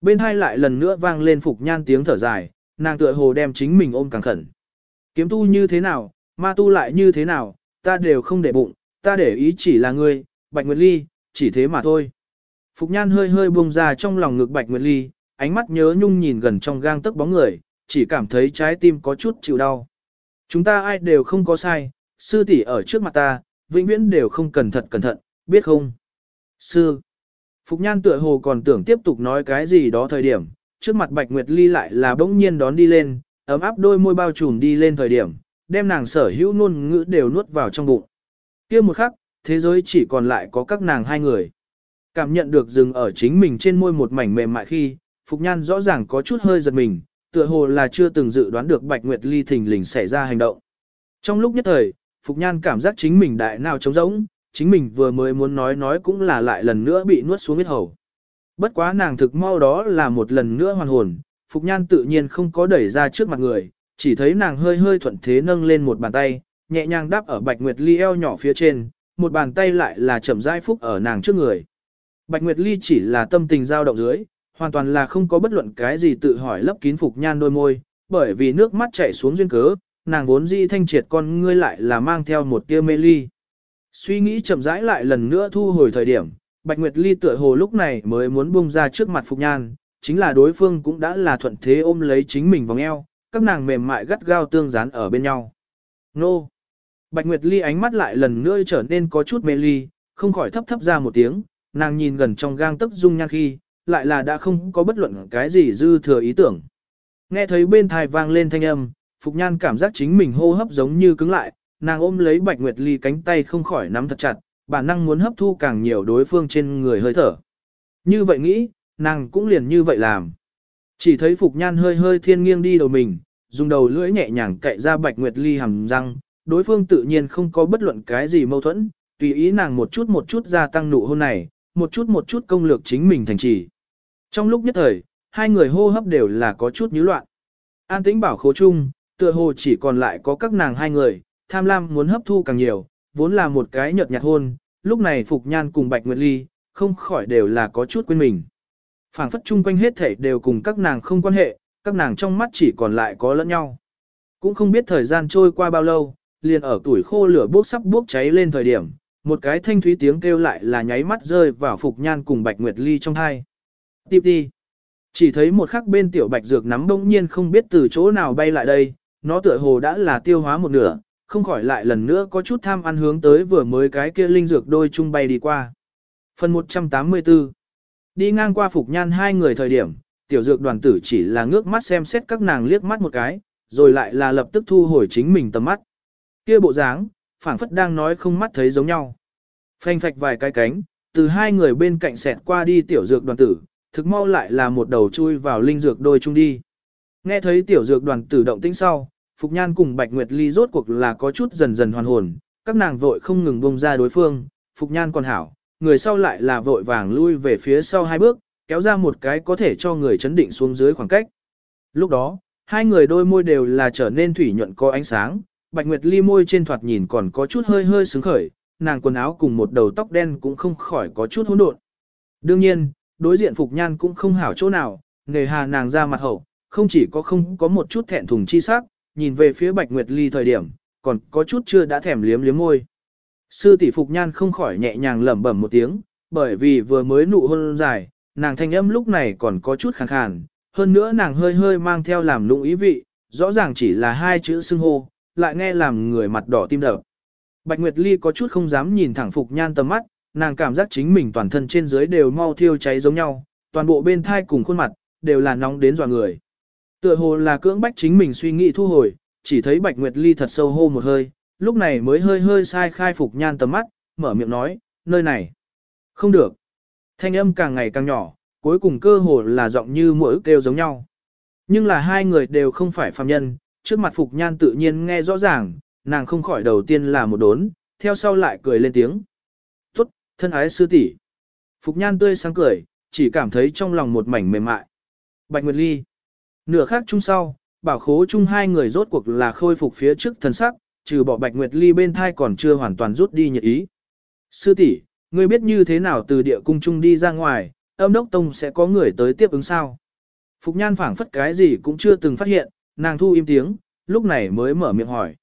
Bên hai lại lần nữa vang lên Phục Nhan tiếng thở dài, nàng tựa hồ đem chính mình ôm càng khẩn. Kiếm tu như thế nào, ma tu lại như thế nào, ta đều không để bụng, ta để ý chỉ là ngươi, Bạch Nguyệt Ly, chỉ thế mà thôi. Phục Nhan hơi hơi buông ra trong lòng ngực Bạch Nguyệt Ly, ánh mắt nhớ nhung nhìn gần trong gang tấc bóng người, chỉ cảm thấy trái tim có chút chịu đau. Chúng ta ai đều không có sai, sư tỷ ở trước mặt ta, vĩnh viễn đều không cẩn thận cẩn thận, biết không? Sư. Phục Nhan tựa hồ còn tưởng tiếp tục nói cái gì đó thời điểm, trước mặt Bạch Nguyệt Ly lại là bỗng nhiên đón đi lên, ấm áp đôi môi bao trùm đi lên thời điểm, đem nàng sở hữu ngôn ngữ đều nuốt vào trong bụng. kia một khắc, thế giới chỉ còn lại có các nàng hai người. Cảm nhận được dừng ở chính mình trên môi một mảnh mềm mại khi, Phục Nhan rõ ràng có chút hơi giật mình, tựa hồ là chưa từng dự đoán được Bạch Nguyệt Ly thình lình xảy ra hành động. Trong lúc nhất thời, Phục Nhan cảm giác chính mình đại nào trống rỗng, chính mình vừa mới muốn nói nói cũng là lại lần nữa bị nuốt xuống huyết hầu. Bất quá nàng thực mau đó là một lần nữa hoàn hồn, Phục Nhan tự nhiên không có đẩy ra trước mặt người, chỉ thấy nàng hơi hơi thuận thế nâng lên một bàn tay, nhẹ nhàng đáp ở Bạch Nguyệt Ly eo nhỏ phía trên, một bàn tay lại là chậm rãi phúc ở nàng trước người. Bạch Nguyệt Ly chỉ là tâm tình dao động dưới, hoàn toàn là không có bất luận cái gì tự hỏi lấp kín Phục Nhan đôi môi, bởi vì nước mắt chảy xuống duyên cớ, nàng vốn dĩ thanh triệt con ngươi lại là mang theo một tia mê ly. Suy nghĩ chậm rãi lại lần nữa thu hồi thời điểm, Bạch Nguyệt Ly tựa hồ lúc này mới muốn buông ra trước mặt Phục Nhan, chính là đối phương cũng đã là thuận thế ôm lấy chính mình vòng eo, các nàng mềm mại gắt gao tương dán ở bên nhau. Nô! Bạch Nguyệt Ly ánh mắt lại lần nữa trở nên có chút mê ly, không khỏi thấp thấp ra một tiếng, nàng nhìn gần trong gang tức dung nhan khi, lại là đã không có bất luận cái gì dư thừa ý tưởng. Nghe thấy bên thai vang lên thanh âm, Phục Nhan cảm giác chính mình hô hấp giống như cứng lại, nàng ôm lấy Bạch Nguyệt Ly cánh tay không khỏi nắm thật chặt, bản năng muốn hấp thu càng nhiều đối phương trên người hơi thở. Như vậy nghĩ, nàng cũng liền như vậy làm. Chỉ thấy Phục Nhan hơi hơi thiên nghiêng đi đầu mình, dùng đầu lưỡi nhẹ nhàng cậy ra Bạch Nguyệt Ly hầm răng, đối phương tự nhiên không có bất luận cái gì mâu thuẫn, tùy ý nàng một chút một chút gia tăng nụ hôn này, một chút một chút công lược chính mình thành trì. Trong lúc nhất thời, hai người hô hấp đều là có chút nhíu loạn. An tĩnh bảo khố chung, tựa hồ chỉ còn lại có các nàng hai người, tham lam muốn hấp thu càng nhiều, vốn là một cái nhợt nhạt hôn, lúc này Phục Nhan cùng Bạch Nguyệt Ly, không khỏi đều là có chút quên mình. phảng phất chung quanh hết thể đều cùng các nàng không quan hệ, các nàng trong mắt chỉ còn lại có lẫn nhau. Cũng không biết thời gian trôi qua bao lâu, liền ở tuổi khô lửa bốc sắp bốc cháy lên thời điểm, một cái thanh thúy tiếng kêu lại là nháy mắt rơi vào Phục Nhan cùng Bạch Nguyệt Ly trong hai. Tiếp đi. Chỉ thấy một khắc bên tiểu Bạch Dược nắm bỗng nhiên không biết từ chỗ nào bay lại đây, nó tựa hồ đã là tiêu hóa một nửa, không khỏi lại lần nữa có chút tham ăn hướng tới vừa mới cái kia linh dược đôi chung bay đi qua. Phần 184 Đi ngang qua Phục Nhan hai người thời điểm, tiểu dược đoàn tử chỉ là ngước mắt xem xét các nàng liếc mắt một cái, rồi lại là lập tức thu hồi chính mình tầm mắt. Kia bộ dáng, phảng phất đang nói không mắt thấy giống nhau. Phanh phạch vài cái cánh, từ hai người bên cạnh xẹt qua đi tiểu dược đoàn tử, thực mau lại là một đầu chui vào linh dược đôi chung đi. Nghe thấy tiểu dược đoàn tử động tĩnh sau, Phục Nhan cùng Bạch Nguyệt Ly rốt cuộc là có chút dần dần hoàn hồn, các nàng vội không ngừng bông ra đối phương, Phục Nhan còn hảo, người sau lại là vội vàng lui về phía sau hai bước, kéo ra một cái có thể cho người chấn định xuống dưới khoảng cách. Lúc đó, hai người đôi môi đều là trở nên thủy nhuận có ánh sáng, Bạch Nguyệt Ly môi trên thoạt nhìn còn có chút hơi hơi sướng khởi, nàng quần áo cùng một đầu tóc đen cũng không khỏi có chút hỗn độn. Đương nhiên, đối diện Phục Nhan cũng không hảo chỗ nào, nghề hà nàng ra mặt hậu, không chỉ có không có một chút thẹn thùng chi sắc, nhìn về phía Bạch Nguyệt Ly thời điểm, còn có chút chưa đã thèm liếm liếm môi. Sư tỷ Phục Nhan không khỏi nhẹ nhàng lẩm bẩm một tiếng, bởi vì vừa mới nụ hôn dài, nàng thanh âm lúc này còn có chút khàn khàn, hơn nữa nàng hơi hơi mang theo làm lung ý vị, rõ ràng chỉ là hai chữ xưng hô, lại nghe làm người mặt đỏ tim đập. Bạch Nguyệt Ly có chút không dám nhìn thẳng Phục Nhan tầm mắt, nàng cảm giác chính mình toàn thân trên dưới đều mau thiêu cháy giống nhau, toàn bộ bên thai cùng khuôn mặt, đều là nóng đến dọa người. Tựa hồ là cưỡng bách chính mình suy nghĩ thu hồi, chỉ thấy Bạch Nguyệt Ly thật sâu hô một hơi, lúc này mới hơi hơi sai khai Phục Nhan tầm mắt, mở miệng nói, nơi này. Không được. Thanh âm càng ngày càng nhỏ, cuối cùng cơ hồ là giọng như mỗi kêu giống nhau. Nhưng là hai người đều không phải phàm nhân, trước mặt Phục Nhan tự nhiên nghe rõ ràng, nàng không khỏi đầu tiên là một đốn, theo sau lại cười lên tiếng. Thân ái sư tỷ. Phục Nhan tươi sáng cười, chỉ cảm thấy trong lòng một mảnh mềm mại. Bạch Nguyệt Ly. Nửa khác chung sau, bảo khố chung hai người rốt cuộc là khôi phục phía trước thần sắc, trừ bỏ Bạch Nguyệt Ly bên thai còn chưa hoàn toàn rút đi nhiệt ý. Sư tỷ, ngươi biết như thế nào từ địa cung chung đi ra ngoài, âm đốc tông sẽ có người tới tiếp ứng sao? Phục Nhan phảng phất cái gì cũng chưa từng phát hiện, nàng thu im tiếng, lúc này mới mở miệng hỏi.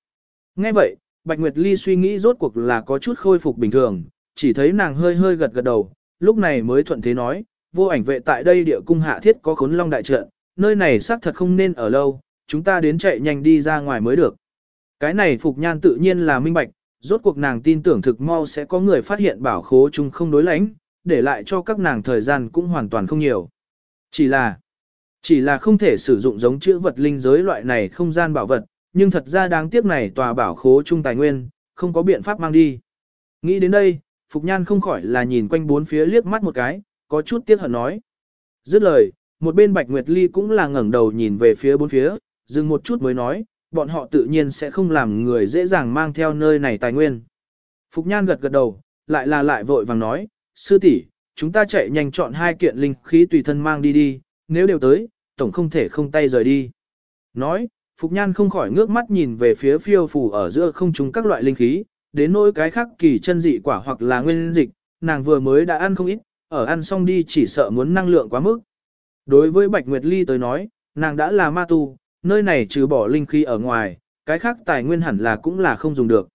Nghe vậy, Bạch Nguyệt Ly suy nghĩ rốt cuộc là có chút khôi phục bình thường, chỉ thấy nàng hơi hơi gật gật đầu, lúc này mới thuận thế nói, vô ảnh vệ tại đây địa cung hạ thiết có khốn long đại trận, nơi này xác thật không nên ở lâu, chúng ta đến chạy nhanh đi ra ngoài mới được. Cái này Phục Nhan tự nhiên là minh bạch, rốt cuộc nàng tin tưởng thực mau sẽ có người phát hiện bảo khố chung không đối lãnh, để lại cho các nàng thời gian cũng hoàn toàn không nhiều. Chỉ là, chỉ là không thể sử dụng giống chữ vật linh giới loại này không gian bảo vật, nhưng thật ra đáng tiếc này tòa bảo khố trung tài nguyên, không có biện pháp mang đi. Nghĩ đến đây, Phục Nhan không khỏi là nhìn quanh bốn phía liếc mắt một cái, có chút tiếc hận nói. Dứt lời, một bên Bạch Nguyệt Ly cũng là ngẩng đầu nhìn về phía bốn phía, dừng một chút mới nói, bọn họ tự nhiên sẽ không làm người dễ dàng mang theo nơi này tài nguyên. Phục Nhan gật gật đầu, lại là lại vội vàng nói, sư tỷ, chúng ta chạy nhanh chọn hai kiện linh khí tùy thân mang đi đi, nếu đều tới, tổng không thể không tay rời đi. Nói, Phục Nhan không khỏi ngước mắt nhìn về phía phiêu phù ở giữa không chúng các loại linh khí, đến nỗi cái khác kỳ chân dị quả hoặc là nguyên dịch, nàng vừa mới đã ăn không ít, ở ăn xong đi chỉ sợ muốn năng lượng quá mức. Đối với Bạch Nguyệt Ly tới nói, nàng đã là ma tu, nơi này trừ bỏ linh khí ở ngoài, cái khác tài nguyên hẳn là cũng là không dùng được.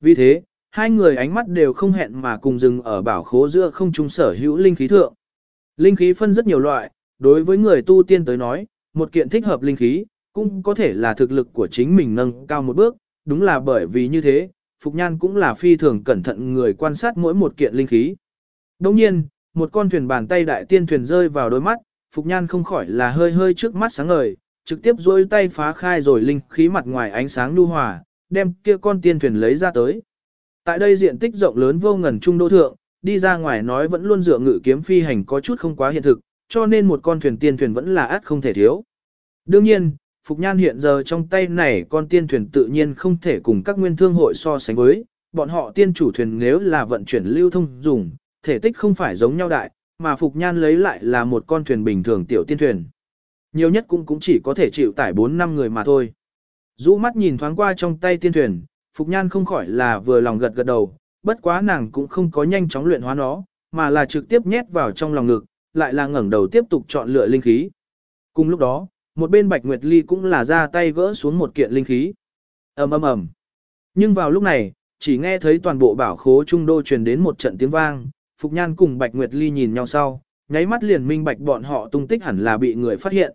Vì thế, hai người ánh mắt đều không hẹn mà cùng dừng ở bảo khố giữa không trung sở hữu linh khí thượng. Linh khí phân rất nhiều loại, đối với người tu tiên tới nói, một kiện thích hợp linh khí, cũng có thể là thực lực của chính mình nâng cao một bước, đúng là bởi vì như thế, Phục Nhan cũng là phi thường cẩn thận người quan sát mỗi một kiện linh khí. Đồng nhiên, một con thuyền bàn tay đại tiên thuyền rơi vào đôi mắt, Phục Nhan không khỏi là hơi hơi trước mắt sáng ngời, trực tiếp dôi tay phá khai rồi linh khí mặt ngoài ánh sáng nhu hòa, đem kia con tiên thuyền lấy ra tới. Tại đây diện tích rộng lớn vô ngần trung đô thượng, đi ra ngoài nói vẫn luôn dựa ngự kiếm phi hành có chút không quá hiện thực, cho nên một con thuyền tiên thuyền vẫn là át không thể thiếu. Đương nhiên, Phục Nhan hiện giờ trong tay này con tiên thuyền tự nhiên không thể cùng các nguyên thương hội so sánh với, bọn họ tiên chủ thuyền nếu là vận chuyển lưu thông dùng, thể tích không phải giống nhau đại, mà Phục Nhan lấy lại là một con thuyền bình thường tiểu tiên thuyền. Nhiều nhất cũng cũng chỉ có thể chịu tải 4 năm người mà thôi. Dũ mắt nhìn thoáng qua trong tay tiên thuyền, Phục Nhan không khỏi là vừa lòng gật gật đầu, bất quá nàng cũng không có nhanh chóng luyện hóa nó, mà là trực tiếp nhét vào trong lòng ngực, lại là ngẩng đầu tiếp tục chọn lựa linh khí. Cùng lúc đó, một bên Bạch Nguyệt Ly cũng là ra tay gỡ xuống một kiện linh khí. ầm ầm ầm. Nhưng vào lúc này, chỉ nghe thấy toàn bộ bảo khố trung đô truyền đến một trận tiếng vang, Phục Nhan cùng Bạch Nguyệt Ly nhìn nhau sau, nháy mắt liền minh bạch bọn họ tung tích hẳn là bị người phát hiện.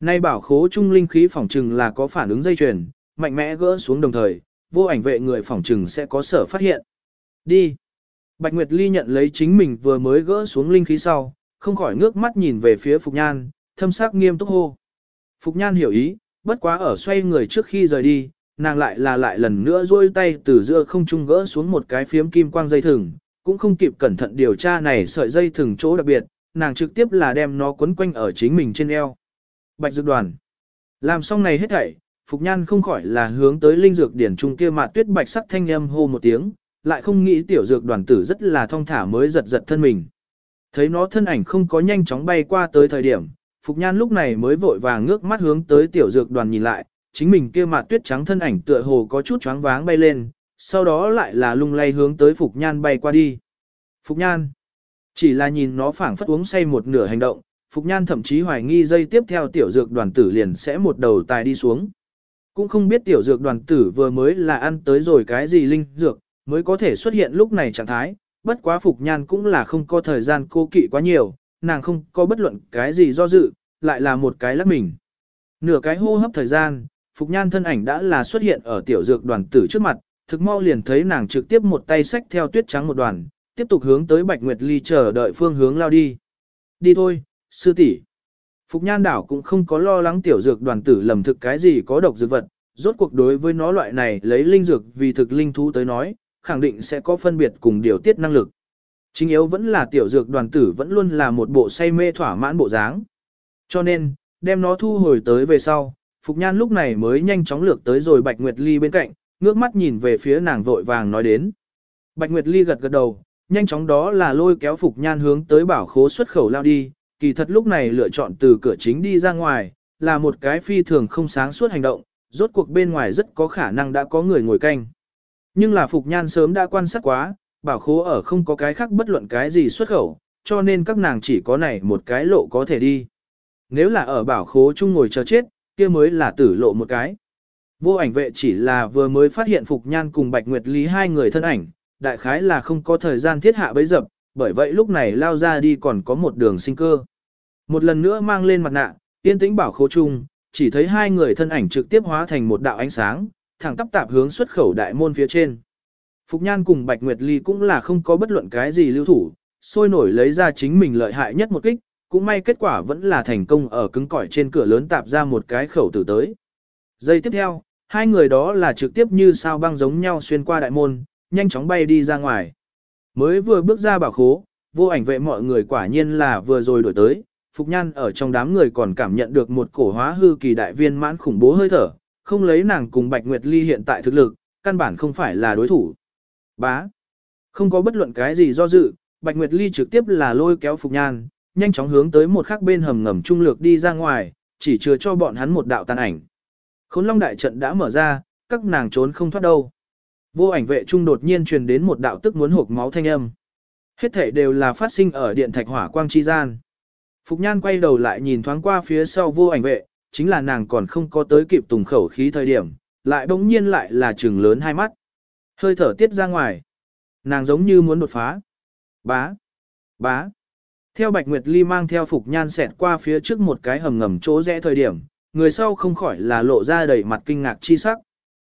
Nay bảo khố trung linh khí phỏng trừng là có phản ứng dây chuyền, mạnh mẽ gỡ xuống đồng thời, vô ảnh vệ người phỏng trừng sẽ có sở phát hiện. Đi. Bạch Nguyệt Ly nhận lấy chính mình vừa mới gỡ xuống linh khí sau, không khỏi ngước mắt nhìn về phía Phục Nhan, thâm sắc nghiêm túc hô. Phục Nhan hiểu ý, bất quá ở xoay người trước khi rời đi, nàng lại là lại lần nữa duỗi tay từ giữa không trung gỡ xuống một cái phiếm kim quang dây thừng, cũng không kịp cẩn thận điều tra này sợi dây thừng chỗ đặc biệt, nàng trực tiếp là đem nó quấn quanh ở chính mình trên eo. Bạch Dược Đoàn. Làm xong này hết thảy, Phục Nhan không khỏi là hướng tới linh dược điển trung kia mà tuyết bạch sắc thanh âm hô một tiếng, lại không nghĩ tiểu dược đoàn tử rất là thong thả mới giật giật thân mình. Thấy nó thân ảnh không có nhanh chóng bay qua tới thời điểm, Phục Nhan lúc này mới vội vàng ngước mắt hướng tới tiểu dược đoàn nhìn lại, chính mình kia mặt tuyết trắng thân ảnh tựa hồ có chút choáng váng bay lên, sau đó lại là lung lay hướng tới Phục Nhan bay qua đi. Phục Nhan chỉ là nhìn nó phảng phất uống say một nửa hành động, Phục Nhan thậm chí hoài nghi dây tiếp theo tiểu dược đoàn tử liền sẽ một đầu tài đi xuống. Cũng không biết tiểu dược đoàn tử vừa mới là ăn tới rồi cái gì linh dược, mới có thể xuất hiện lúc này trạng thái, bất quá Phục Nhan cũng là không có thời gian cô kỵ quá nhiều, nàng không có bất luận cái gì do dự, lại là một cái lắc mình. Nửa cái hô hấp thời gian, Phục Nhan thân ảnh đã là xuất hiện ở tiểu dược đoàn tử trước mặt, thực mau liền thấy nàng trực tiếp một tay xách theo tuyết trắng một đoàn, tiếp tục hướng tới Bạch Nguyệt Ly chờ đợi phương hướng lao đi. Đi thôi, sư tỷ. Phục Nhan đảo cũng không có lo lắng tiểu dược đoàn tử lầm thực cái gì có độc dược vật, rốt cuộc đối với nó loại này lấy linh dược vì thực linh thú tới nói, khẳng định sẽ có phân biệt cùng điều tiết năng lực. Chính yếu vẫn là tiểu dược đoàn tử vẫn luôn là một bộ say mê thỏa mãn bộ dáng. Cho nên, đem nó thu hồi tới về sau, Phục Nhan lúc này mới nhanh chóng lược tới rồi Bạch Nguyệt Ly bên cạnh, ngước mắt nhìn về phía nàng vội vàng nói đến. Bạch Nguyệt Ly gật gật đầu, nhanh chóng đó là lôi kéo Phục Nhan hướng tới bảo khố xuất khẩu lao đi, kỳ thật lúc này lựa chọn từ cửa chính đi ra ngoài, là một cái phi thường không sáng suốt hành động, rốt cuộc bên ngoài rất có khả năng đã có người ngồi canh. Nhưng là Phục Nhan sớm đã quan sát quá, bảo khố ở không có cái khác bất luận cái gì xuất khẩu, cho nên các nàng chỉ có này một cái lộ có thể đi. Nếu là ở bảo khố chung ngồi chờ chết, kia mới là tử lộ một cái. Vô ảnh vệ chỉ là vừa mới phát hiện Phục Nhan cùng Bạch Nguyệt Lý hai người thân ảnh, đại khái là không có thời gian thiết hạ bấy dập, bởi vậy lúc này lao ra đi còn có một đường sinh cơ. Một lần nữa mang lên mặt nạ, yên tĩnh bảo khố chung, chỉ thấy hai người thân ảnh trực tiếp hóa thành một đạo ánh sáng, thẳng tắp tạp hướng xuất khẩu đại môn phía trên. Phục Nhan cùng Bạch Nguyệt Ly cũng là không có bất luận cái gì lưu thủ, sôi nổi lấy ra chính mình lợi hại nhất một kích, cũng may kết quả vẫn là thành công ở cứng cỏi trên cửa lớn tạp ra một cái khẩu tử tới. Giây tiếp theo, hai người đó là trực tiếp như sao băng giống nhau xuyên qua đại môn, nhanh chóng bay đi ra ngoài. Mới vừa bước ra bảo khố, vô ảnh vệ mọi người quả nhiên là vừa rồi đổi tới, Phục Nhan ở trong đám người còn cảm nhận được một cổ hóa hư kỳ đại viên mãn khủng bố hơi thở, không lấy nàng cùng Bạch Nguyệt Ly hiện tại thực lực, căn bản không phải là đối thủ. Bá. Không có bất luận cái gì do dự, Bạch Nguyệt Ly trực tiếp là lôi kéo Phục Nhan, nhanh chóng hướng tới một khắc bên hầm ngầm trung lược đi ra ngoài, chỉ chừa cho bọn hắn một đạo tàn ảnh. Khốn Long đại trận đã mở ra, các nàng trốn không thoát đâu. Vô ảnh vệ trung đột nhiên truyền đến một đạo tức muốn hộp máu thanh âm. Hết thể đều là phát sinh ở điện thạch hỏa quang chi gian. Phục Nhan quay đầu lại nhìn thoáng qua phía sau vô ảnh vệ, chính là nàng còn không có tới kịp tùng khẩu khí thời điểm, lại bỗng nhiên lại là trừng lớn hai mắt. Hơi thở tiết ra ngoài. Nàng giống như muốn đột phá. Bá. Bá. Theo Bạch Nguyệt Ly mang theo Phục Nhan xẹt qua phía trước một cái hầm ngầm chỗ rẽ thời điểm, người sau không khỏi là lộ ra đầy mặt kinh ngạc chi sắc.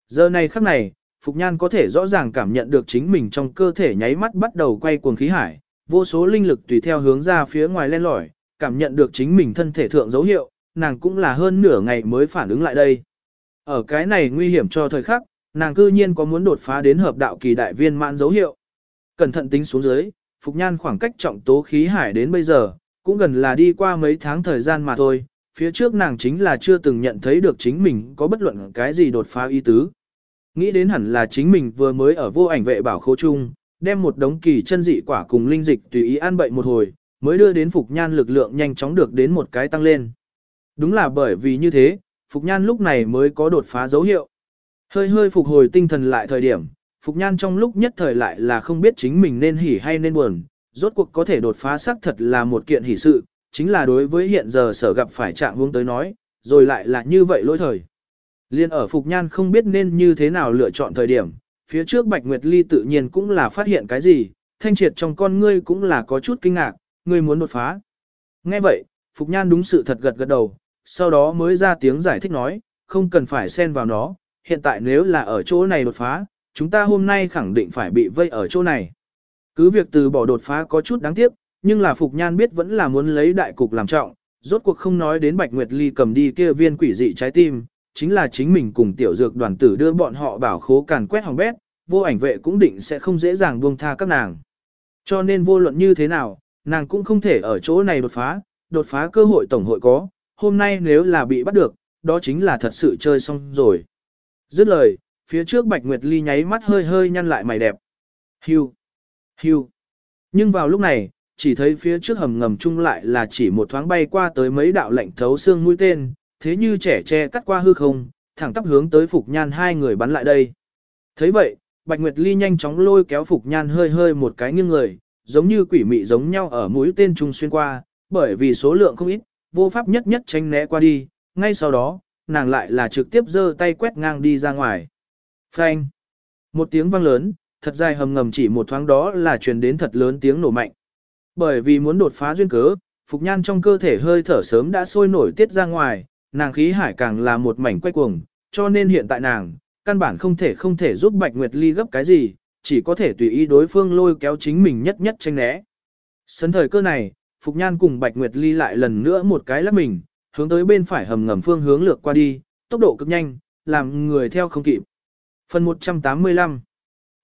Giờ này khắc này, Phục Nhan có thể rõ ràng cảm nhận được chính mình trong cơ thể nháy mắt bắt đầu quay cuồng khí hải, vô số linh lực tùy theo hướng ra phía ngoài len lỏi, cảm nhận được chính mình thân thể thượng dấu hiệu, nàng cũng là hơn nửa ngày mới phản ứng lại đây. Ở cái này nguy hiểm cho thời khắc, nàng cư nhiên có muốn đột phá đến hợp đạo kỳ đại viên mãn dấu hiệu. Cẩn thận tính xuống dưới, Phục Nhan khoảng cách trọng tố khí hải đến bây giờ, cũng gần là đi qua mấy tháng thời gian mà thôi, phía trước nàng chính là chưa từng nhận thấy được chính mình có bất luận cái gì đột phá ý tứ. Nghĩ đến hẳn là chính mình vừa mới ở vô ảnh vệ bảo khô chung, đem một đống kỳ chân dị quả cùng linh dịch tùy ý ăn bậy một hồi, mới đưa đến Phục Nhan lực lượng nhanh chóng được đến một cái tăng lên. Đúng là bởi vì như thế, Phục Nhan lúc này mới có đột phá dấu hiệu. Hơi hơi phục hồi tinh thần lại thời điểm, Phục Nhan trong lúc nhất thời lại là không biết chính mình nên hỉ hay nên buồn, rốt cuộc có thể đột phá xác thật là một kiện hỉ sự, chính là đối với hiện giờ sở gặp phải trạng hướng tới nói, rồi lại là như vậy lỗi thời. Liên ở Phục Nhan không biết nên như thế nào lựa chọn thời điểm, phía trước Bạch Nguyệt Ly tự nhiên cũng là phát hiện cái gì, thanh triệt trong con ngươi cũng là có chút kinh ngạc, ngươi muốn đột phá. Nghe vậy, Phục Nhan đúng sự thật gật gật đầu, sau đó mới ra tiếng giải thích nói, không cần phải xen vào nó, hiện tại nếu là ở chỗ này đột phá, chúng ta hôm nay khẳng định phải bị vây ở chỗ này. Cứ việc từ bỏ đột phá có chút đáng tiếc, nhưng là Phục Nhan biết vẫn là muốn lấy đại cục làm trọng, rốt cuộc không nói đến Bạch Nguyệt Ly cầm đi kia viên quỷ dị trái tim, chính là chính mình cùng tiểu dược đoàn tử đưa bọn họ bảo khố càn quét hỏng bét, vô ảnh vệ cũng định sẽ không dễ dàng buông tha các nàng. Cho nên vô luận như thế nào, nàng cũng không thể ở chỗ này đột phá, đột phá cơ hội tổng hội có, hôm nay nếu là bị bắt được, đó chính là thật sự chơi xong rồi. Dứt lời, phía trước Bạch Nguyệt Ly nháy mắt hơi hơi nhăn lại mày đẹp. Hưu, hưu. Nhưng vào lúc này, chỉ thấy phía trước hầm ngầm chung lại là chỉ một thoáng bay qua tới mấy đạo lệnh thấu xương mũi tên, thế như trẻ che cắt qua hư không, thẳng tắp hướng tới Phục Nhan hai người bắn lại đây. thấy vậy, Bạch Nguyệt Ly nhanh chóng lôi kéo Phục Nhan hơi hơi một cái nghiêng người, giống như quỷ mị giống nhau ở mũi tên trung xuyên qua, bởi vì số lượng không ít, vô pháp nhất nhất tránh né qua đi, ngay sau đó, nàng lại là trực tiếp giơ tay quét ngang đi ra ngoài. Phanh! Một tiếng vang lớn, thật dài hầm ngầm chỉ một thoáng đó là truyền đến thật lớn tiếng nổ mạnh. Bởi vì muốn đột phá duyên cớ, Phục Nhan trong cơ thể hơi thở sớm đã sôi nổi tiết ra ngoài, nàng khí hải càng là một mảnh quay cuồng, cho nên hiện tại nàng, căn bản không thể không thể giúp Bạch Nguyệt Ly gấp cái gì, chỉ có thể tùy ý đối phương lôi kéo chính mình nhất nhất tranh né. Sấn thời cơ này, Phục Nhan cùng Bạch Nguyệt Ly lại lần nữa một cái lắp mình, hướng tới bên phải hầm ngầm phương hướng lược qua đi, tốc độ cực nhanh, làm người theo không kịp. Phần 185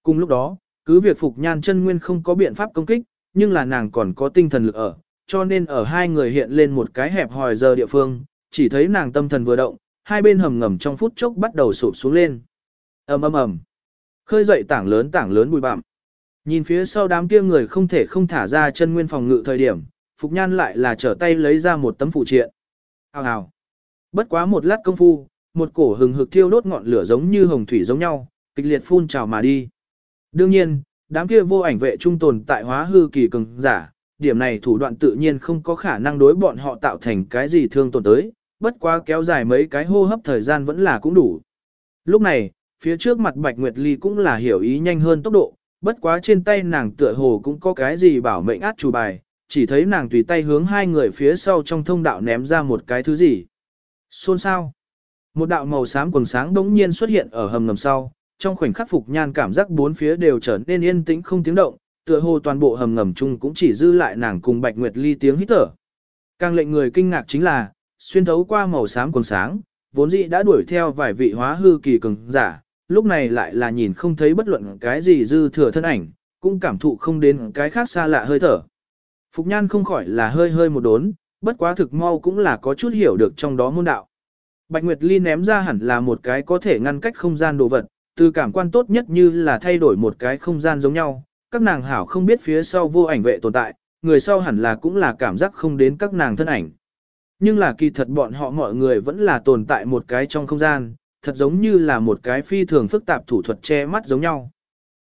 Cùng lúc đó, cứ việc Phục Nhan chân nguyên không có biện pháp công kích, nhưng là nàng còn có tinh thần lực ở, cho nên ở hai người hiện lên một cái hẹp hòi giờ địa phương, chỉ thấy nàng tâm thần vừa động, hai bên hầm ngầm trong phút chốc bắt đầu sụp xuống lên. ầm ầm ầm, khơi dậy tảng lớn tảng lớn bụi bặm. Nhìn phía sau đám kia người không thể không thả ra chân nguyên phòng ngự thời điểm, Phục Nhan lại là trở tay lấy ra một tấm phụ triện ào ào. Bất quá một lát công phu, một cổ hừng hực thiêu đốt ngọn lửa giống như hồng thủy giống nhau, kịch liệt phun trào mà đi. Đương nhiên, đám kia vô ảnh vệ trung tồn tại hóa hư kỳ cường giả, điểm này thủ đoạn tự nhiên không có khả năng đối bọn họ tạo thành cái gì thương tổn tới, bất quá kéo dài mấy cái hô hấp thời gian vẫn là cũng đủ. Lúc này, phía trước mặt Bạch Nguyệt Ly cũng là hiểu ý nhanh hơn tốc độ, bất quá trên tay nàng tựa hồ cũng có cái gì bảo mệnh át chủ bài, chỉ thấy nàng tùy tay hướng hai người phía sau trong thông đạo ném ra một cái thứ gì. Xôn sao? Một đạo màu xám quần sáng đống nhiên xuất hiện ở hầm ngầm sau, trong khoảnh khắc phục nhan cảm giác bốn phía đều trở nên yên tĩnh không tiếng động, tựa hồ toàn bộ hầm ngầm chung cũng chỉ dư lại nàng cùng Bạch Nguyệt Ly tiếng hít thở. Càng lệnh người kinh ngạc chính là, xuyên thấu qua màu xám quần sáng, vốn dĩ đã đuổi theo vài vị hóa hư kỳ cường giả, lúc này lại là nhìn không thấy bất luận cái gì dư thừa thân ảnh, cũng cảm thụ không đến cái khác xa lạ hơi thở. Phục Nhan không khỏi là hơi hơi một đốn, bất quá thực mau cũng là có chút hiểu được trong đó môn đạo. Bạch Nguyệt Ly ném ra hẳn là một cái có thể ngăn cách không gian đồ vật, từ cảm quan tốt nhất như là thay đổi một cái không gian giống nhau, các nàng hảo không biết phía sau vô ảnh vệ tồn tại, người sau hẳn là cũng là cảm giác không đến các nàng thân ảnh. Nhưng là kỳ thật bọn họ mọi người vẫn là tồn tại một cái trong không gian, thật giống như là một cái phi thường phức tạp thủ thuật che mắt giống nhau.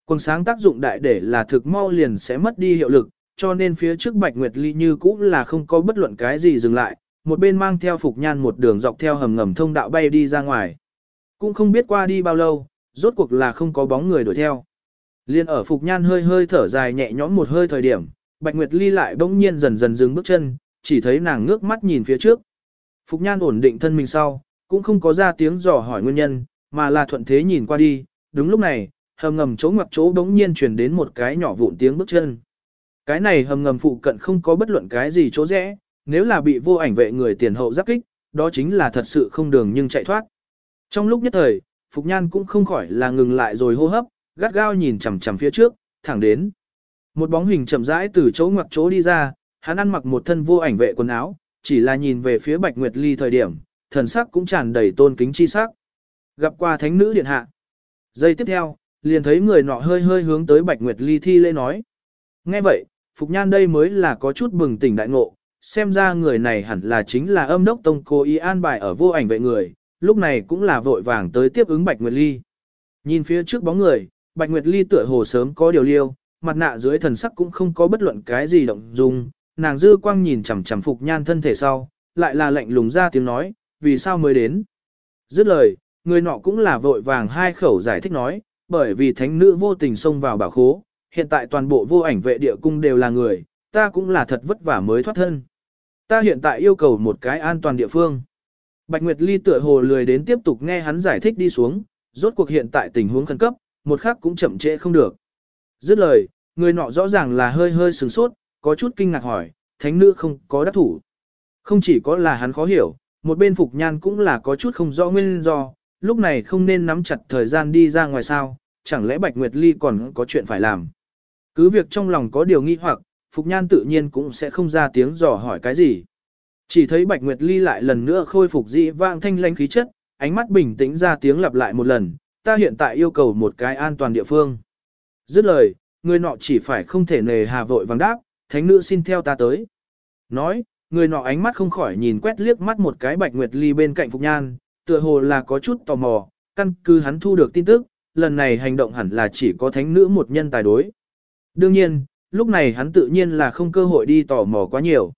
Quần sáng tác dụng đại để là thực mau liền sẽ mất đi hiệu lực, cho nên phía trước Bạch Nguyệt Ly như cũ là không có bất luận cái gì dừng lại, một bên mang theo Phục Nhan một đường dọc theo hầm ngầm thông đạo bay đi ra ngoài. Cũng không biết qua đi bao lâu, rốt cuộc là không có bóng người đuổi theo. Liên ở Phục Nhan hơi hơi thở dài nhẹ nhõm một hơi thời điểm, Bạch Nguyệt Ly lại bỗng nhiên dần dần dừng bước chân, chỉ thấy nàng ngước mắt nhìn phía trước. Phục Nhan ổn định thân mình sau, cũng không có ra tiếng dò hỏi nguyên nhân, mà là thuận thế nhìn qua đi, đúng lúc này, hầm ngầm chỗ ngoặc chỗ bỗng nhiên truyền đến một cái nhỏ vụn tiếng bước chân. Cái này hầm ngầm phụ cận không có bất luận cái gì chỗ rẽ, nếu là bị vô ảnh vệ người tiền hậu giáp kích, đó chính là thật sự không đường nhưng chạy thoát. Trong lúc nhất thời, Phục Nhan cũng không khỏi là ngừng lại rồi hô hấp, gắt gao nhìn chằm chằm phía trước, thẳng đến. Một bóng hình chậm rãi từ chỗ ngoặc chỗ đi ra, hắn ăn mặc một thân vô ảnh vệ quần áo, chỉ là nhìn về phía Bạch Nguyệt Ly thời điểm, thần sắc cũng tràn đầy tôn kính chi sắc. Gặp qua thánh nữ điện hạ. Giây tiếp theo, liền thấy người nọ hơi hơi hướng tới Bạch Nguyệt Ly thi lễ nói. Nghe vậy, Phục Nhan đây mới là có chút bừng tỉnh đại ngộ, xem ra người này hẳn là chính là âm đốc tông cô y an bài ở vô ảnh vệ người, lúc này cũng là vội vàng tới tiếp ứng Bạch Nguyệt Ly. Nhìn phía trước bóng người, Bạch Nguyệt Ly tựa hồ sớm có điều liêu, mặt nạ dưới thần sắc cũng không có bất luận cái gì động dung, nàng dư quang nhìn chằm chằm Phục Nhan thân thể sau, lại là lạnh lùng ra tiếng nói, vì sao mới đến. Dứt lời, người nọ cũng là vội vàng hai khẩu giải thích nói, bởi vì thánh nữ vô tình xông vào bảo khố, hiện tại toàn bộ vô ảnh vệ địa cung đều là người, ta cũng là thật vất vả mới thoát thân. Ta hiện tại yêu cầu một cái an toàn địa phương. Bạch Nguyệt Ly tựa hồ lười đến tiếp tục nghe hắn giải thích đi xuống, rốt cuộc hiện tại tình huống khẩn cấp, một khắc cũng chậm trễ không được. Dứt lời, người nọ rõ ràng là hơi hơi sừng sốt, có chút kinh ngạc hỏi, thánh nữ không có đắc thủ. Không chỉ có là hắn khó hiểu, một bên Phục Nhan cũng là có chút không rõ nguyên do, lúc này không nên nắm chặt thời gian đi ra ngoài sao, chẳng lẽ Bạch Nguyệt Ly còn có chuyện phải làm. Cứ việc trong lòng có điều nghi hoặc, Phục Nhan tự nhiên cũng sẽ không ra tiếng dò hỏi cái gì. Chỉ thấy Bạch Nguyệt Ly lại lần nữa khôi phục dị vang thanh lãnh khí chất, ánh mắt bình tĩnh ra tiếng lặp lại một lần, ta hiện tại yêu cầu một cái an toàn địa phương. Dứt lời, người nọ chỉ phải không thể nề hà vội vàng đáp, thánh nữ xin theo ta tới. Nói, người nọ ánh mắt không khỏi nhìn quét liếc mắt một cái Bạch Nguyệt Ly bên cạnh Phục Nhan, tựa hồ là có chút tò mò, căn cứ hắn thu được tin tức, lần này hành động hẳn là chỉ có thánh nữ một nhân tài đối. Đương nhiên, lúc này hắn tự nhiên là không cơ hội đi tò mò quá nhiều.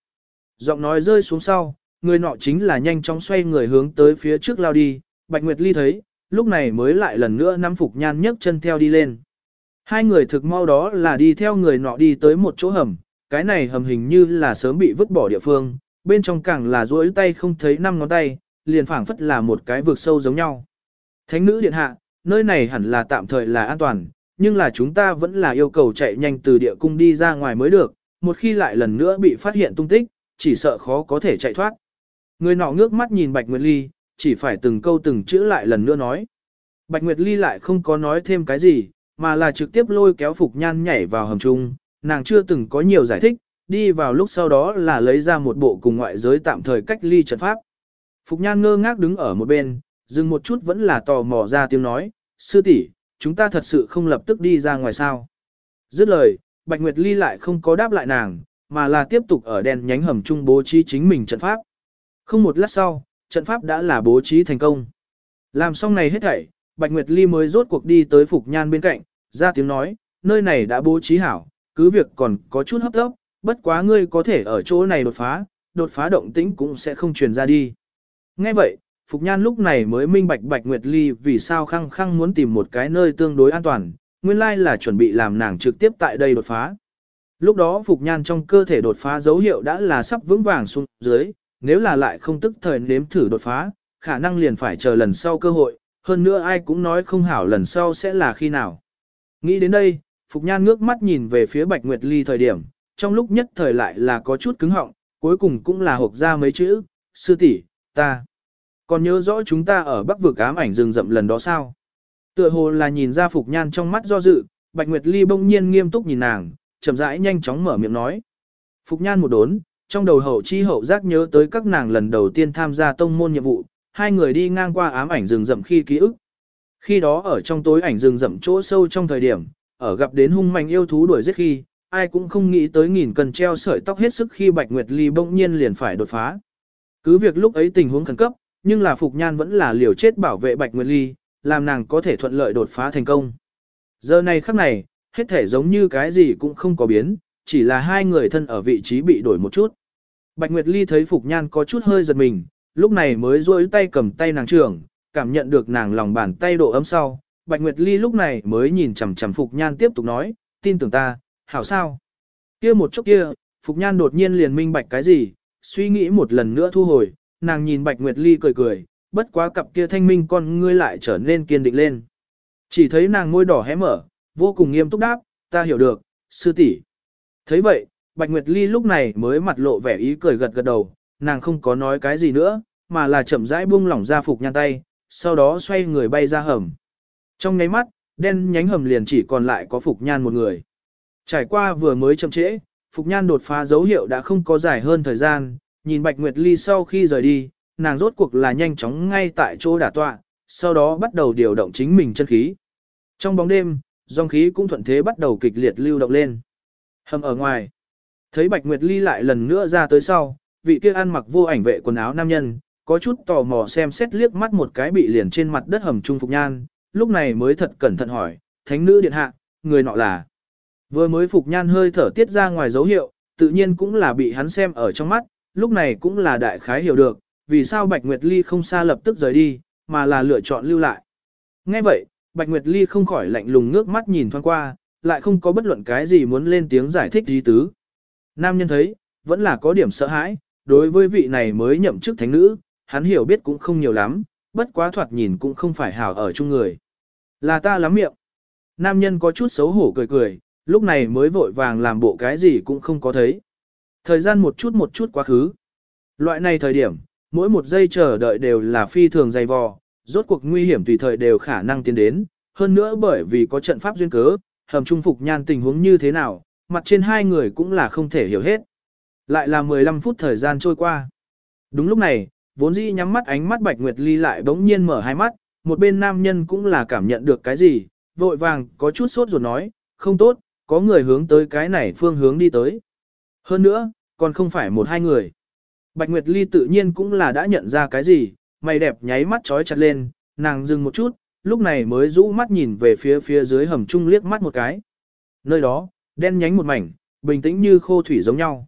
Giọng nói rơi xuống sau, người nọ chính là nhanh chóng xoay người hướng tới phía trước lao đi, Bạch Nguyệt Ly thấy, lúc này mới lại lần nữa nắm phục nhan nhấc chân theo đi lên. Hai người thực mau đó là đi theo người nọ đi tới một chỗ hầm, cái này hầm hình như là sớm bị vứt bỏ địa phương, bên trong càng là duỗi tay không thấy năm ngón tay, liền phảng phất là một cái vực sâu giống nhau. Thánh nữ điện hạ, nơi này hẳn là tạm thời là an toàn, nhưng là chúng ta vẫn là yêu cầu chạy nhanh từ địa cung đi ra ngoài mới được, một khi lại lần nữa bị phát hiện tung tích, chỉ sợ khó có thể chạy thoát. Người nọ ngước mắt nhìn Bạch Nguyệt Ly, chỉ phải từng câu từng chữ lại lần nữa nói. Bạch Nguyệt Ly lại không có nói thêm cái gì, mà là trực tiếp lôi kéo Phục Nhan nhảy vào hầm chung, nàng chưa từng có nhiều giải thích, đi vào lúc sau đó là lấy ra một bộ cùng ngoại giới tạm thời cách ly trận pháp. Phục Nhan ngơ ngác đứng ở một bên, dừng một chút vẫn là tò mò ra tiếng nói, sư tỷ, chúng ta thật sự không lập tức đi ra ngoài sao. Dứt lời, Bạch Nguyệt Ly lại không có đáp lại nàng, mà là tiếp tục ở đèn nhánh hầm trung bố trí chính mình trận pháp. Không một lát sau, trận pháp đã là bố trí thành công. Làm xong này hết thảy, Bạch Nguyệt Ly mới rốt cuộc đi tới Phục Nhan bên cạnh, ra tiếng nói, nơi này đã bố trí hảo, cứ việc còn có chút hấp tốc, bất quá ngươi có thể ở chỗ này đột phá, đột phá động tĩnh cũng sẽ không truyền ra đi. Nghe vậy, Phục Nhan lúc này mới minh bạch Bạch Nguyệt Ly vì sao khăng khăng muốn tìm một cái nơi tương đối an toàn, nguyên lai là chuẩn bị làm nàng trực tiếp tại đây đột phá. Lúc đó Phục Nhan trong cơ thể đột phá dấu hiệu đã là sắp vững vàng xuống dưới, nếu là lại không tức thời nếm thử đột phá, khả năng liền phải chờ lần sau cơ hội, hơn nữa ai cũng nói không hảo lần sau sẽ là khi nào. Nghĩ đến đây, Phục Nhan ngước mắt nhìn về phía Bạch Nguyệt Ly thời điểm, trong lúc nhất thời lại là có chút cứng họng, cuối cùng cũng là hộp ra mấy chữ, sư tỷ ta. Còn nhớ rõ chúng ta ở bắc vực ám ảnh rừng rậm lần đó sao? Tựa hồ là nhìn ra Phục Nhan trong mắt do dự, Bạch Nguyệt Ly bỗng nhiên nghiêm túc nhìn nàng, chậm rãi nhanh chóng mở miệng nói. Phục Nhan một đốn, trong đầu hậu chi hậu giác nhớ tới các nàng lần đầu tiên tham gia tông môn nhiệm vụ, hai người đi ngang qua ám ảnh rừng rậm khi ký ức. Khi đó ở trong tối ảnh rừng rậm chỗ sâu trong thời điểm, ở gặp đến hung mạnh yêu thú đuổi giết khi, ai cũng không nghĩ tới nghìn cần treo sợi tóc hết sức khi Bạch Nguyệt Ly bỗng nhiên liền phải đột phá. Cứ việc lúc ấy tình huống khẩn cấp, nhưng là Phục Nhan vẫn là liều chết bảo vệ Bạch Nguyệt Ly, làm nàng có thể thuận lợi đột phá thành công. Giờ này khắc này, hết thể giống như cái gì cũng không có biến, chỉ là hai người thân ở vị trí bị đổi một chút. Bạch Nguyệt Ly thấy Phục Nhan có chút hơi giật mình, lúc này mới duỗi tay cầm tay nàng trưởng, cảm nhận được nàng lòng bàn tay độ ấm sau. Bạch Nguyệt Ly lúc này mới nhìn chằm chằm Phục Nhan tiếp tục nói, tin tưởng ta, hảo sao. Kia một chút kia, Phục Nhan đột nhiên liền minh bạch cái gì, suy nghĩ một lần nữa thu hồi, nàng nhìn Bạch Nguyệt Ly cười cười, bất quá cặp kia thanh minh con ngươi lại trở nên kiên định lên. Chỉ thấy nàng môi đỏ hé mở, vô cùng nghiêm túc đáp, ta hiểu được, sư tỷ. thấy vậy, Bạch Nguyệt Ly lúc này mới mặt lộ vẻ ý cười gật gật đầu, nàng không có nói cái gì nữa, mà là chậm rãi buông lỏng ra phục nhan tay, sau đó xoay người bay ra hầm. Trong nháy mắt, đen nhánh hầm liền chỉ còn lại có phục nhan một người. Trải qua vừa mới chậm trễ, phục nhan đột phá dấu hiệu đã không có dài hơn thời gian, nhìn Bạch Nguyệt Ly sau khi rời đi, nàng rốt cuộc là nhanh chóng ngay tại chỗ đả tọa, sau đó bắt đầu điều động chính mình chân khí. Trong bóng đêm, dòng khí cũng thuận thế bắt đầu kịch liệt lưu động lên. Hầm ở ngoài, thấy Bạch Nguyệt Ly lại lần nữa ra tới sau, vị kia ăn mặc vô ảnh vệ quần áo nam nhân, có chút tò mò xem xét liếc mắt một cái bị liền trên mặt đất hầm trung phục nhan, lúc này mới thật cẩn thận hỏi, thánh nữ điện hạ, người nọ là. Vừa mới phục nhan hơi thở tiết ra ngoài dấu hiệu, tự nhiên cũng là bị hắn xem ở trong mắt, lúc này cũng là đại khái hiểu được, vì sao Bạch Nguyệt Ly không xa lập tức rời đi, mà là lựa chọn lưu lại. Nghe vậy, Bạch Nguyệt Ly không khỏi lạnh lùng ngước mắt nhìn thoáng qua, lại không có bất luận cái gì muốn lên tiếng giải thích gì tứ. Nam nhân thấy, vẫn là có điểm sợ hãi, đối với vị này mới nhậm chức thánh nữ, hắn hiểu biết cũng không nhiều lắm, bất quá thoạt nhìn cũng không phải hảo ở chung người. Là ta lắm miệng. Nam nhân có chút xấu hổ cười cười, lúc này mới vội vàng làm bộ cái gì cũng không có thấy. Thời gian một chút một chút quá khứ. Loại này thời điểm, mỗi một giây chờ đợi đều là phi thường dày vò, rốt cuộc nguy hiểm tùy thời đều khả năng tiến đến, hơn nữa bởi vì có trận pháp duyên cớ, hầm trung phục nhan tình huống như thế nào, mặt trên hai người cũng là không thể hiểu hết. Lại là 15 phút thời gian trôi qua. Đúng lúc này, vốn dĩ nhắm mắt ánh mắt Bạch Nguyệt Ly lại bỗng nhiên mở hai mắt, một bên nam nhân cũng là cảm nhận được cái gì, vội vàng có chút sốt ruột nói, không tốt, có người hướng tới cái này phương hướng đi tới. Hơn nữa, còn không phải một hai người. Bạch Nguyệt Ly tự nhiên cũng là đã nhận ra cái gì, mày đẹp nháy mắt trói chặt lên, nàng dừng một chút, lúc này mới rũ mắt nhìn về phía phía dưới hầm trung liếc mắt một cái. Nơi đó, đen nhánh một mảnh, bình tĩnh như khô thủy giống nhau.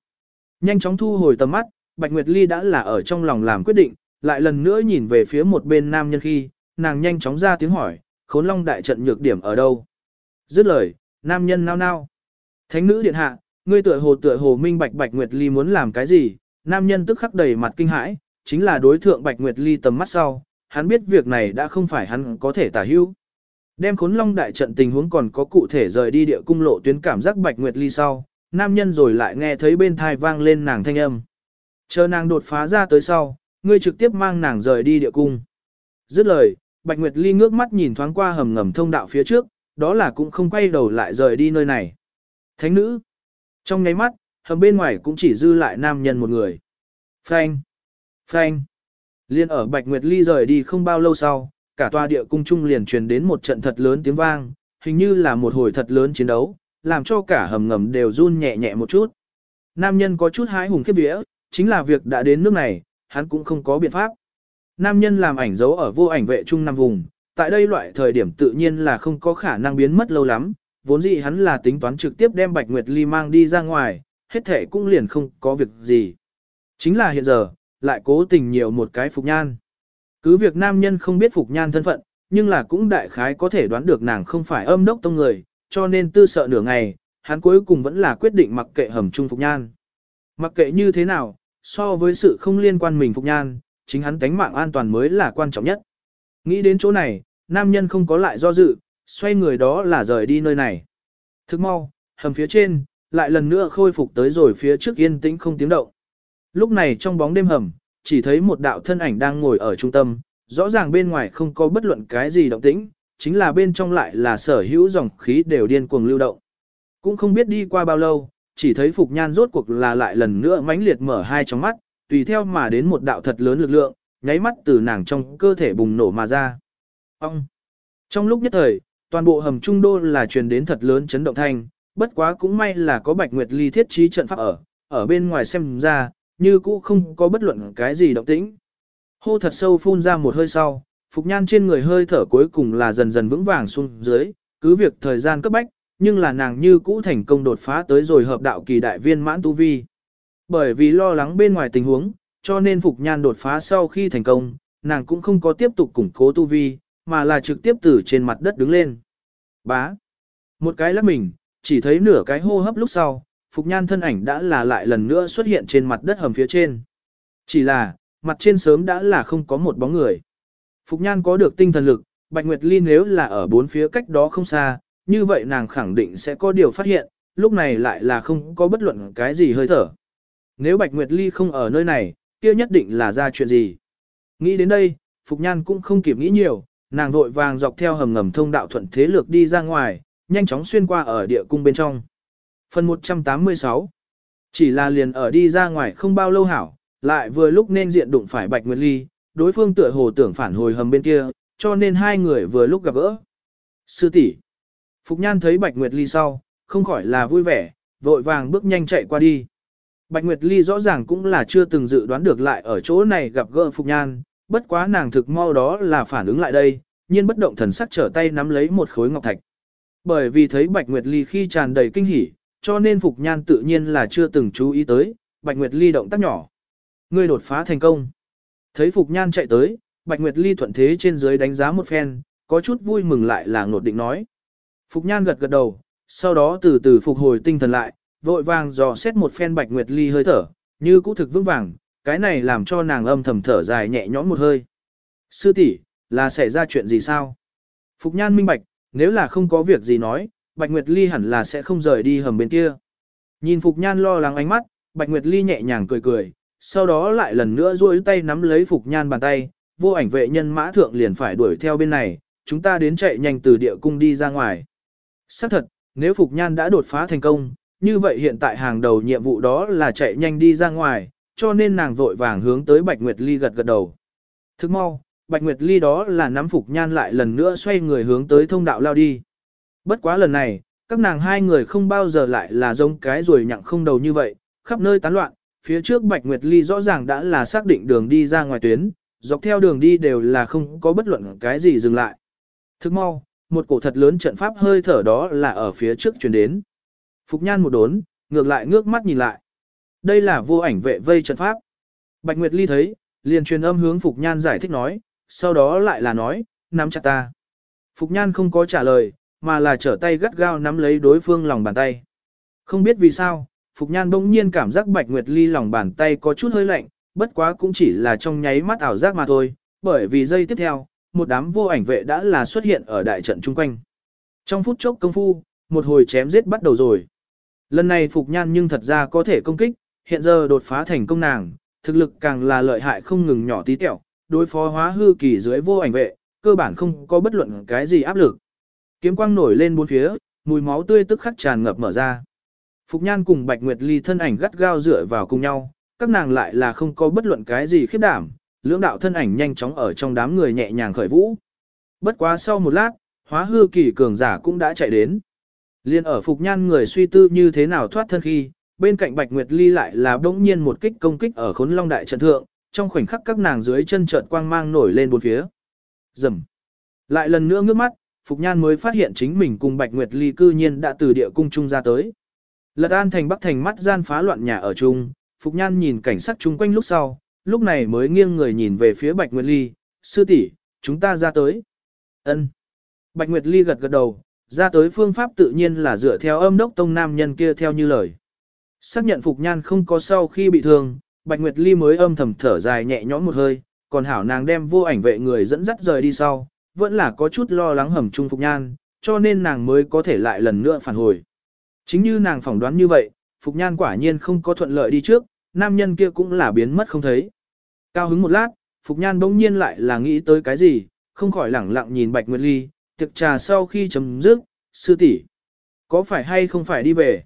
Nhanh chóng thu hồi tầm mắt, Bạch Nguyệt Ly đã là ở trong lòng làm quyết định, lại lần nữa nhìn về phía một bên nam nhân khi, nàng nhanh chóng ra tiếng hỏi, khốn long đại trận nhược điểm ở đâu. Dứt lời, nam nhân nao nao. Thánh nữ điện hạ, ngươi tựa hồ tựa hồ minh Bạch Bạch Nguyệt Ly muốn làm cái gì, nam nhân tức khắc đầy mặt kinh hãi, chính là đối thượng Bạch Nguyệt Ly tầm mắt sau, hắn biết việc này đã không phải hắn có thể tả hữu. Đem khốn long đại trận tình huống còn có cụ thể rời đi địa cung lộ tuyến cảm giác Bạch Nguyệt Ly sau, nam nhân rồi lại nghe thấy bên thai vang lên nàng thanh âm. Chờ nàng đột phá ra tới sau, ngươi trực tiếp mang nàng rời đi địa cung. Dứt lời, Bạch Nguyệt Ly ngước mắt nhìn thoáng qua hầm ngầm thông đạo phía trước, đó là cũng không quay đầu lại rời đi nơi này. Thánh nữ. Trong nháy mắt, hầm bên ngoài cũng chỉ dư lại nam nhân một người. Phanh. Phanh. Liên ở Bạch Nguyệt Ly rời đi không bao lâu sau, cả tòa địa cung trung liền truyền đến một trận thật lớn tiếng vang, hình như là một hồi thật lớn chiến đấu, làm cho cả hầm ngầm đều run nhẹ nhẹ một chút. Nam nhân có chút hái hùng khiếp vía, chính là việc đã đến nước này, hắn cũng không có biện pháp. Nam nhân làm ảnh dấu ở vô ảnh vệ trung năm vùng, tại đây loại thời điểm tự nhiên là không có khả năng biến mất lâu lắm, vốn dĩ hắn là tính toán trực tiếp đem Bạch Nguyệt Ly mang đi ra ngoài, hết thể cũng liền không có việc gì. Chính là hiện giờ, lại cố tình nhiều một cái Phục Nhan. Cứ việc nam nhân không biết Phục Nhan thân phận, nhưng là cũng đại khái có thể đoán được nàng không phải âm đốc tông người, cho nên tư sợ nửa ngày, hắn cuối cùng vẫn là quyết định mặc kệ hầm trung Phục Nhan. Mặc kệ như thế nào, so với sự không liên quan mình Phục Nhan, chính hắn tánh mạng an toàn mới là quan trọng nhất. Nghĩ đến chỗ này, nam nhân không có lại do dự, xoay người đó là rời đi nơi này. Thức mau, hầm phía trên, lại lần nữa khôi phục tới rồi phía trước yên tĩnh không tiếng động. Lúc này trong bóng đêm hầm, chỉ thấy một đạo thân ảnh đang ngồi ở trung tâm, rõ ràng bên ngoài không có bất luận cái gì động tĩnh, chính là bên trong lại là sở hữu dòng khí đều điên cuồng lưu động. Cũng không biết đi qua bao lâu, chỉ thấy Phục Nhan rốt cuộc là lại lần nữa mãnh liệt mở hai tròng mắt, tùy theo mà đến một đạo thật lớn lực lượng, nháy mắt từ nàng trong cơ thể bùng nổ mà ra. Ông! Trong lúc nhất thời, toàn bộ hầm trung đô là truyền đến thật lớn chấn động thanh, bất quá cũng may là có Bạch Nguyệt Ly thiết trí trận pháp ở, ở bên ngoài xem ra, như cũ không có bất luận cái gì động tĩnh. Hô thật sâu phun ra một hơi sau, Phục Nhan trên người hơi thở cuối cùng là dần dần vững vàng xuống dưới, cứ việc thời gian cấp bách, nhưng là nàng như cũ thành công đột phá tới rồi hợp đạo kỳ đại viên mãn tu vi. Bởi vì lo lắng bên ngoài tình huống, cho nên Phục Nhan đột phá sau khi thành công, nàng cũng không có tiếp tục củng cố tu vi, mà là trực tiếp từ trên mặt đất đứng lên. Bá. Một cái lắc mình, chỉ thấy nửa cái hô hấp lúc sau, Phục Nhan thân ảnh đã là lại lần nữa xuất hiện trên mặt đất hầm phía trên. Chỉ là, mặt trên sớm đã là không có một bóng người. Phục Nhan có được tinh thần lực, Bạch Nguyệt Ly nếu là ở bốn phía cách đó không xa, như vậy nàng khẳng định sẽ có điều phát hiện, lúc này lại là không có bất luận cái gì hơi thở. Nếu Bạch Nguyệt Ly không ở nơi này, kia nhất định là ra chuyện gì. Nghĩ đến đây, Phục Nhan cũng không kịp nghĩ nhiều, nàng vội vàng dọc theo hầm ngầm thông đạo thuận thế lược đi ra ngoài, nhanh chóng xuyên qua ở địa cung bên trong. Phần 186 Chỉ là liền ở đi ra ngoài không bao lâu hảo, lại vừa lúc nên diện đụng phải Bạch Nguyệt Ly, đối phương tựa hồ tưởng phản hồi hầm bên kia, cho nên hai người vừa lúc gặp gỡ. Sư tỷ Phục Nhan thấy Bạch Nguyệt Ly sau, không khỏi là vui vẻ, vội vàng bước nhanh chạy qua đi. Bạch Nguyệt Ly rõ ràng cũng là chưa từng dự đoán được lại ở chỗ này gặp gỡ Phục Nhan, bất quá nàng thực mau đó là phản ứng lại đây, nhiên bất động thần sắc trở tay nắm lấy một khối ngọc thạch. Bởi vì thấy Bạch Nguyệt Ly khi tràn đầy kinh hỉ, cho nên Phục Nhan tự nhiên là chưa từng chú ý tới, Bạch Nguyệt Ly động tác nhỏ. Ngươi đột phá thành công. Thấy Phục Nhan chạy tới, Bạch Nguyệt Ly thuận thế trên dưới đánh giá một phen, có chút vui mừng lại là ngột định nói. Phục Nhan gật gật đầu, sau đó từ từ phục hồi tinh thần lại, vội vàng dò xét một phen Bạch Nguyệt Ly hơi thở, như cũ thực vững vàng, cái này làm cho nàng âm thầm thở dài nhẹ nhõm một hơi. Sư tỷ, là xảy ra chuyện gì sao? Phục Nhan minh bạch, nếu là không có việc gì nói, Bạch Nguyệt Ly hẳn là sẽ không rời đi hầm bên kia. Nhìn Phục Nhan lo lắng ánh mắt, Bạch Nguyệt Ly nhẹ nhàng cười cười, sau đó lại lần nữa duỗi tay nắm lấy Phục Nhan bàn tay, vô ảnh vệ nhân mã thượng liền phải đuổi theo bên này, chúng ta đến chạy nhanh từ địa cung đi ra ngoài. Xác thật, nếu Phục Nhan đã đột phá thành công, như vậy hiện tại hàng đầu nhiệm vụ đó là chạy nhanh đi ra ngoài, cho nên nàng vội vàng hướng tới Bạch Nguyệt Ly gật gật đầu. Thức mau, Bạch Nguyệt Ly đó là nắm Phục Nhan lại lần nữa xoay người hướng tới thông đạo lao đi. Bất quá lần này, các nàng hai người không bao giờ lại là giống cái rồi nhặng không đầu như vậy, khắp nơi tán loạn, phía trước Bạch Nguyệt Ly rõ ràng đã là xác định đường đi ra ngoài tuyến, dọc theo đường đi đều là không có bất luận cái gì dừng lại. Thức mau, một cổ thật lớn trận pháp hơi thở đó là ở phía trước chuyển đến. Phục Nhan một đốn, ngược lại ngước mắt nhìn lại. Đây là vô ảnh vệ vây trận pháp. Bạch Nguyệt Ly thấy, liền truyền âm hướng Phục Nhan giải thích nói, sau đó lại là nói, nắm chặt ta. Phục Nhan không có trả lời, mà là trở tay gắt gao nắm lấy đối phương lòng bàn tay. Không biết vì sao, Phục Nhan bỗng nhiên cảm giác Bạch Nguyệt Ly lòng bàn tay có chút hơi lạnh, bất quá cũng chỉ là trong nháy mắt ảo giác mà thôi, bởi vì giây tiếp theo, một đám vô ảnh vệ đã là xuất hiện ở đại trận chung quanh. Trong phút chốc công phu, một hồi chém giết bắt đầu rồi. Lần này Phục Nhan nhưng thật ra có thể công kích, hiện giờ đột phá thành công nàng, thực lực càng là lợi hại không ngừng nhỏ tí tẹo, đối phó hóa hư kỳ dưới vô ảnh vệ, cơ bản không có bất luận cái gì áp lực. Kiếm quang nổi lên bốn phía, mùi máu tươi tức khắc tràn ngập mở ra. Phục Nhan cùng Bạch Nguyệt Ly thân ảnh gắt gao dựa vào cùng nhau, các nàng lại là không có bất luận cái gì khiếp đảm, lưỡng đạo thân ảnh nhanh chóng ở trong đám người nhẹ nhàng khởi vũ. Bất quá sau một lát, hóa hư kỳ cường giả cũng đã chạy đến. Liên ở Phục Nhan người suy tư như thế nào thoát thân khi, bên cạnh Bạch Nguyệt Ly lại là đống nhiên một kích công kích ở khốn long đại trận thượng, trong khoảnh khắc các nàng dưới chân chợt quang mang nổi lên bốn phía. Rầm. Lại lần nữa ngước mắt, Phục Nhan mới phát hiện chính mình cùng Bạch Nguyệt Ly cư nhiên đã từ địa cung trung ra tới. Lật an thành bắc thành mắt gian phá loạn nhà ở chung, Phục Nhan nhìn cảnh sắc chung quanh lúc sau, lúc này mới nghiêng người nhìn về phía Bạch Nguyệt Ly, sư tỷ chúng ta ra tới. ân Bạch Nguyệt Ly gật gật đầu, ra tới phương pháp tự nhiên là dựa theo âm đốc tông nam nhân kia theo như lời. Xác nhận Phục Nhan không có sau khi bị thương, Bạch Nguyệt Ly mới âm thầm thở dài nhẹ nhõm một hơi, còn hảo nàng đem vô ảnh vệ người dẫn dắt rời đi sau, vẫn là có chút lo lắng hầm trung Phục Nhan, cho nên nàng mới có thể lại lần nữa phản hồi. Chính như nàng phỏng đoán như vậy, Phục Nhan quả nhiên không có thuận lợi đi trước, nam nhân kia cũng là biến mất không thấy. Cao hứng một lát, Phục Nhan bỗng nhiên lại là nghĩ tới cái gì, không khỏi lẳng lặng nhìn Bạch Nguyệt Ly, tiệc trà sau khi chấm dứt, sư tỷ có phải hay không phải đi về?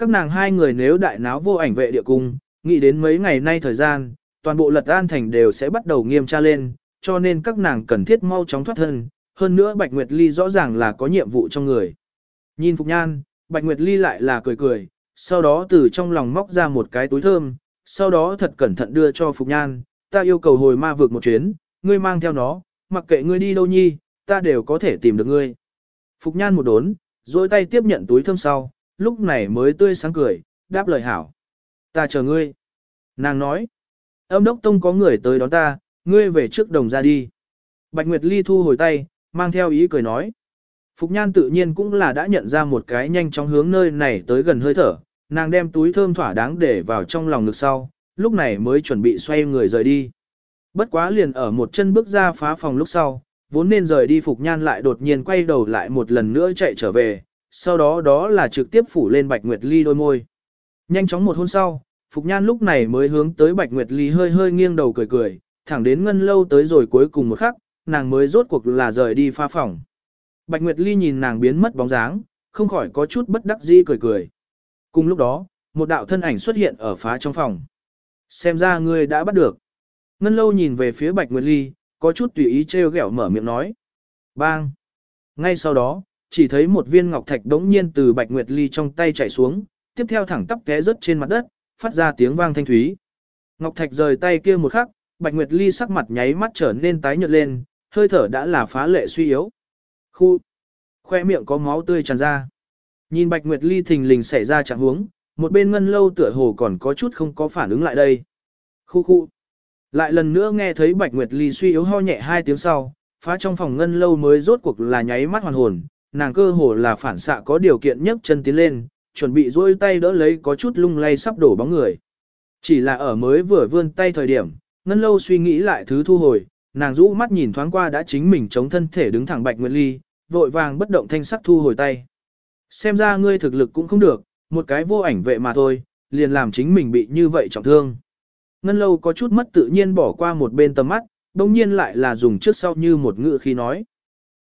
Các nàng hai người nếu đại náo vô ảnh vệ địa cung, nghĩ đến mấy ngày nay thời gian, toàn bộ lật an thành đều sẽ bắt đầu nghiêm tra lên, cho nên các nàng cần thiết mau chóng thoát thân, hơn nữa Bạch Nguyệt Ly rõ ràng là có nhiệm vụ trong người. Nhìn Phục Nhan, Bạch Nguyệt Ly lại là cười cười, sau đó từ trong lòng móc ra một cái túi thơm, sau đó thật cẩn thận đưa cho Phục Nhan, ta yêu cầu hồi ma vượt một chuyến, ngươi mang theo nó, mặc kệ ngươi đi đâu nhi, ta đều có thể tìm được ngươi. Phục Nhan một đốn, rồi tay tiếp nhận túi thơm sau, lúc này mới tươi sáng cười, đáp lời hảo. Ta chờ ngươi. Nàng nói. Âm đốc tông có người tới đón ta, ngươi về trước đồng ra đi. Bạch Nguyệt Ly thu hồi tay, mang theo ý cười nói. Phục Nhan tự nhiên cũng là đã nhận ra một cái nhanh chóng hướng nơi này tới gần hơi thở, nàng đem túi thơm thỏa đáng để vào trong lòng ngực sau, lúc này mới chuẩn bị xoay người rời đi. Bất quá liền ở một chân bước ra phá phòng lúc sau, vốn nên rời đi Phục Nhan lại đột nhiên quay đầu lại một lần nữa chạy trở về, sau đó đó là trực tiếp phủ lên Bạch Nguyệt Ly đôi môi. Nhanh chóng một hôn sau, Phục Nhan lúc này mới hướng tới Bạch Nguyệt Ly hơi hơi nghiêng đầu cười cười, thẳng đến ngân lâu tới rồi cuối cùng một khắc, nàng mới rốt cuộc là rời đi pha phòng. Bạch Nguyệt Ly nhìn nàng biến mất bóng dáng, không khỏi có chút bất đắc dĩ cười cười. Cùng lúc đó, một đạo thân ảnh xuất hiện ở phá trong phòng. Xem ra ngươi đã bắt được. Ngân lâu nhìn về phía Bạch Nguyệt Ly, có chút tùy ý trêu ghẹo mở miệng nói. Bang! Ngay sau đó, chỉ thấy một viên ngọc thạch đống nhiên từ Bạch Nguyệt Ly trong tay chảy xuống, tiếp theo thẳng tắp té rớt trên mặt đất, phát ra tiếng vang thanh thúy. Ngọc thạch rời tay kia một khắc, Bạch Nguyệt Ly sắc mặt nháy mắt trở nên tái nhợt lên, hơi thở đã là phá lệ suy yếu. Khu! Khoe miệng có máu tươi tràn ra. Nhìn Bạch Nguyệt Ly thình lình xảy ra trạng huống, một bên ngân lâu tựa hồ còn có chút không có phản ứng lại đây. Khu khu! Lại lần nữa nghe thấy Bạch Nguyệt Ly suy yếu ho nhẹ hai tiếng sau, phá trong phòng ngân lâu mới rốt cuộc là nháy mắt hoàn hồn, nàng cơ hồ là phản xạ có điều kiện nhấc chân tiến lên, chuẩn bị duỗi tay đỡ lấy có chút lung lay sắp đổ bóng người. Chỉ là ở mới vừa vươn tay thời điểm, ngân lâu suy nghĩ lại thứ thu hồi, nàng rũ mắt nhìn thoáng qua đã chính mình chống thân thể đứng thẳng Bạch Nguyệt Ly, vội vàng bất động thanh sắc thu hồi tay. Xem ra ngươi thực lực cũng không được, một cái vô ảnh vệ mà thôi, liền làm chính mình bị như vậy trọng thương. Ngân lâu có chút mất tự nhiên bỏ qua một bên tầm mắt, đồng nhiên lại là dùng trước sau như một ngựa khi nói.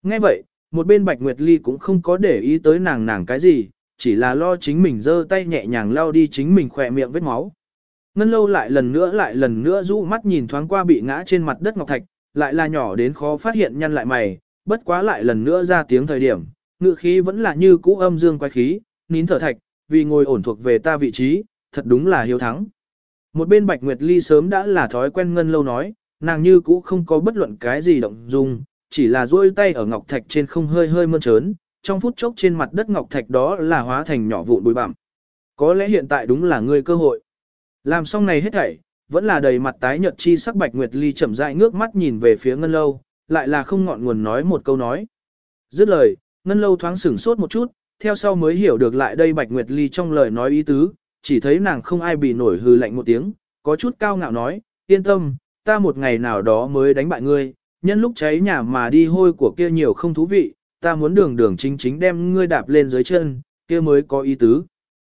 Nghe vậy, một bên Bạch Nguyệt Ly cũng không có để ý tới nàng nàng cái gì, chỉ là lo chính mình giơ tay nhẹ nhàng lao đi chính mình khỏe miệng vết máu. Ngân lâu lại lần nữa lại lần nữa rũ mắt nhìn thoáng qua bị ngã trên mặt đất ngọc thạch, lại là nhỏ đến khó phát hiện nhăn lại mày, bất quá lại lần nữa ra tiếng thời điểm, ngự khí vẫn là như cũ âm dương quái khí, nín thở thạch, vì ngồi ổn thuộc về ta vị trí, thật đúng là hiếu thắng. Một bên Bạch Nguyệt Ly sớm đã là thói quen ngân lâu nói, nàng như cũ không có bất luận cái gì động dung, chỉ là duỗi tay ở ngọc thạch trên không hơi hơi mơn trớn, trong phút chốc trên mặt đất ngọc thạch đó là hóa thành nhỏ vụn bụi bặm. Có lẽ hiện tại đúng là ngươi cơ hội. Làm xong này hết thảy, vẫn là đầy mặt tái nhợt chi sắc Bạch Nguyệt Ly chậm rãi ngước mắt nhìn về phía Ngân Lâu, lại là không ngọn nguồn nói một câu nói. Dứt lời, Ngân Lâu thoáng sửng sốt một chút, theo sau mới hiểu được lại đây Bạch Nguyệt Ly trong lời nói ý tứ, chỉ thấy nàng không ai bị nổi hừ lạnh một tiếng, có chút cao ngạo nói, yên tâm, ta một ngày nào đó mới đánh bại ngươi, nhân lúc cháy nhà mà đi hôi của kia nhiều không thú vị, ta muốn đường đường chính chính đem ngươi đạp lên dưới chân, kia mới có ý tứ.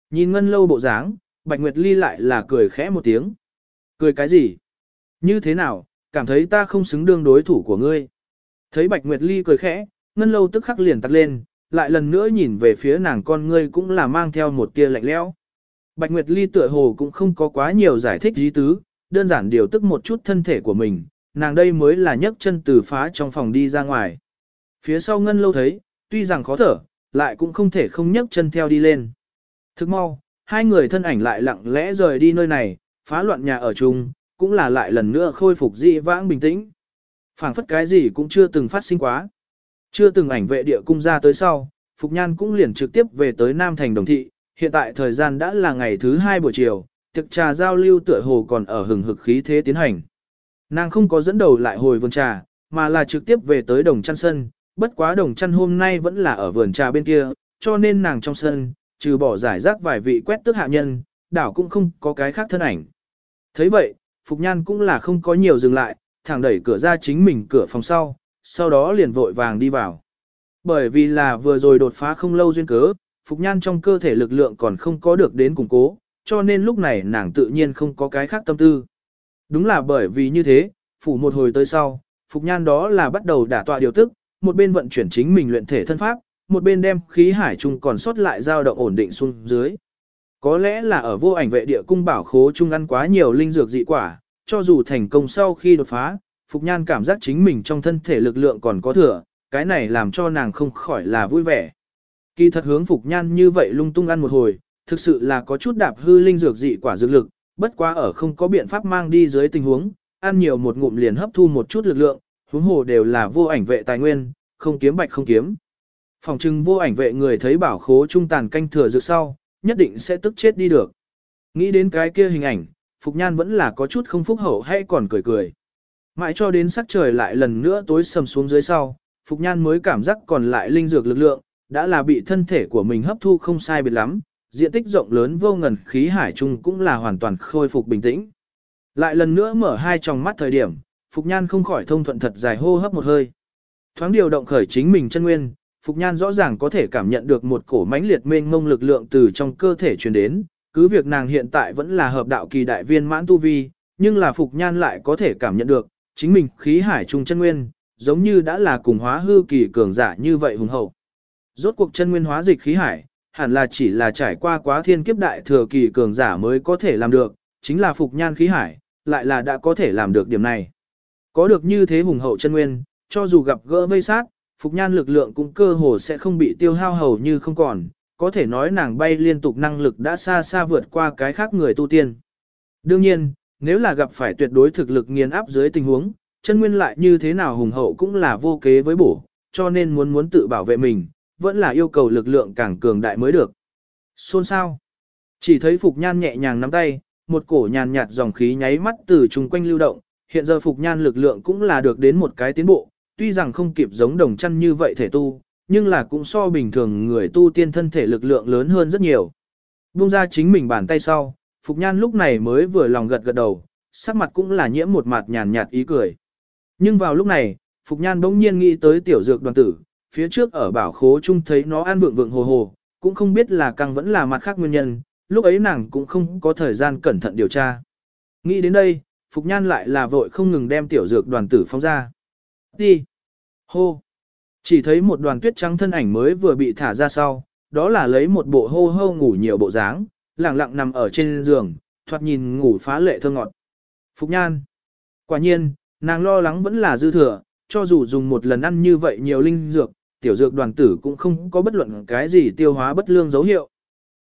Nhìn ngân lâu bộ dáng, Bạch Nguyệt Ly lại là cười khẽ một tiếng. Cười cái gì? Như thế nào, cảm thấy ta không xứng đương đối thủ của ngươi. Thấy Bạch Nguyệt Ly cười khẽ, ngân lâu tức khắc liền tắt lên, lại lần nữa nhìn về phía nàng con ngươi cũng là mang theo một tia lạnh lẽo. Bạch Nguyệt Ly tựa hồ cũng không có quá nhiều giải thích ý tứ, đơn giản điều tức một chút thân thể của mình, nàng đây mới là nhấc chân từ phá trong phòng đi ra ngoài. Phía sau ngân lâu thấy, tuy rằng khó thở, lại cũng không thể không nhấc chân theo đi lên. Thức mau, hai người thân ảnh lại lặng lẽ rời đi nơi này, phá loạn nhà ở chung, cũng là lại lần nữa khôi phục dị vãng bình tĩnh. phảng phất cái gì cũng chưa từng phát sinh quá. Chưa từng ảnh vệ địa cung ra tới sau, Phục Nhan cũng liền trực tiếp về tới Nam Thành Đồng Thị, hiện tại thời gian đã là ngày thứ hai buổi chiều, tiệc trà giao lưu tựa hồ còn ở hừng hực khí thế tiến hành. Nàng không có dẫn đầu lại hồi vườn trà, mà là trực tiếp về tới đồng chăn sân, bất quá đồng chăn hôm nay vẫn là ở vườn trà bên kia, cho nên nàng trong sân, trừ bỏ giải rác vài vị quét tước hạ nhân, đảo cũng không có cái khác thân ảnh. thấy vậy, Phục Nhan cũng là không có nhiều dừng lại, thẳng đẩy cửa ra chính mình cửa phòng sau, sau đó liền vội vàng đi vào. Bởi vì là vừa rồi đột phá không lâu duyên cớ, Phục Nhan trong cơ thể lực lượng còn không có được đến củng cố, cho nên lúc này nàng tự nhiên không có cái khác tâm tư. Đúng là bởi vì như thế, phủ một hồi tới sau, Phục Nhan đó là bắt đầu đả tọa điều tức, một bên vận chuyển chính mình luyện thể thân pháp, một bên đem khí hải trung còn sót lại dao động ổn định xuống dưới. Có lẽ là ở vô ảnh vệ địa cung bảo khố trung ăn quá nhiều linh dược dị quả, cho dù thành công sau khi đột phá, Phục Nhan cảm giác chính mình trong thân thể lực lượng còn có thừa, cái này làm cho nàng không khỏi là vui vẻ. Kỳ thật hướng Phục Nhan như vậy lung tung ăn một hồi, thực sự là có chút đạp hư linh dược dị quả dược lực, bất quá ở không có biện pháp mang đi dưới tình huống, ăn nhiều một ngụm liền hấp thu một chút lực lượng, huống hồ đều là vô ảnh vệ tài nguyên, không kiếm bạch không kiếm. Phòng trưng vô ảnh vệ người thấy bảo khố trung tàn canh thừa dự sau, nhất định sẽ tức chết đi được. Nghĩ đến cái kia hình ảnh, Phục Nhan vẫn là có chút không phúc hậu hay còn cười cười. Mãi cho đến sắc trời lại lần nữa tối sầm xuống dưới sau, Phục Nhan mới cảm giác còn lại linh dược lực lượng, đã là bị thân thể của mình hấp thu không sai biệt lắm, diện tích rộng lớn vô ngần khí hải trung cũng là hoàn toàn khôi phục bình tĩnh. Lại lần nữa mở hai tròng mắt thời điểm, Phục Nhan không khỏi thông thuận thật dài hô hấp một hơi. Thoáng điều động khởi chính mình chân nguyên, Phục Nhan rõ ràng có thể cảm nhận được một cổ mãnh liệt mênh mông lực lượng từ trong cơ thể truyền đến, cứ việc nàng hiện tại vẫn là hợp đạo kỳ đại viên mãn tu vi, nhưng là Phục Nhan lại có thể cảm nhận được, chính mình khí hải trung chân nguyên, giống như đã là cùng hóa hư kỳ cường giả như vậy hùng hậu. Rốt cuộc chân nguyên hóa dịch khí hải, hẳn là chỉ là trải qua quá thiên kiếp đại thừa kỳ cường giả mới có thể làm được, chính là Phục Nhan khí hải, lại là đã có thể làm được điểm này. Có được như thế hùng hậu chân nguyên, cho dù gặp gỡ vây sát, Phục Nhan lực lượng cũng cơ hồ sẽ không bị tiêu hao hầu như không còn, có thể nói nàng bay liên tục năng lực đã xa xa vượt qua cái khác người tu tiên. Đương nhiên, nếu là gặp phải tuyệt đối thực lực nghiền áp dưới tình huống, chân nguyên lại như thế nào hùng hậu cũng là vô kế với bổ, cho nên muốn muốn tự bảo vệ mình, vẫn là yêu cầu lực lượng càng cường đại mới được. Xôn sao? Chỉ thấy Phục Nhan nhẹ nhàng nắm tay, một cổ nhàn nhạt dòng khí nháy mắt từ chung quanh lưu động, hiện giờ Phục Nhan lực lượng cũng là được đến một cái tiến bộ, tuy rằng không kịp giống đồng chăn như vậy thể tu, nhưng là cũng so bình thường người tu tiên thân thể lực lượng lớn hơn rất nhiều. Bung ra chính mình bàn tay sau, Phục Nhan lúc này mới vừa lòng gật gật đầu, sắc mặt cũng là nhiễm một mặt nhàn nhạt ý cười. Nhưng vào lúc này, Phục Nhan bỗng nhiên nghĩ tới tiểu dược đoàn tử, phía trước ở bảo khố chung thấy nó ăn vượng vượng hồ hồ, cũng không biết là căng vẫn là mặt khác nguyên nhân, lúc ấy nàng cũng không có thời gian cẩn thận điều tra. Nghĩ đến đây, Phục Nhan lại là vội không ngừng đem tiểu dược đoàn tử phóng ra. Đi! Hô! Chỉ thấy một đoàn tuyết trắng thân ảnh mới vừa bị thả ra sau, đó là lấy một bộ hô hô ngủ nhiều bộ dáng, lặng lặng nằm ở trên giường, thoạt nhìn ngủ phá lệ thơ ngọt. Phục Nhan! Quả nhiên, nàng lo lắng vẫn là dư thừa, cho dù dùng một lần ăn như vậy nhiều linh dược, tiểu dược đoàn tử cũng không có bất luận cái gì tiêu hóa bất lương dấu hiệu.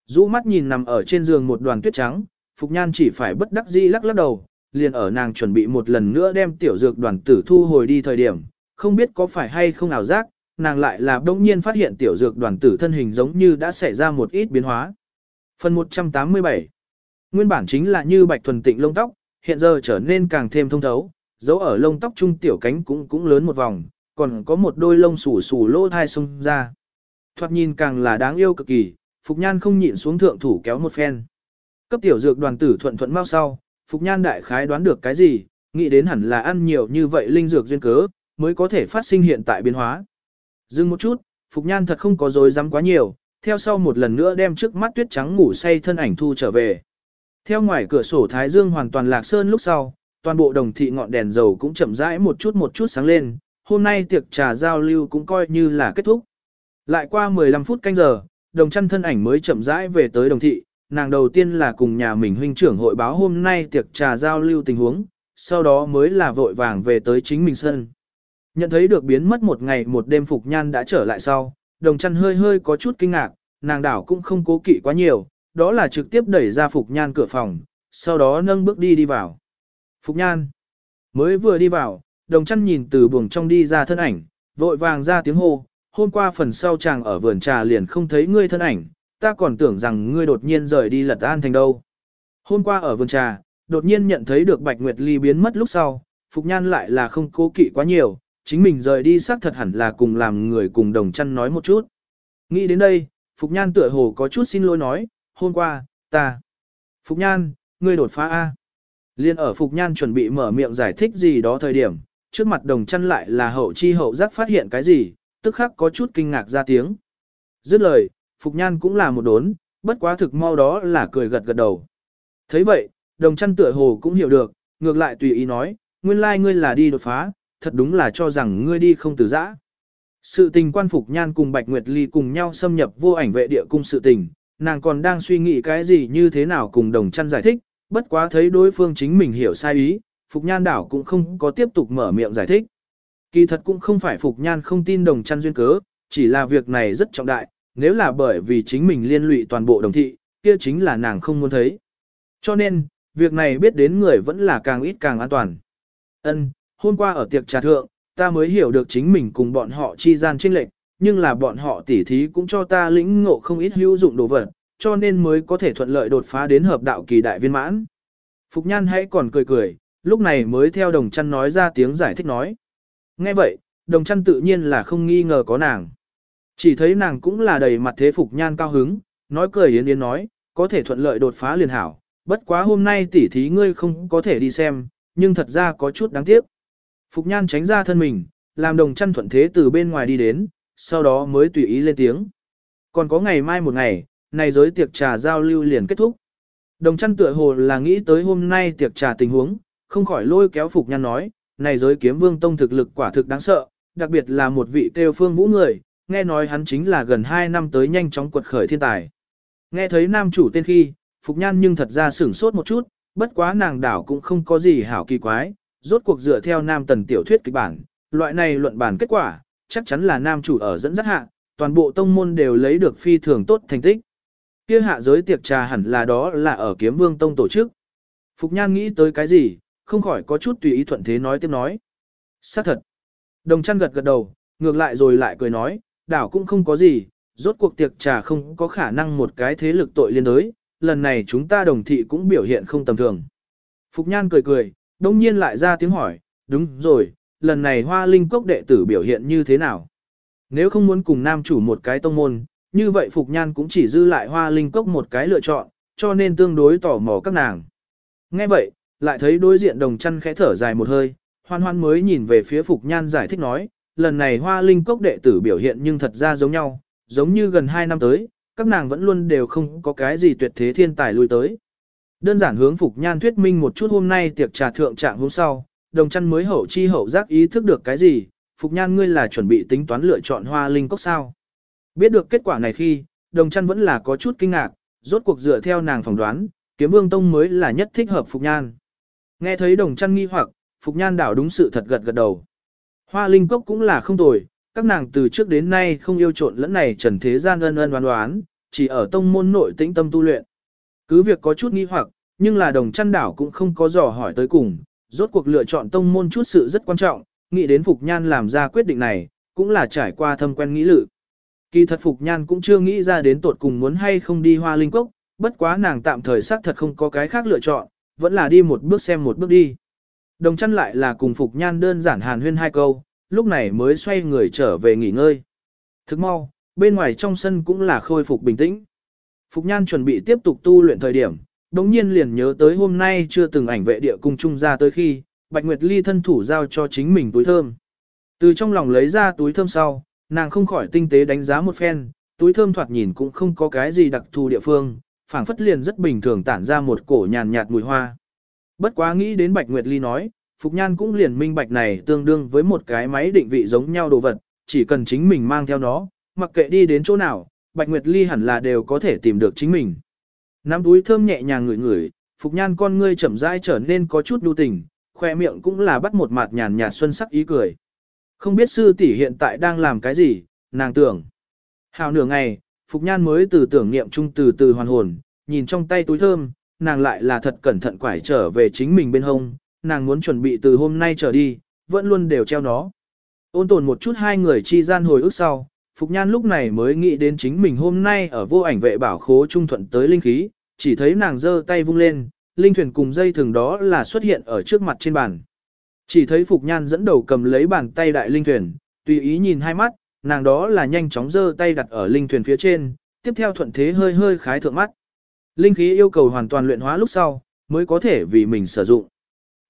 Dũ mắt nhìn nằm ở trên giường một đoàn tuyết trắng, Phục Nhan chỉ phải bất đắc dĩ lắc lắc đầu, liền ở nàng chuẩn bị một lần nữa đem tiểu dược đoàn tử thu hồi đi thời điểm, không biết có phải hay không ảo giác, nàng lại là đông nhiên phát hiện tiểu dược đoàn tử thân hình giống như đã xảy ra một ít biến hóa. Phần 187 Nguyên bản chính là như bạch thuần tịnh lông tóc, hiện giờ trở nên càng thêm thông thấu, dấu ở lông tóc trung tiểu cánh cũng cũng lớn một vòng, còn có một đôi lông xù xù lỗ thai sông ra. Thoạt nhìn càng là đáng yêu cực kỳ, Phục Nhan không nhịn xuống thượng thủ kéo một phen. Cấp tiểu dược đoàn tử thuận thuận mau sau, Phục Nhan đại khái đoán được cái gì, nghĩ đến hẳn là ăn nhiều như vậy linh dược duyên cớ, mới có thể phát sinh hiện tại biến hóa. Dừng một chút, Phục Nhan thật không có dối dám quá nhiều, theo sau một lần nữa đem trước mắt tuyết trắng ngủ say thân ảnh thu trở về. Theo ngoài cửa sổ Thái Dương hoàn toàn lạc sơn lúc sau, toàn bộ đồng thị ngọn đèn dầu cũng chậm rãi một chút một chút sáng lên, hôm nay tiệc trà giao lưu cũng coi như là kết thúc. Lại qua 15 phút canh giờ, đồng chăn thân ảnh mới chậm rãi về tới đồng thị, nàng đầu tiên là cùng nhà mình huynh trưởng hội báo hôm nay tiệc trà giao lưu tình huống, sau đó mới là vội vàng về tới chính mình sân. Nhận thấy được biến mất một ngày một đêm Phục Nhan đã trở lại sau, đồng chăn hơi hơi có chút kinh ngạc, nàng đảo cũng không cố kỵ quá nhiều, đó là trực tiếp đẩy ra Phục Nhan cửa phòng, sau đó nâng bước đi đi vào. Phục Nhan mới vừa đi vào, đồng chăn nhìn từ buồng trong đi ra thân ảnh, vội vàng ra tiếng hô, hôm qua phần sau chàng ở vườn trà liền không thấy ngươi thân ảnh, ta còn tưởng rằng ngươi đột nhiên rời đi lật an thành đâu. Hôm qua ở vườn trà, đột nhiên nhận thấy được Bạch Nguyệt Ly biến mất lúc sau, Phục Nhan lại là không cố kỵ quá nhiều, chính mình rời đi xác thật hẳn là cùng làm người cùng đồng chăn nói một chút. Nghĩ đến đây, Phục Nhan tựa hồ có chút xin lỗi nói, hôm qua, ta. Phục Nhan, ngươi đột phá A. Liên ở Phục Nhan chuẩn bị mở miệng giải thích gì đó thời điểm, trước mặt đồng chăn lại là hậu chi hậu giác phát hiện cái gì, tức khắc có chút kinh ngạc ra tiếng. Dứt lời, Phục Nhan cũng là một đốn, bất quá thực mau đó là cười gật gật đầu. thấy vậy, đồng chăn tựa hồ cũng hiểu được, ngược lại tùy ý nói, nguyên lai like ngươi là đi đột phá, thật đúng là cho rằng ngươi đi không từ giã. Sự tình quan Phục Nhan cùng Bạch Nguyệt Ly cùng nhau xâm nhập vô ảnh vệ địa cung sự tình, nàng còn đang suy nghĩ cái gì như thế nào cùng đồng chăn giải thích, bất quá thấy đối phương chính mình hiểu sai ý, Phục Nhan đảo cũng không có tiếp tục mở miệng giải thích. Kỳ thật cũng không phải Phục Nhan không tin đồng chăn duyên cớ, chỉ là việc này rất trọng đại, nếu là bởi vì chính mình liên lụy toàn bộ đồng thị, kia chính là nàng không muốn thấy. Cho nên, việc này biết đến người vẫn là càng ít càng an toàn. Ân, hôm qua ở tiệc trà thượng, ta mới hiểu được chính mình cùng bọn họ chi gian chênh lệch, nhưng là bọn họ tỉ thí cũng cho ta lĩnh ngộ không ít hữu dụng đồ vật, cho nên mới có thể thuận lợi đột phá đến hợp đạo kỳ đại viên mãn. Phục Nhan hãy còn cười cười, lúc này mới theo đồng chăn nói ra tiếng giải thích nói. Nghe vậy, đồng chăn tự nhiên là không nghi ngờ có nàng. Chỉ thấy nàng cũng là đầy mặt thế Phục Nhan cao hứng, nói cười yến yến nói, có thể thuận lợi đột phá liền hảo, bất quá hôm nay tỉ thí ngươi không có thể đi xem, nhưng thật ra có chút đáng tiếc. Phục Nhan tránh ra thân mình, làm đồng chăn thuận thế từ bên ngoài đi đến, sau đó mới tùy ý lên tiếng. Còn có ngày mai một ngày, này giới tiệc trà giao lưu liền kết thúc. Đồng chăn tựa hồ là nghĩ tới hôm nay tiệc trà tình huống, không khỏi lôi kéo Phục Nhan nói, này giới kiếm vương tông thực lực quả thực đáng sợ, đặc biệt là một vị tiêu phương vũ người, nghe nói hắn chính là gần 2 năm tới nhanh chóng quật khởi thiên tài. Nghe thấy nam chủ tên khi, Phục Nhan nhưng thật ra sửng sốt một chút, bất quá nàng đảo cũng không có gì hảo kỳ quái, rốt cuộc dựa theo nam tần tiểu thuyết kịch bản, loại này luận bản kết quả, chắc chắn là nam chủ ở dẫn dắt hạ, toàn bộ tông môn đều lấy được phi thường tốt thành tích. Kia hạ giới tiệc trà hẳn là đó là ở kiếm vương tông tổ chức. Phục Nhan nghĩ tới cái gì, không khỏi có chút tùy ý thuận thế nói tiếp nói. xác thật. Đồng chăn gật gật đầu, ngược lại rồi lại cười nói, đảo cũng không có gì, rốt cuộc tiệc trà không có khả năng một cái thế lực tội liên đới, lần này chúng ta đồng thị cũng biểu hiện không tầm thường. Phục Nhan cười cười, đông nhiên lại ra tiếng hỏi, đúng rồi, lần này hoa linh cốc đệ tử biểu hiện như thế nào? Nếu không muốn cùng nam chủ một cái tông môn, như vậy Phục Nhan cũng chỉ dư lại hoa linh cốc một cái lựa chọn, cho nên tương đối tỏ mò các nàng. Nghe vậy, lại thấy đối diện đồng chăn khẽ thở dài một hơi, hoan hoan mới nhìn về phía Phục Nhan giải thích nói, lần này hoa linh cốc đệ tử biểu hiện nhưng thật ra giống nhau, giống như gần 2 năm tới, các nàng vẫn luôn đều không có cái gì tuyệt thế thiên tài lui tới. Đơn giản hướng Phục Nhan thuyết minh một chút hôm nay tiệc trà thượng trạng hôm sau, đồng chăn mới hậu chi hậu giác ý thức được cái gì, Phục Nhan ngươi là chuẩn bị tính toán lựa chọn hoa linh cốc sao. Biết được kết quả này khi, đồng chăn vẫn là có chút kinh ngạc, rốt cuộc dựa theo nàng phỏng đoán, kiếm vương tông mới là nhất thích hợp Phục Nhan. Nghe thấy đồng chăn nghi hoặc, Phục Nhan đảo đúng sự thật gật gật đầu. Hoa linh cốc cũng là không tồi, các nàng từ trước đến nay không yêu trộn lẫn này trần thế gian ân ân đoán đoán, chỉ ở tông môn nội tĩnh tâm tu luyện. Cứ việc có chút nghi hoặc, nhưng là đồng chăn đảo cũng không có dò hỏi tới cùng, rốt cuộc lựa chọn tông môn chút sự rất quan trọng, nghĩ đến Phục Nhan làm ra quyết định này, cũng là trải qua thâm quen nghĩ lự. Kỳ thật Phục Nhan cũng chưa nghĩ ra đến tột cùng muốn hay không đi hoa linh cốc, bất quá nàng tạm thời xác thật không có cái khác lựa chọn, vẫn là đi một bước xem một bước đi. Đồng chăn lại là cùng Phục Nhan đơn giản hàn huyên hai câu, lúc này mới xoay người trở về nghỉ ngơi. Thức mau, bên ngoài trong sân cũng là khôi phục bình tĩnh. Phục Nhan chuẩn bị tiếp tục tu luyện thời điểm, đồng nhiên liền nhớ tới hôm nay chưa từng ảnh vệ địa cung trung ra tới khi, Bạch Nguyệt Ly thân thủ giao cho chính mình túi thơm. Từ trong lòng lấy ra túi thơm sau, nàng không khỏi tinh tế đánh giá một phen, túi thơm thoạt nhìn cũng không có cái gì đặc thù địa phương, phảng phất liền rất bình thường tản ra một cổ nhàn nhạt mùi hoa. Bất quá nghĩ đến Bạch Nguyệt Ly nói, Phục Nhan cũng liền minh bạch này tương đương với một cái máy định vị giống nhau đồ vật, chỉ cần chính mình mang theo nó, mặc kệ đi đến chỗ nào, Bạch Nguyệt Ly hẳn là đều có thể tìm được chính mình. Nắm túi thơm nhẹ nhàng ngửi ngửi, Phục Nhan con ngươi chậm rãi trở nên có chút đu tình, khoe miệng cũng là bắt một mặt nhàn nhạt xuân sắc ý cười. Không biết sư tỷ hiện tại đang làm cái gì, nàng tưởng. Hào nửa ngày, Phục Nhan mới từ tưởng niệm trung từ từ hoàn hồn, nhìn trong tay túi thơm, nàng lại là thật cẩn thận quải trở về chính mình bên hông, nàng muốn chuẩn bị từ hôm nay trở đi, vẫn luôn đều treo nó. Ôn tồn một chút hai người chi gian hồi ức sau, Phục Nhan lúc này mới nghĩ đến chính mình hôm nay ở vô ảnh vệ bảo khố trung thuận tới linh khí, chỉ thấy nàng giơ tay vung lên, linh thuyền cùng dây thường đó là xuất hiện ở trước mặt trên bàn. Chỉ thấy Phục Nhan dẫn đầu cầm lấy bàn tay đại linh thuyền, tùy ý nhìn hai mắt, nàng đó là nhanh chóng giơ tay đặt ở linh thuyền phía trên, tiếp theo thuận thế hơi hơi khái thượng mắt. Linh khí yêu cầu hoàn toàn luyện hóa lúc sau, mới có thể vì mình sử dụng.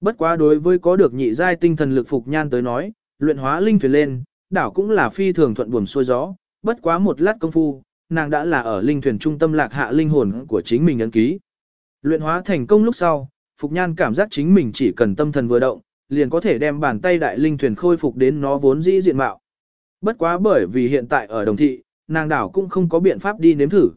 Bất quá đối với có được nhị giai tinh thần lực Phục Nhan tới nói, luyện hóa linh thuyền lên, đảo cũng là phi thường thuận buồm xuôi gió, bất quá một lát công phu, nàng đã là ở linh thuyền trung tâm lạc hạ linh hồn của chính mình ấn ký. Luyện hóa thành công lúc sau, Phục Nhan cảm giác chính mình chỉ cần tâm thần vừa động, liền có thể đem bàn tay đại linh thuyền khôi phục đến nó vốn dĩ diện mạo. Bất quá bởi vì hiện tại ở đồng thị, nàng đảo cũng không có biện pháp đi nếm thử.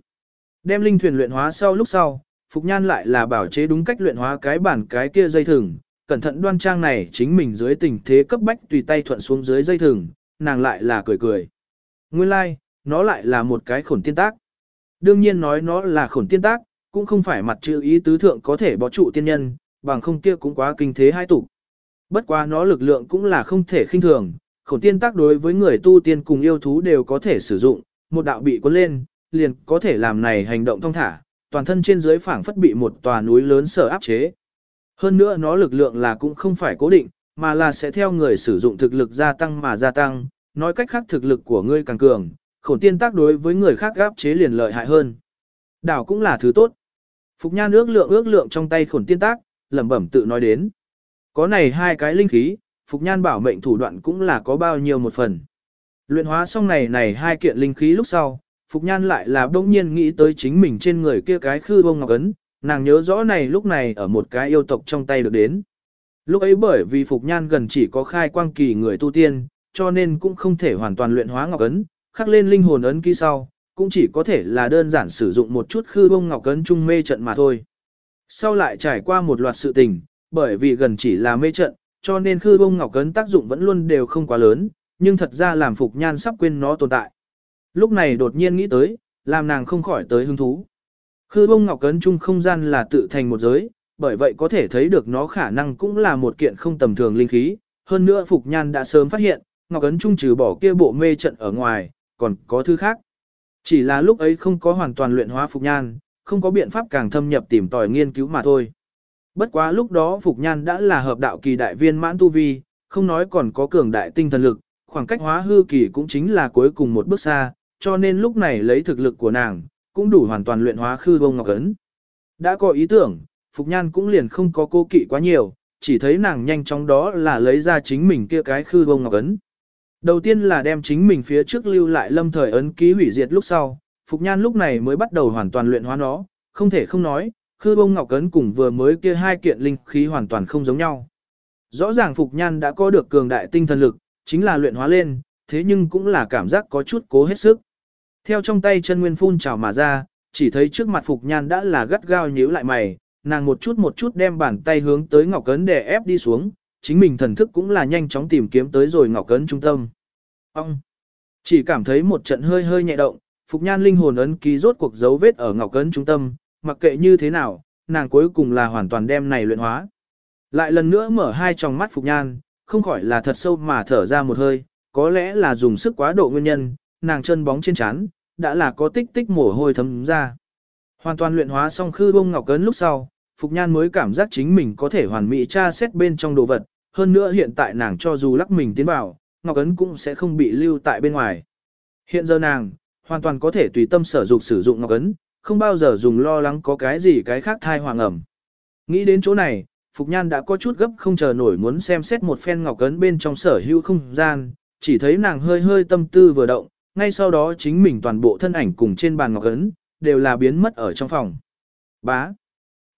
Đem linh thuyền luyện hóa sau lúc sau, Phục Nhan lại là bảo chế đúng cách luyện hóa cái bản cái kia dây thừng, cẩn thận đoan trang này chính mình dưới tình thế cấp bách tùy tay thuận xuống dưới dây thừng, nàng lại là cười cười. Nguyên lai, like, nó lại là một cái khổn tiên tác. Đương nhiên nói nó là khổn tiên tác, cũng không phải mặt chữ ý tứ thượng có thể bỏ trụ tiên nhân, bằng không kia cũng quá kinh thế hai tục. Bất quá nó lực lượng cũng là không thể khinh thường, khổn tiên tác đối với người tu tiên cùng yêu thú đều có thể sử dụng, một đạo bị cuốn lên, liền có thể làm này hành động thông thả, toàn thân trên dưới phảng phất bị một tòa núi lớn sở áp chế. Hơn nữa nó lực lượng là cũng không phải cố định, mà là sẽ theo người sử dụng thực lực gia tăng mà gia tăng, nói cách khác thực lực của ngươi càng cường, khổn tiên tác đối với người khác áp chế liền lợi hại hơn. Đảo cũng là thứ tốt. Phục Nhan ước lượng ước lượng trong tay khổn tiên tác, lẩm bẩm tự nói đến. Có này hai cái linh khí, Phục Nhan bảo mệnh thủ đoạn cũng là có bao nhiêu một phần. Luyện hóa xong này này hai kiện linh khí lúc sau, Phục Nhan lại là đông nhiên nghĩ tới chính mình trên người kia cái khư bông ngọc ấn, nàng nhớ rõ này lúc này ở một cái yêu tộc trong tay được đến. Lúc ấy bởi vì Phục Nhan gần chỉ có khai quang kỳ người tu tiên, cho nên cũng không thể hoàn toàn luyện hóa ngọc ấn, khắc lên linh hồn ấn ký sau, cũng chỉ có thể là đơn giản sử dụng một chút khư bông ngọc ấn trung mê trận mà thôi. Sau lại trải qua một loạt sự tình, bởi vì gần chỉ là mê trận, cho nên khư bông ngọc cấn tác dụng vẫn luôn đều không quá lớn, nhưng thật ra làm Phục Nhan sắp quên nó tồn tại. Lúc này đột nhiên nghĩ tới, làm nàng không khỏi tới hứng thú. Khư bông ngọc cấn chung không gian là tự thành một giới, bởi vậy có thể thấy được nó khả năng cũng là một kiện không tầm thường linh khí. Hơn nữa Phục Nhan đã sớm phát hiện, ngọc cấn chung trừ bỏ kia bộ mê trận ở ngoài, còn có thứ khác. Chỉ là lúc ấy không có hoàn toàn luyện hóa Phục Nhan, không có biện pháp càng thâm nhập tìm tòi nghiên cứu mà thôi. Bất quá lúc đó Phục Nhan đã là hợp đạo kỳ đại viên mãn tu vi, không nói còn có cường đại tinh thần lực, khoảng cách hóa hư kỳ cũng chính là cuối cùng một bước xa, cho nên lúc này lấy thực lực của nàng, cũng đủ hoàn toàn luyện hóa khư bông ngọc ấn. Đã có ý tưởng, Phục Nhan cũng liền không có cô kỵ quá nhiều, chỉ thấy nàng nhanh chóng đó là lấy ra chính mình kia cái khư bông ngọc ấn. Đầu tiên là đem chính mình phía trước lưu lại lâm thời ấn ký hủy diệt lúc sau, Phục Nhan lúc này mới bắt đầu hoàn toàn luyện hóa nó, không thể không nói, khư bông ngọc cấn cùng vừa mới kia hai kiện linh khí hoàn toàn không giống nhau. Rõ ràng Phục Nhan đã có được cường đại tinh thần lực, chính là luyện hóa lên, thế nhưng cũng là cảm giác có chút cố hết sức. Theo trong tay chân nguyên phun trào mà ra, chỉ thấy trước mặt Phục Nhan đã là gắt gao nhíu lại mày, nàng một chút một chút đem bàn tay hướng tới Ngọc Cấn để ép đi xuống, chính mình thần thức cũng là nhanh chóng tìm kiếm tới rồi Ngọc Cấn trung tâm. Ông! Chỉ cảm thấy một trận hơi hơi nhẹ động, Phục Nhan linh hồn ấn ký rốt cuộc dấu vết ở Ngọc Cấn trung tâm, mặc kệ như thế nào, nàng cuối cùng là hoàn toàn đem này luyện hóa. Lại lần nữa mở hai tròng mắt Phục Nhan, không khỏi là thật sâu mà thở ra một hơi, có lẽ là dùng sức quá độ nguyên nhân, nàng chân bóng trên chán, đã là có tích tích mồ hôi thấm ra. Hoàn toàn luyện hóa xong khư bông ngọc cấn lúc sau, Phục Nhan mới cảm giác chính mình có thể hoàn mỹ tra xét bên trong đồ vật, hơn nữa hiện tại nàng cho dù lắc mình tiến vào, ngọc ấn cũng sẽ không bị lưu tại bên ngoài. Hiện giờ nàng, hoàn toàn có thể tùy tâm sở dụng sử dụng ngọc ấn, không bao giờ dùng lo lắng có cái gì cái khác thai hoàng ẩm. Nghĩ đến chỗ này, Phục Nhan đã có chút gấp không chờ nổi muốn xem xét một phen ngọc cấn bên trong sở hữu không gian, chỉ thấy nàng hơi hơi tâm tư vừa động, ngay sau đó chính mình toàn bộ thân ảnh cùng trên bàn ngọc cấn đều là biến mất ở trong phòng. Bá.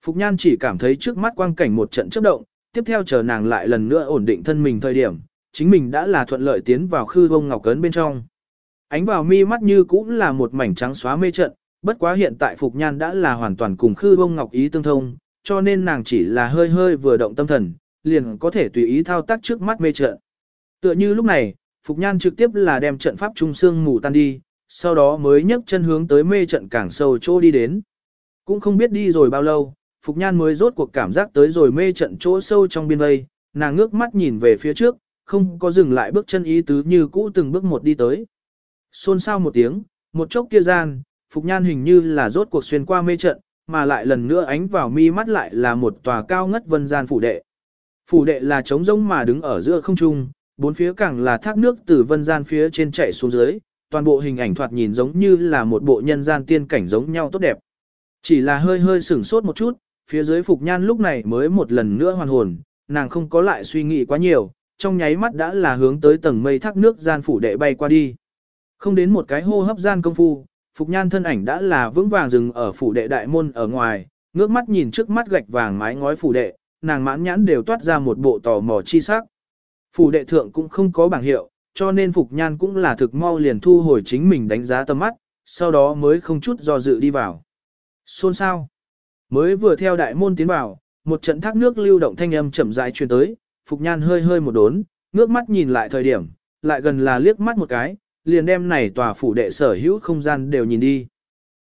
Phục Nhan chỉ cảm thấy trước mắt quang cảnh một trận chớp động, tiếp theo chờ nàng lại lần nữa ổn định thân mình thời điểm, chính mình đã là thuận lợi tiến vào khư vông ngọc cấn bên trong. Ánh vào mi mắt như cũng là một mảnh trắng xóa mê trận, bất quá hiện tại Phục Nhan đã là hoàn toàn cùng khư bông ngọc ý tương thông, cho nên nàng chỉ là hơi hơi vừa động tâm thần, liền có thể tùy ý thao tác trước mắt mê trận. Tựa như lúc này, Phục Nhan trực tiếp là đem trận pháp trung xương mù tan đi, sau đó mới nhấc chân hướng tới mê trận càng sâu chỗ đi đến. Cũng không biết đi rồi bao lâu, Phục Nhan mới rốt cuộc cảm giác tới rồi mê trận chỗ sâu trong biên vây, nàng ngước mắt nhìn về phía trước, không có dừng lại bước chân ý tứ như cũ từng bước một đi tới. Xôn xao một tiếng, một chốc kia gian, Phục Nhan hình như là rốt cuộc xuyên qua mê trận, mà lại lần nữa ánh vào mi mắt lại là một tòa cao ngất vân gian phủ đệ. Phủ đệ là trống rỗng mà đứng ở giữa không trung, bốn phía càng là thác nước từ vân gian phía trên chạy xuống dưới, toàn bộ hình ảnh thoạt nhìn giống như là một bộ nhân gian tiên cảnh giống nhau tốt đẹp. Chỉ là hơi hơi sửng sốt một chút, phía dưới Phục Nhan lúc này mới một lần nữa hoàn hồn, nàng không có lại suy nghĩ quá nhiều, trong nháy mắt đã là hướng tới tầng mây thác nước gian phủ đệ bay qua đi. Không đến một cái hô hấp gian công phu, Phục Nhan thân ảnh đã là vững vàng dừng ở phủ đệ đại môn ở ngoài, ngước mắt nhìn trước mắt gạch vàng mái ngói phủ đệ, nàng mãn nhãn đều toát ra một bộ tò mò chi sắc. Phủ đệ thượng cũng không có bảng hiệu, cho nên Phục Nhan cũng là thực mau liền thu hồi chính mình đánh giá tầm mắt, sau đó mới không chút do dự đi vào. Xôn sao? Mới vừa theo đại môn tiến vào, một trận thác nước lưu động thanh âm chậm rãi truyền tới, Phục Nhan hơi hơi một đốn, ngước mắt nhìn lại thời điểm, lại gần là liếc mắt một cái, liền đem này tòa phủ đệ sở hữu không gian đều nhìn đi.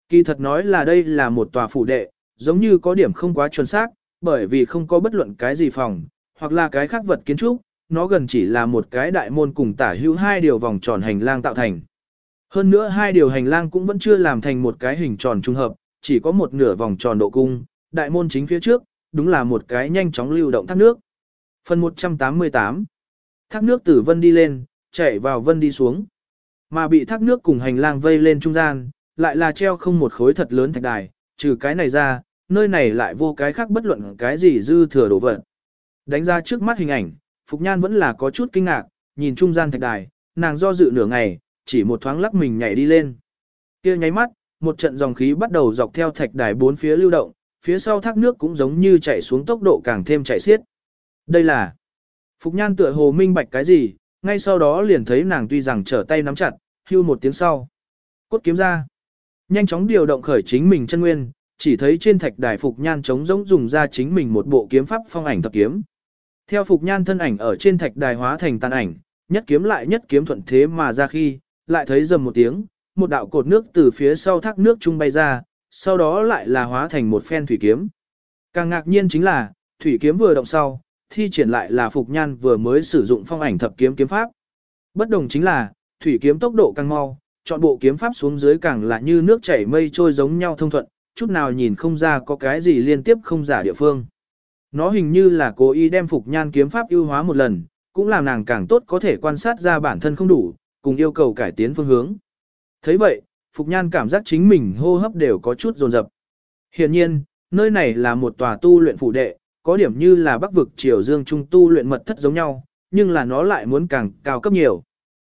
Kỳ thật nói là đây là một tòa phủ đệ, giống như có điểm không quá chuẩn xác, bởi vì không có bất luận cái gì phòng, hoặc là cái khác vật kiến trúc, nó gần chỉ là một cái đại môn cùng tả hữu hai điều vòng tròn hành lang tạo thành. Hơn nữa hai điều hành lang cũng vẫn chưa làm thành một cái hình tròn trung hợp, chỉ có một nửa vòng tròn độ cung, đại môn chính phía trước, đúng là một cái nhanh chóng lưu động thác nước. Phần 188 Thác nước từ vân đi lên, chạy vào vân đi xuống. Mà bị thác nước cùng hành lang vây lên trung gian, lại là treo không một khối thật lớn thạch đài, trừ cái này ra, nơi này lại vô cái khác bất luận cái gì dư thừa đổ vật. Đánh ra trước mắt hình ảnh, Phục Nhan vẫn là có chút kinh ngạc, nhìn trung gian thạch đài, nàng do dự nửa ngày, chỉ một thoáng lắc mình nhảy đi lên. kia nháy mắt, một trận dòng khí bắt đầu dọc theo thạch đài bốn phía lưu động, phía sau thác nước cũng giống như chảy xuống tốc độ càng thêm chảy xiết. Đây là Phục Nhan tựa hồ minh bạch cái gì, ngay sau đó liền thấy nàng tuy rằng trở tay nắm chặt, hưu một tiếng sau. Cốt kiếm ra. Nhanh chóng điều động khởi chính mình chân nguyên, chỉ thấy trên thạch đài Phục Nhan chống rỗng dùng ra chính mình một bộ kiếm pháp phong ảnh thập kiếm. Theo Phục Nhan thân ảnh ở trên thạch đài hóa thành tàn ảnh, nhất kiếm lại nhất kiếm thuận thế mà ra khi, lại thấy rầm một tiếng, một đạo cột nước từ phía sau thác nước trung bay ra, sau đó lại là hóa thành một phen thủy kiếm. Càng ngạc nhiên chính là, thủy kiếm vừa động sau, thi triển lại là Phục Nhan vừa mới sử dụng phong ảnh thập kiếm kiếm pháp. Bất đồng chính là, thủy kiếm tốc độ càng mau, chọn bộ kiếm pháp xuống dưới càng là như nước chảy mây trôi giống nhau thông thuận, chút nào nhìn không ra có cái gì liên tiếp không giả địa phương. Nó hình như là cố ý đem Phục Nhan kiếm pháp ưu hóa một lần, cũng làm nàng càng tốt có thể quan sát ra bản thân không đủ, cùng yêu cầu cải tiến phương hướng. thấy vậy, Phục Nhan cảm giác chính mình hô hấp đều có chút dồn dập. Hiện nhiên, nơi này là một tòa tu luyện phủ đệ, có điểm như là bắc vực triều dương trung tu luyện mật thất giống nhau, nhưng là nó lại muốn càng cao cấp nhiều.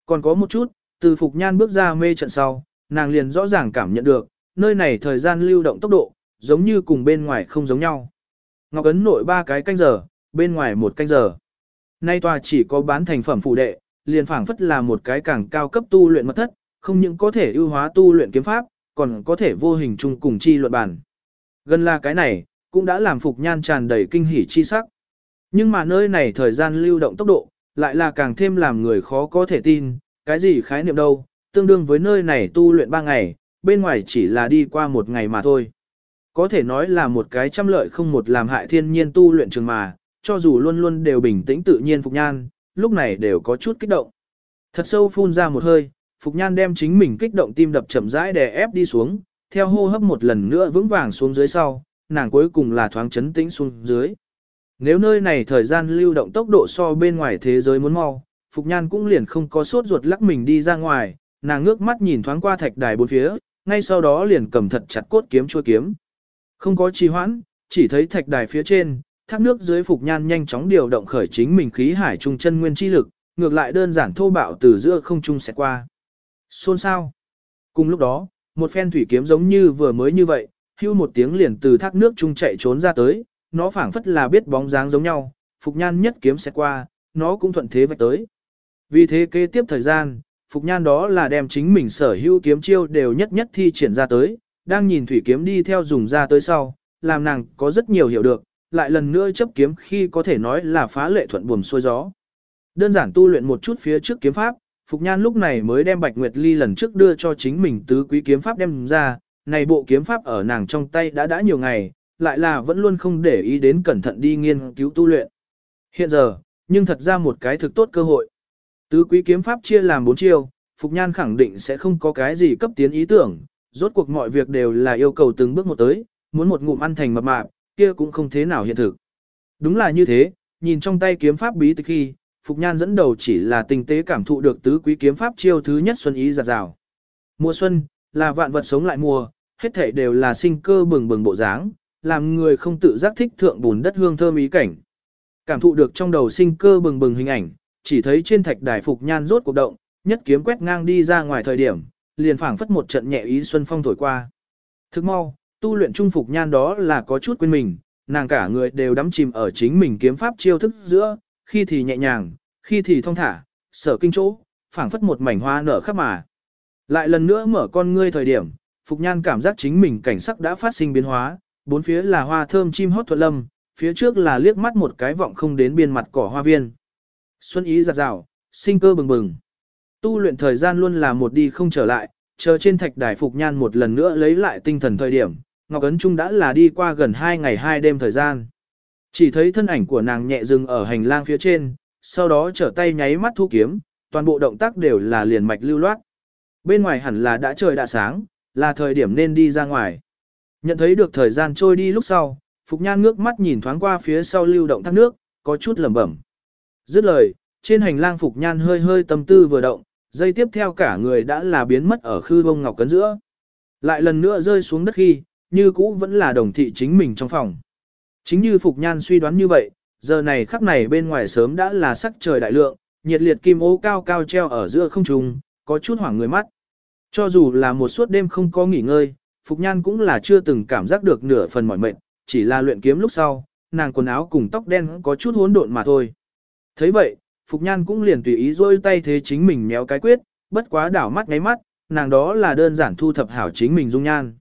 Còn có một chút, từ Phục Nhan bước ra mê trận sau, nàng liền rõ ràng cảm nhận được, nơi này thời gian lưu động tốc độ, giống như cùng bên ngoài không giống nhau. Ngọc Ấn nội ba cái canh giờ, bên ngoài một canh giờ. Nay tòa chỉ có bán thành phẩm phụ đệ, liền phảng phất là một cái càng cao cấp tu luyện mật thất, không những có thể ưu hóa tu luyện kiếm pháp, còn có thể vô hình chung cùng chi luận bản. Gần là cái này, cũng đã làm Phục Nhan tràn đầy kinh hỉ chi sắc. Nhưng mà nơi này thời gian lưu động tốc độ, lại là càng thêm làm người khó có thể tin, cái gì khái niệm đâu, tương đương với nơi này tu luyện 3 ngày, bên ngoài chỉ là đi qua một ngày mà thôi. Có thể nói là một cái trăm lợi không một làm hại thiên nhiên tu luyện trường mà, cho dù luôn luôn đều bình tĩnh tự nhiên Phục Nhan, lúc này đều có chút kích động. Thật sâu phun ra một hơi, Phục Nhan đem chính mình kích động tim đập chậm rãi đè ép đi xuống, theo hô hấp một lần nữa vững vàng xuống dưới sau, nàng cuối cùng là thoáng chấn tĩnh xuống dưới. Nếu nơi này thời gian lưu động tốc độ so bên ngoài thế giới muốn mau, Phục Nhan cũng liền không có sốt ruột lắc mình đi ra ngoài, nàng ngước mắt nhìn thoáng qua thạch đài bốn phía, ngay sau đó liền cầm thật chặt cốt kiếm chua kiếm. Không có trì hoãn, chỉ thấy thạch đài phía trên, thác nước dưới Phục Nhan nhanh chóng điều động khởi chính mình khí hải trung chân nguyên chi lực, ngược lại đơn giản thô bạo từ giữa không trung sẽ qua. Xôn sao? Cùng lúc đó, một phen thủy kiếm giống như vừa mới như vậy, hưu một tiếng liền từ thác nước trung chạy trốn ra tới, nó phảng phất là biết bóng dáng giống nhau, Phục Nhan nhất kiếm sẽ qua, nó cũng thuận thế vạch tới. Vì thế kế tiếp thời gian, Phục Nhan đó là đem chính mình sở hữu kiếm chiêu đều nhất nhất thi triển ra tới, đang nhìn thủy kiếm đi theo dùng ra tới sau, làm nàng có rất nhiều hiểu được, lại lần nữa chấp kiếm khi có thể nói là phá lệ thuận buồm xuôi gió. Đơn giản tu luyện một chút phía trước kiếm pháp, Phục Nhan lúc này mới đem Bạch Nguyệt Ly lần trước đưa cho chính mình tứ quý kiếm pháp đem ra, này bộ kiếm pháp ở nàng trong tay đã đã nhiều ngày, lại là vẫn luôn không để ý đến cẩn thận đi nghiên cứu tu luyện. Hiện giờ, nhưng thật ra một cái thực tốt cơ hội. Tứ quý kiếm pháp chia làm bốn chiêu, Phục Nhan khẳng định sẽ không có cái gì cấp tiến ý tưởng, rốt cuộc mọi việc đều là yêu cầu từng bước một tới, muốn một ngụm ăn thành mập mạp, kia cũng không thế nào hiện thực. Đúng là như thế, nhìn trong tay kiếm pháp bí tịch khi, Phục Nhan dẫn đầu chỉ là tinh tế cảm thụ được tứ quý kiếm pháp chiêu thứ nhất xuân ý giặt rào. Mùa xuân, là vạn vật sống lại mùa, hết thảy đều là sinh cơ bừng bừng bộ dáng, làm người không tự giác thích thượng bùn đất hương thơm ý cảnh. Cảm thụ được trong đầu sinh cơ bừng bừng hình ảnh, chỉ thấy trên thạch đài Phục Nhan rốt cuộc động, nhất kiếm quét ngang đi ra ngoài thời điểm, liền phảng phất một trận nhẹ ý xuân phong thổi qua. Thức mau, tu luyện trung Phục Nhan đó là có chút quên mình, nàng cả người đều đắm chìm ở chính mình kiếm pháp chiêu thức giữa, khi thì nhẹ nhàng, khi thì thong thả, sở kinh chỗ, phảng phất một mảnh hoa nở khắp mà. Lại lần nữa mở con ngươi thời điểm, Phục Nhan cảm giác chính mình cảnh sắc đã phát sinh biến hóa, bốn phía là hoa thơm chim hót thuận lâm, phía trước là liếc mắt một cái vọng không đến biên mặt cỏ hoa viên. Xuân ý giặt rào, sinh cơ bừng bừng. Tu luyện thời gian luôn là một đi không trở lại, chờ trên thạch đài Phục Nhan một lần nữa lấy lại tinh thần thời điểm, Ngọc Ấn Trung đã là đi qua gần 2 ngày 2 đêm thời gian. Chỉ thấy thân ảnh của nàng nhẹ dừng ở hành lang phía trên, sau đó trở tay nháy mắt thu kiếm, toàn bộ động tác đều là liền mạch lưu loát. Bên ngoài hẳn là đã trời đã sáng, là thời điểm nên đi ra ngoài. Nhận thấy được thời gian trôi đi lúc sau, Phục Nhan ngước mắt nhìn thoáng qua phía sau lưu động thác nước, có chút lẩm bẩm. Dứt lời, trên hành lang Phục Nhan hơi hơi tâm tư vừa động, dây tiếp theo cả người đã là biến mất ở khư bông ngọc cấn giữa. Lại lần nữa rơi xuống đất khi, như cũ vẫn là đồng thị chính mình trong phòng. Chính như Phục Nhan suy đoán như vậy, giờ này khắc này bên ngoài sớm đã là sắc trời đại lượng, nhiệt liệt kim ô cao cao treo ở giữa không trung, có chút hoảng người mắt. Cho dù là một suốt đêm không có nghỉ ngơi, Phục Nhan cũng là chưa từng cảm giác được nửa phần mỏi mệt, chỉ là luyện kiếm lúc sau, nàng quần áo cùng tóc đen có chút hỗn độn mà thôi. thấy vậy, Phục Nhan cũng liền tùy ý rôi tay thế chính mình méo cái quyết, bất quá đảo mắt ngáy mắt, nàng đó là đơn giản thu thập hảo chính mình dung nhan.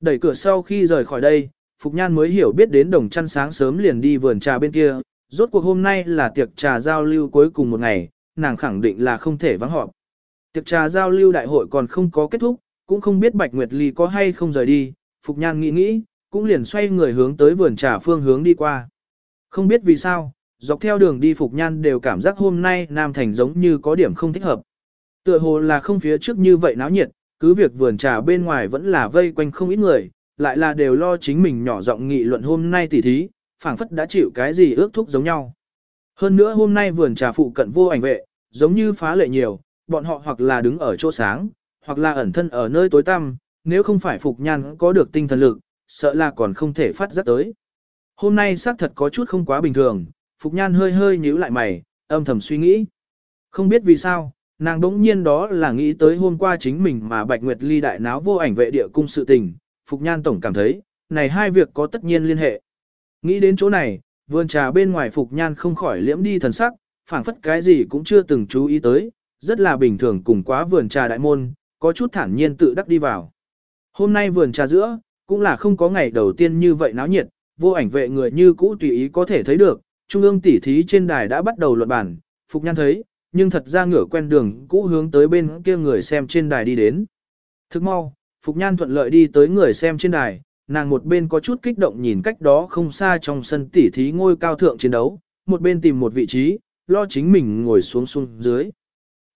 Đẩy cửa sau khi rời khỏi đây, Phục Nhan mới hiểu biết đến đồng chăn sáng sớm liền đi vườn trà bên kia, rốt cuộc hôm nay là tiệc trà giao lưu cuối cùng một ngày, nàng khẳng định là không thể vắng họp. Tiệc trà giao lưu đại hội còn không có kết thúc, cũng không biết Bạch Nguyệt Ly có hay không rời đi, Phục Nhan nghĩ nghĩ, cũng liền xoay người hướng tới vườn trà phương hướng đi qua. Không biết vì sao, dọc theo đường đi Phục Nhan đều cảm giác hôm nay Nam Thành giống như có điểm không thích hợp. Tựa hồ là không phía trước như vậy náo nhiệt, cứ việc vườn trà bên ngoài vẫn là vây quanh không ít người, lại là đều lo chính mình nhỏ giọng nghị luận hôm nay tỉ thí, phảng phất đã chịu cái gì ước thúc giống nhau. Hơn nữa hôm nay vườn trà phụ cận vô ảnh vệ, giống như phá lệ nhiều, bọn họ hoặc là đứng ở chỗ sáng, hoặc là ẩn thân ở nơi tối tăm, nếu không phải Phục Nhan có được tinh thần lực, sợ là còn không thể phát giác tới. Hôm nay xác thật có chút không quá bình thường, Phục Nhan hơi hơi nhíu lại mày, âm thầm suy nghĩ. Không biết vì sao, nàng đống nhiên đó là nghĩ tới hôm qua chính mình mà Bạch Nguyệt Ly đại náo vô ảnh vệ địa cung sự tình, Phục Nhan tổng cảm thấy, này hai việc có tất nhiên liên hệ. Nghĩ đến chỗ này, vườn trà bên ngoài Phục Nhan không khỏi liễm đi thần sắc, phảng phất cái gì cũng chưa từng chú ý tới, rất là bình thường cùng quá vườn trà đại môn, có chút thản nhiên tự đắc đi vào. Hôm nay vườn trà giữa, cũng là không có ngày đầu tiên như vậy náo nhiệt, vô ảnh vệ người như cũ tùy ý có thể thấy được, trung ương tỉ thí trên đài đã bắt đầu luận bản, Phục Nhan thấy, nhưng thật ra ngửa quen đường cũ hướng tới bên kia người xem trên đài đi đến. Thức mau, Phục Nhan thuận lợi đi tới người xem trên đài, nàng một bên có chút kích động nhìn cách đó không xa trong sân tỉ thí ngôi cao thượng chiến đấu, một bên tìm một vị trí, lo chính mình ngồi xuống xuống dưới.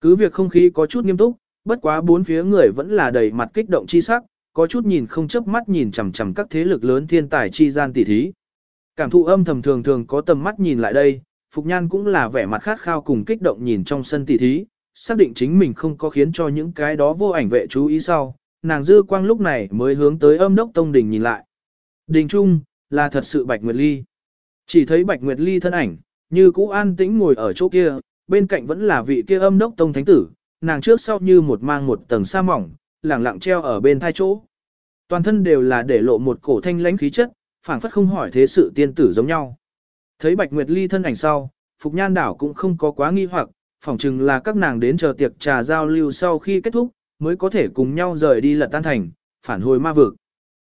Cứ việc không khí có chút nghiêm túc, bất quá bốn phía người vẫn là đầy mặt kích động chi sắc, có chút nhìn không chớp mắt nhìn chằm chằm các thế lực lớn thiên tài chi gian tỷ thí. Cảm thụ âm thầm thường thường có tầm mắt nhìn lại đây, Phục Nhan cũng là vẻ mặt khát khao cùng kích động nhìn trong sân tỷ thí, xác định chính mình không có khiến cho những cái đó vô ảnh vệ chú ý sau, nàng dư quang lúc này mới hướng tới âm đốc tông đình nhìn lại. Đình trung, là thật sự Bạch Nguyệt Ly. Chỉ thấy Bạch Nguyệt Ly thân ảnh, như cũ an tĩnh ngồi ở chỗ kia, bên cạnh vẫn là vị kia âm đốc tông thánh tử, nàng trước sau như một mang một tầng sa mỏng, lẳng lặng treo ở bên thai chỗ. Toàn thân đều là để lộ một cổ thanh lãnh khí chất, phảng phất không hỏi thế sự tiên tử giống nhau. Thấy Bạch Nguyệt Ly thân ảnh sau, Phục Nhan đảo cũng không có quá nghi hoặc, phỏng chừng là các nàng đến chờ tiệc trà giao lưu sau khi kết thúc, mới có thể cùng nhau rời đi lật tan thành, phản hồi ma vực.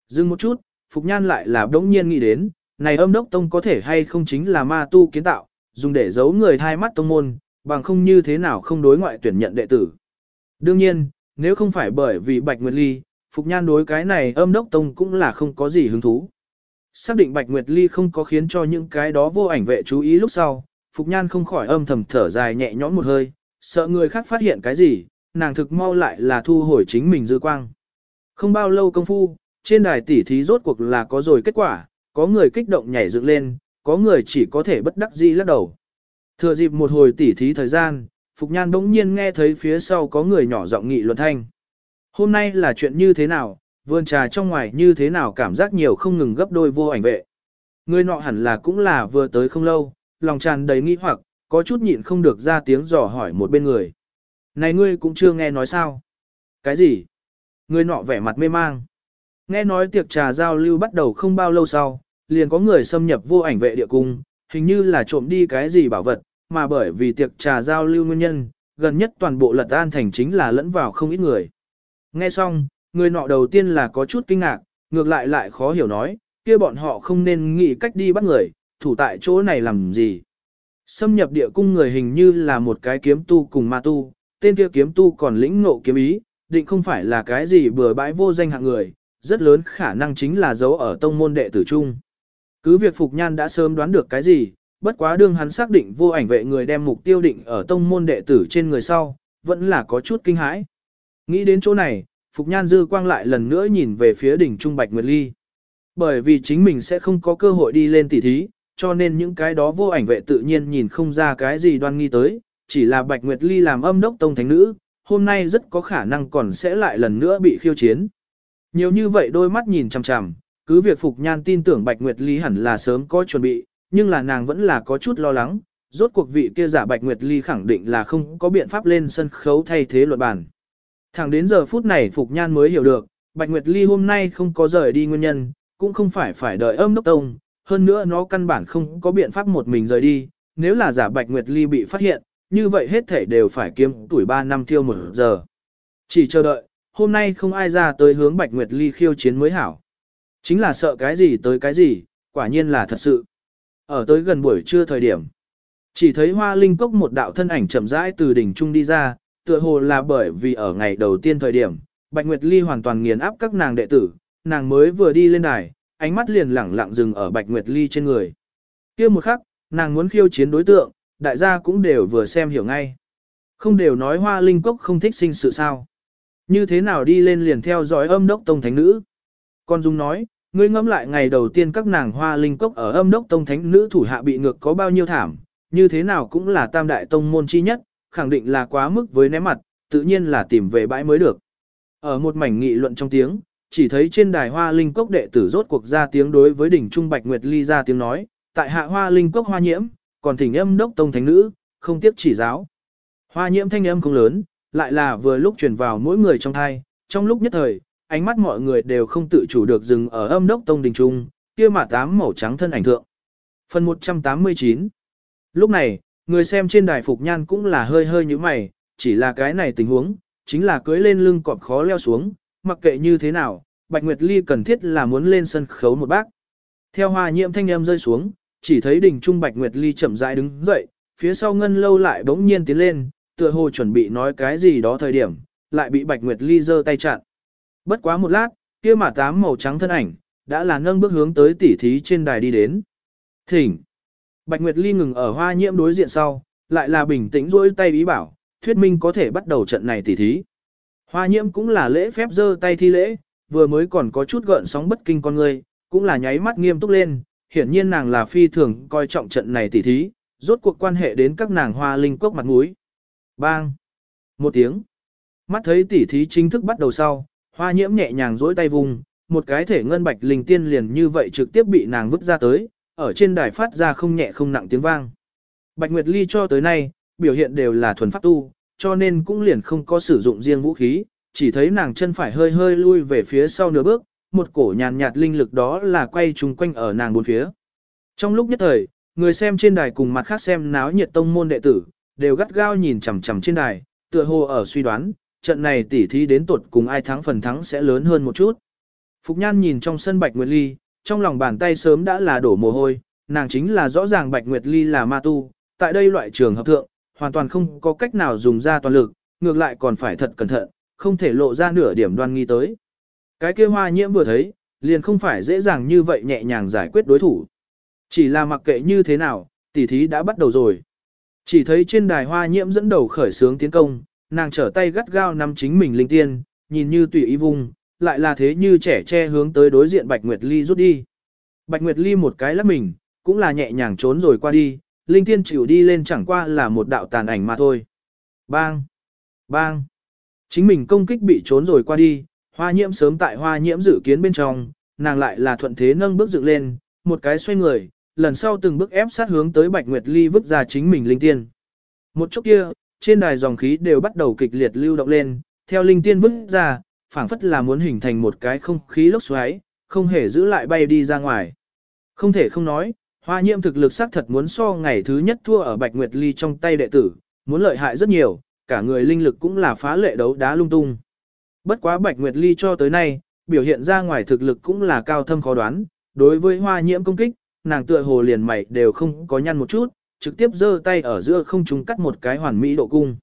Dừng một chút, Phục Nhan lại là đống nhiên nghĩ đến, này âm đốc tông có thể hay không chính là ma tu kiến tạo, dùng để giấu người thai mắt tông môn, bằng không như thế nào không đối ngoại tuyển nhận đệ tử. Đương nhiên, nếu không phải bởi vì Bạch Nguyệt Ly, Phục Nhan đối cái này âm đốc tông cũng là không có gì hứng thú. Xác định Bạch Nguyệt Ly không có khiến cho những cái đó vô ảnh vệ chú ý lúc sau, Phục Nhan không khỏi âm thầm thở dài nhẹ nhõm một hơi, sợ người khác phát hiện cái gì, nàng thực mau lại là thu hồi chính mình dư quang. Không bao lâu công phu, trên đài tỉ thí rốt cuộc là có rồi kết quả, có người kích động nhảy dựng lên, có người chỉ có thể bất đắc dĩ lắc đầu. Thừa dịp một hồi tỉ thí thời gian, Phục Nhan bỗng nhiên nghe thấy phía sau có người nhỏ giọng nghị luận thanh. Hôm nay là chuyện như thế nào, vườn trà trong ngoài như thế nào cảm giác nhiều không ngừng gấp đôi vô ảnh vệ. Người nọ hẳn là cũng là vừa tới không lâu, lòng tràn đầy nghi hoặc, có chút nhịn không được ra tiếng dò hỏi một bên người. Này ngươi cũng chưa nghe nói sao? Cái gì? Người nọ vẻ mặt mê mang. Nghe nói tiệc trà giao lưu bắt đầu không bao lâu sau, liền có người xâm nhập vô ảnh vệ địa cung, hình như là trộm đi cái gì bảo vật, mà bởi vì tiệc trà giao lưu nguyên nhân, gần nhất toàn bộ lật an thành chính là lẫn vào không ít người. Nghe xong, người nọ đầu tiên là có chút kinh ngạc, ngược lại lại khó hiểu nói, kia bọn họ không nên nghĩ cách đi bắt người, thủ tại chỗ này làm gì. Xâm nhập địa cung người hình như là một cái kiếm tu cùng ma tu, tên kia kiếm tu còn lĩnh ngộ kiếm ý, định không phải là cái gì bừa bãi vô danh hạng người, rất lớn khả năng chính là dấu ở tông môn đệ tử trung. Cứ việc Phục Nhan đã sớm đoán được cái gì, bất quá đương hắn xác định vô ảnh vệ người đem mục tiêu định ở tông môn đệ tử trên người sau, vẫn là có chút kinh hãi. Nghĩ đến chỗ này, Phục Nhan dư quang lại lần nữa nhìn về phía đỉnh Trung Bạch Nguyệt Ly. Bởi vì chính mình sẽ không có cơ hội đi lên tỉ thí, cho nên những cái đó vô ảnh vệ tự nhiên nhìn không ra cái gì đoan nghi tới, chỉ là Bạch Nguyệt Ly làm âm đốc tông thánh nữ, hôm nay rất có khả năng còn sẽ lại lần nữa bị khiêu chiến. Nhiều như vậy đôi mắt nhìn chằm chằm, cứ việc Phục Nhan tin tưởng Bạch Nguyệt Ly hẳn là sớm có chuẩn bị, nhưng là nàng vẫn là có chút lo lắng, rốt cuộc vị kia giả Bạch Nguyệt Ly khẳng định là không có biện pháp lên sân khấu thay thế luật bản. Thẳng đến giờ phút này Phục Nhan mới hiểu được, Bạch Nguyệt Ly hôm nay không có rời đi nguyên nhân, cũng không phải phải đợi âm đốc tông, hơn nữa nó căn bản không có biện pháp một mình rời đi, nếu là giả Bạch Nguyệt Ly bị phát hiện, như vậy hết thể đều phải kiếm tuổi 3 năm thiêu một giờ. Chỉ chờ đợi, hôm nay không ai ra tới hướng Bạch Nguyệt Ly khiêu chiến mới hảo. Chính là sợ cái gì tới cái gì, quả nhiên là thật sự. Ở tới gần buổi trưa thời điểm, chỉ thấy hoa linh cốc một đạo thân ảnh chậm rãi từ đỉnh trung đi ra, tựa hồ là bởi vì ở ngày đầu tiên thời điểm, Bạch Nguyệt Ly hoàn toàn nghiền áp các nàng đệ tử, nàng mới vừa đi lên đài, ánh mắt liền lẳng lặng dừng ở Bạch Nguyệt Ly trên người. kia một khắc, nàng muốn khiêu chiến đối tượng, đại gia cũng đều vừa xem hiểu ngay. Không đều nói hoa linh cốc không thích sinh sự sao. Như thế nào đi lên liền theo dõi âm đốc tông thánh nữ. Con Dung nói, ngươi ngẫm lại ngày đầu tiên các nàng hoa linh cốc ở âm đốc tông thánh nữ thủ hạ bị ngược có bao nhiêu thảm, như thế nào cũng là tam đại tông môn chi nhất, khẳng định là quá mức với ném mặt, tự nhiên là tìm về bãi mới được. Ở một mảnh nghị luận trong tiếng, chỉ thấy trên đài hoa linh cốc đệ tử rốt cuộc ra tiếng đối với đỉnh trung bạch nguyệt ly ra tiếng nói, tại hạ hoa linh cốc hoa nhiễm, còn thỉnh âm đốc tông thánh nữ, không tiếp chỉ giáo. Hoa nhiễm thanh âm không lớn, lại là vừa lúc truyền vào mỗi người trong thai, trong lúc nhất thời, ánh mắt mọi người đều không tự chủ được dừng ở âm đốc tông đình trung, kia mà tám màu trắng thân ảnh thượng. Phần 189 Lúc này, người xem trên đài phục nhan cũng là hơi hơi như mày, chỉ là cái này tình huống, chính là cưới lên lưng cọp khó leo xuống, mặc kệ như thế nào, Bạch Nguyệt Ly cần thiết là muốn lên sân khấu một bác. Theo hoa nhiễm thanh âm rơi xuống, chỉ thấy đỉnh trung Bạch Nguyệt Ly chậm rãi đứng dậy, phía sau ngân lâu lại bỗng nhiên tiến lên, tựa hồ chuẩn bị nói cái gì đó thời điểm, lại bị Bạch Nguyệt Ly giơ tay chặn. Bất quá một lát, kia mà tám màu trắng thân ảnh, đã là nâng bước hướng tới tỉ thí trên đài đi đến. Thỉnh! Bạch Nguyệt Ly ngừng ở hoa nhiễm đối diện sau, lại là bình tĩnh rỗi tay ý bảo, thuyết minh có thể bắt đầu trận này tỉ thí. Hoa nhiễm cũng là lễ phép giơ tay thi lễ, vừa mới còn có chút gợn sóng bất kinh con người, cũng là nháy mắt nghiêm túc lên, hiển nhiên nàng là phi thường coi trọng trận này tỉ thí, rốt cuộc quan hệ đến các nàng hoa linh cốc mặt mũi. Bang! Một tiếng. Mắt thấy tỉ thí chính thức bắt đầu sau, hoa nhiễm nhẹ nhàng dỗi tay vùng, một cái thể ngân bạch linh tiên liền như vậy trực tiếp bị nàng vứt ra tới, ở trên đài phát ra không nhẹ không nặng tiếng vang. Bạch Nguyệt Ly cho tới nay, biểu hiện đều là thuần pháp tu, cho nên cũng liền không có sử dụng riêng vũ khí, chỉ thấy nàng chân phải hơi hơi lui về phía sau nửa bước, một cổ nhàn nhạt linh lực đó là quay trùng quanh ở nàng bốn phía. Trong lúc nhất thời, người xem trên đài cùng mặt khác xem náo nhiệt tông môn đệ tử, đều gắt gao nhìn chằm chằm trên đài, tựa hồ ở suy đoán, trận này tỉ thí đến tuột cùng ai thắng phần thắng sẽ lớn hơn một chút. Phục Nhan nhìn trong sân Bạch Nguyệt Ly, trong lòng bàn tay sớm đã là đổ mồ hôi, nàng chính là rõ ràng Bạch Nguyệt Ly là ma tu, tại đây loại trường hợp thượng, hoàn toàn không có cách nào dùng ra toàn lực, ngược lại còn phải thật cẩn thận, không thể lộ ra nửa điểm đoan nghi tới. Cái kia hoa nhiễm vừa thấy, liền không phải dễ dàng như vậy nhẹ nhàng giải quyết đối thủ. Chỉ là mặc kệ như thế nào, tỉ thí đã bắt đầu rồi. Chỉ thấy trên đài hoa nhiễm dẫn đầu khởi sướng tiến công, nàng trở tay gắt gao nắm chính mình linh tiên, nhìn như tùy ý vùng, lại là thế như trẻ che hướng tới đối diện Bạch Nguyệt Ly rút đi. Bạch Nguyệt Ly một cái lắc mình, cũng là nhẹ nhàng trốn rồi qua đi, linh tiên chịu đi lên chẳng qua là một đạo tàn ảnh mà thôi. Bang! Bang! Chính mình công kích bị trốn rồi qua đi, hoa nhiễm sớm tại hoa nhiễm dự kiến bên trong, nàng lại là thuận thế nâng bước dựng lên, một cái xoay người, lần sau từng bước ép sát hướng tới Bạch Nguyệt Ly vứt ra chính mình linh tiên. Một chút kia, trên đài dòng khí đều bắt đầu kịch liệt lưu động lên, theo linh tiên vứt ra, phảng phất là muốn hình thành một cái không khí lốc xoáy, không hề giữ lại bay đi ra ngoài. Không thể không nói, hoa nhiễm thực lực xác thật muốn so ngày thứ nhất thua ở Bạch Nguyệt Ly trong tay đệ tử, muốn lợi hại rất nhiều, cả người linh lực cũng là phá lệ đấu đá lung tung. Bất quá Bạch Nguyệt Ly cho tới nay, biểu hiện ra ngoài thực lực cũng là cao thâm khó đoán, đối với hoa nhiễm công kích, nàng tựa hồ liền mày đều không có nhăn một chút, trực tiếp giơ tay ở giữa không trung cắt một cái hoàn mỹ độ cung.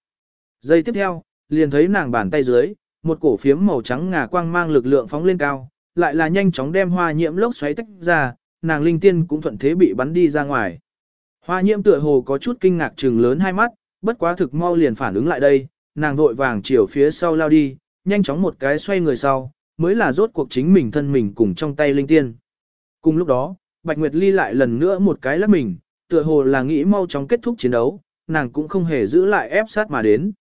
Giây tiếp theo, liền thấy nàng bàn tay dưới, một cổ phiếm màu trắng ngà quang mang lực lượng phóng lên cao, lại là nhanh chóng đem hoa nhiễm lốc xoáy tách ra, nàng linh tiên cũng thuận thế bị bắn đi ra ngoài. Hoa nhiễm tựa hồ có chút kinh ngạc trừng lớn hai mắt, bất quá thực mau liền phản ứng lại đây, nàng vội vàng chiều phía sau lao đi, nhanh chóng một cái xoay người sau, mới là rốt cuộc chính mình thân mình cùng trong tay linh tiên. Cùng lúc đó, Bạch Nguyệt Ly lại lần nữa một cái lắc mình, tựa hồ là nghĩ mau chóng kết thúc chiến đấu, nàng cũng không hề giữ lại ép sát mà đến.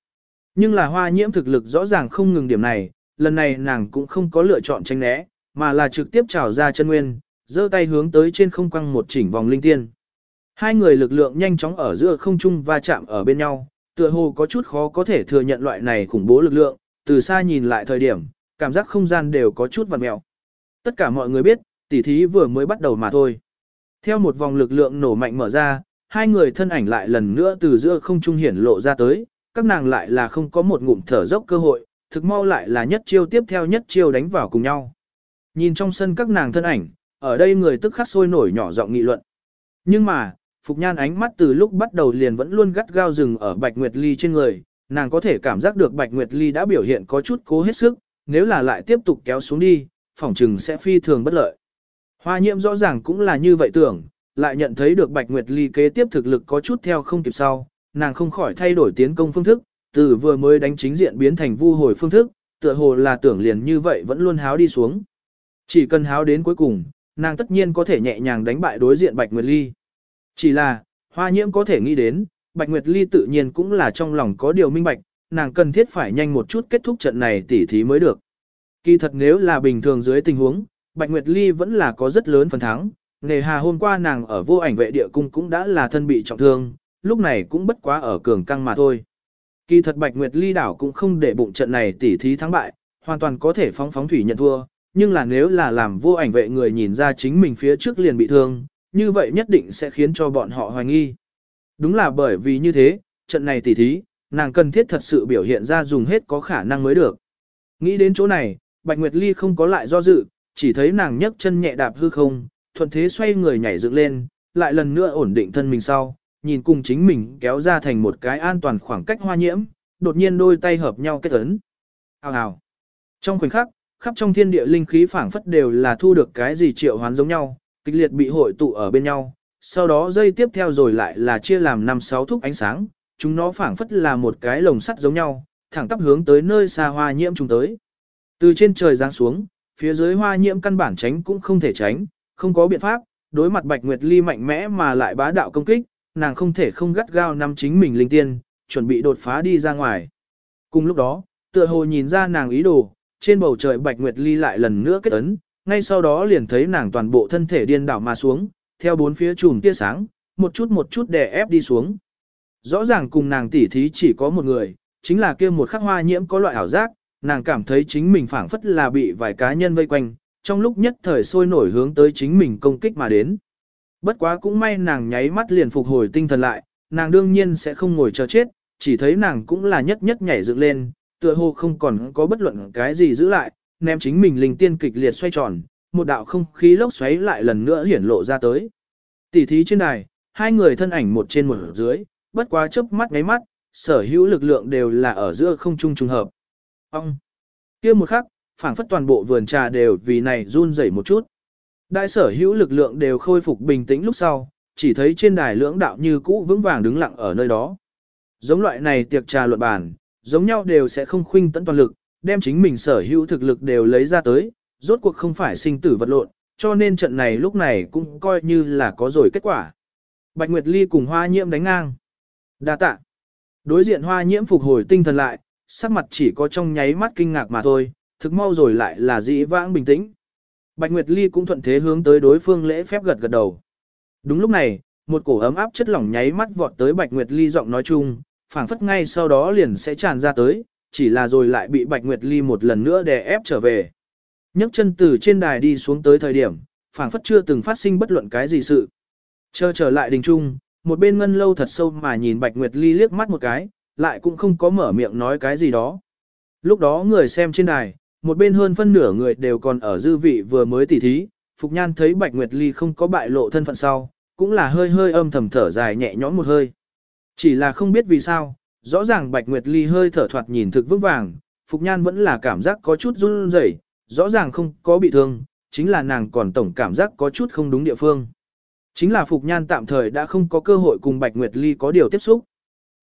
Nhưng là hoa nhiễm thực lực rõ ràng không ngừng điểm này, lần này nàng cũng không có lựa chọn tranh né, mà là trực tiếp trào ra chân nguyên, giơ tay hướng tới trên không quăng một chỉnh vòng linh tiên. Hai người lực lượng nhanh chóng ở giữa không trung va chạm ở bên nhau, tựa hồ có chút khó có thể thừa nhận loại này khủng bố lực lượng, từ xa nhìn lại thời điểm, cảm giác không gian đều có chút vặn mèo. Tất cả mọi người biết, tỉ thí vừa mới bắt đầu mà thôi. Theo một vòng lực lượng nổ mạnh mở ra, hai người thân ảnh lại lần nữa từ giữa không trung hiển lộ ra tới, các nàng lại là không có một ngụm thở dốc cơ hội, thực mau lại là nhất chiêu tiếp theo nhất chiêu đánh vào cùng nhau. Nhìn trong sân các nàng thân ảnh, ở đây người tức khắc sôi nổi nhỏ giọng nghị luận. Nhưng mà, Phục Nhan ánh mắt từ lúc bắt đầu liền vẫn luôn gắt gao rừng ở Bạch Nguyệt Ly trên người, nàng có thể cảm giác được Bạch Nguyệt Ly đã biểu hiện có chút cố hết sức, nếu là lại tiếp tục kéo xuống đi, phỏng trừng sẽ phi thường bất lợi. Hoa nhiễm rõ ràng cũng là như vậy tưởng, lại nhận thấy được Bạch Nguyệt Ly kế tiếp thực lực có chút theo không kịp sau, nàng không khỏi thay đổi tiến công phương thức, từ vừa mới đánh chính diện biến thành vu hồi phương thức, tựa hồ là tưởng liền như vậy vẫn luôn háo đi xuống. Chỉ cần háo đến cuối cùng, nàng tất nhiên có thể nhẹ nhàng đánh bại đối diện Bạch Nguyệt Ly. Chỉ là, hoa nhiễm có thể nghĩ đến, Bạch Nguyệt Ly tự nhiên cũng là trong lòng có điều minh bạch, nàng cần thiết phải nhanh một chút kết thúc trận này tỉ thí mới được. Kỳ thật nếu là bình thường dưới tình huống, Bạch Nguyệt Ly vẫn là có rất lớn phần thắng, nề hà hôm qua nàng ở vô ảnh vệ địa cung cũng đã là thân bị trọng thương, lúc này cũng bất quá ở cường căng mà thôi. Kỳ thật Bạch Nguyệt Ly đảo cũng không để bụng trận này tỉ thí thắng bại, hoàn toàn có thể phóng phóng thủy nhận thua, nhưng là nếu là làm vô ảnh vệ người nhìn ra chính mình phía trước liền bị thương, như vậy nhất định sẽ khiến cho bọn họ hoài nghi. Đúng là bởi vì như thế, trận này tỉ thí, nàng cần thiết thật sự biểu hiện ra dùng hết có khả năng mới được. Nghĩ đến chỗ này, Bạch Nguyệt Ly không có lại do dự, chỉ thấy nàng nhấc chân nhẹ đạp hư không, thuận thế xoay người nhảy dựng lên, lại lần nữa ổn định thân mình sau, nhìn cùng chính mình kéo ra thành một cái an toàn khoảng cách hoa nhiễm, đột nhiên đôi tay hợp nhau kết ấn. Hào hào. Trong khoảnh khắc, khắp trong thiên địa linh khí phảng phất đều là thu được cái gì triệu hoán giống nhau, kịch liệt bị hội tụ ở bên nhau, sau đó dây tiếp theo rồi lại là chia làm năm sáu thúc ánh sáng, chúng nó phảng phất là một cái lồng sắt giống nhau, thẳng tắp hướng tới nơi xa hoa nhiễm chúng tới. Từ trên trời giáng xuống, phía dưới hoa nhiễm căn bản tránh cũng không thể tránh, không có biện pháp, đối mặt Bạch Nguyệt Ly mạnh mẽ mà lại bá đạo công kích, nàng không thể không gắt gao nắm chính mình linh tiên, chuẩn bị đột phá đi ra ngoài. Cùng lúc đó, tựa hồ nhìn ra nàng ý đồ, trên bầu trời Bạch Nguyệt Ly lại lần nữa kết ấn, ngay sau đó liền thấy nàng toàn bộ thân thể điên đảo mà xuống, theo bốn phía chùm tia sáng, một chút một chút đè ép đi xuống. Rõ ràng cùng nàng tỉ thí chỉ có một người, chính là kia một khắc hoa nhiễm có loại ảo giác, nàng cảm thấy chính mình phảng phất là bị vài cá nhân vây quanh, trong lúc nhất thời sôi nổi hướng tới chính mình công kích mà đến. Bất quá cũng may nàng nháy mắt liền phục hồi tinh thần lại, nàng đương nhiên sẽ không ngồi chờ chết, chỉ thấy nàng cũng là nhất nhất nhảy dựng lên, tựa hồ không còn có bất luận cái gì giữ lại, ném chính mình linh tiên kịch liệt xoay tròn, một đạo không khí lốc xoáy lại lần nữa hiển lộ ra tới. Tỷ thí trên đài, hai người thân ảnh một trên một dưới, bất quá chớp mắt ngáy mắt, sở hữu lực lượng đều là ở giữa không trung trùng hợp. Ông! kia một khắc, phảng phất toàn bộ vườn trà đều vì này run rẩy một chút. Đại sở hữu lực lượng đều khôi phục bình tĩnh lúc sau, chỉ thấy trên đài lưỡng đạo như cũ vững vàng đứng lặng ở nơi đó. Giống loại này tiệc trà luận bàn, giống nhau đều sẽ không khuynh tận toàn lực, đem chính mình sở hữu thực lực đều lấy ra tới, rốt cuộc không phải sinh tử vật lộn, cho nên trận này lúc này cũng coi như là có rồi kết quả. Bạch Nguyệt Ly cùng Hoa Nhiễm đánh ngang. Đa tạ. Đối diện Hoa Nhiễm phục hồi tinh thần lại, sắc mặt chỉ có trong nháy mắt kinh ngạc mà thôi, thực mau rồi lại là dĩ vãng bình tĩnh. Bạch Nguyệt Ly cũng thuận thế hướng tới đối phương lễ phép gật gật đầu. Đúng lúc này, một cổ ấm áp chất lỏng nháy mắt vọt tới Bạch Nguyệt Ly giọng nói chung, phảng phất ngay sau đó liền sẽ tràn ra tới, chỉ là rồi lại bị Bạch Nguyệt Ly một lần nữa đè ép trở về. nhấc chân từ trên đài đi xuống tới thời điểm, phảng phất chưa từng phát sinh bất luận cái gì sự. Chờ trở lại đình trung, một bên ngân lâu thật sâu mà nhìn Bạch Nguyệt Ly liếc mắt một cái, lại cũng không có mở miệng nói cái gì đó. Lúc đó người xem trên đài, một bên hơn phân nửa người đều còn ở dư vị vừa mới tỉ thí, Phục Nhan thấy Bạch Nguyệt Ly không có bại lộ thân phận sau, cũng là hơi hơi âm thầm thở dài nhẹ nhõm một hơi. Chỉ là không biết vì sao, rõ ràng Bạch Nguyệt Ly hơi thở thoạt nhìn thực vững vàng, Phục Nhan vẫn là cảm giác có chút run rẩy, rõ ràng không có bị thương, chính là nàng còn tổng cảm giác có chút không đúng địa phương. Chính là Phục Nhan tạm thời đã không có cơ hội cùng Bạch Nguyệt Ly có điều tiếp xúc.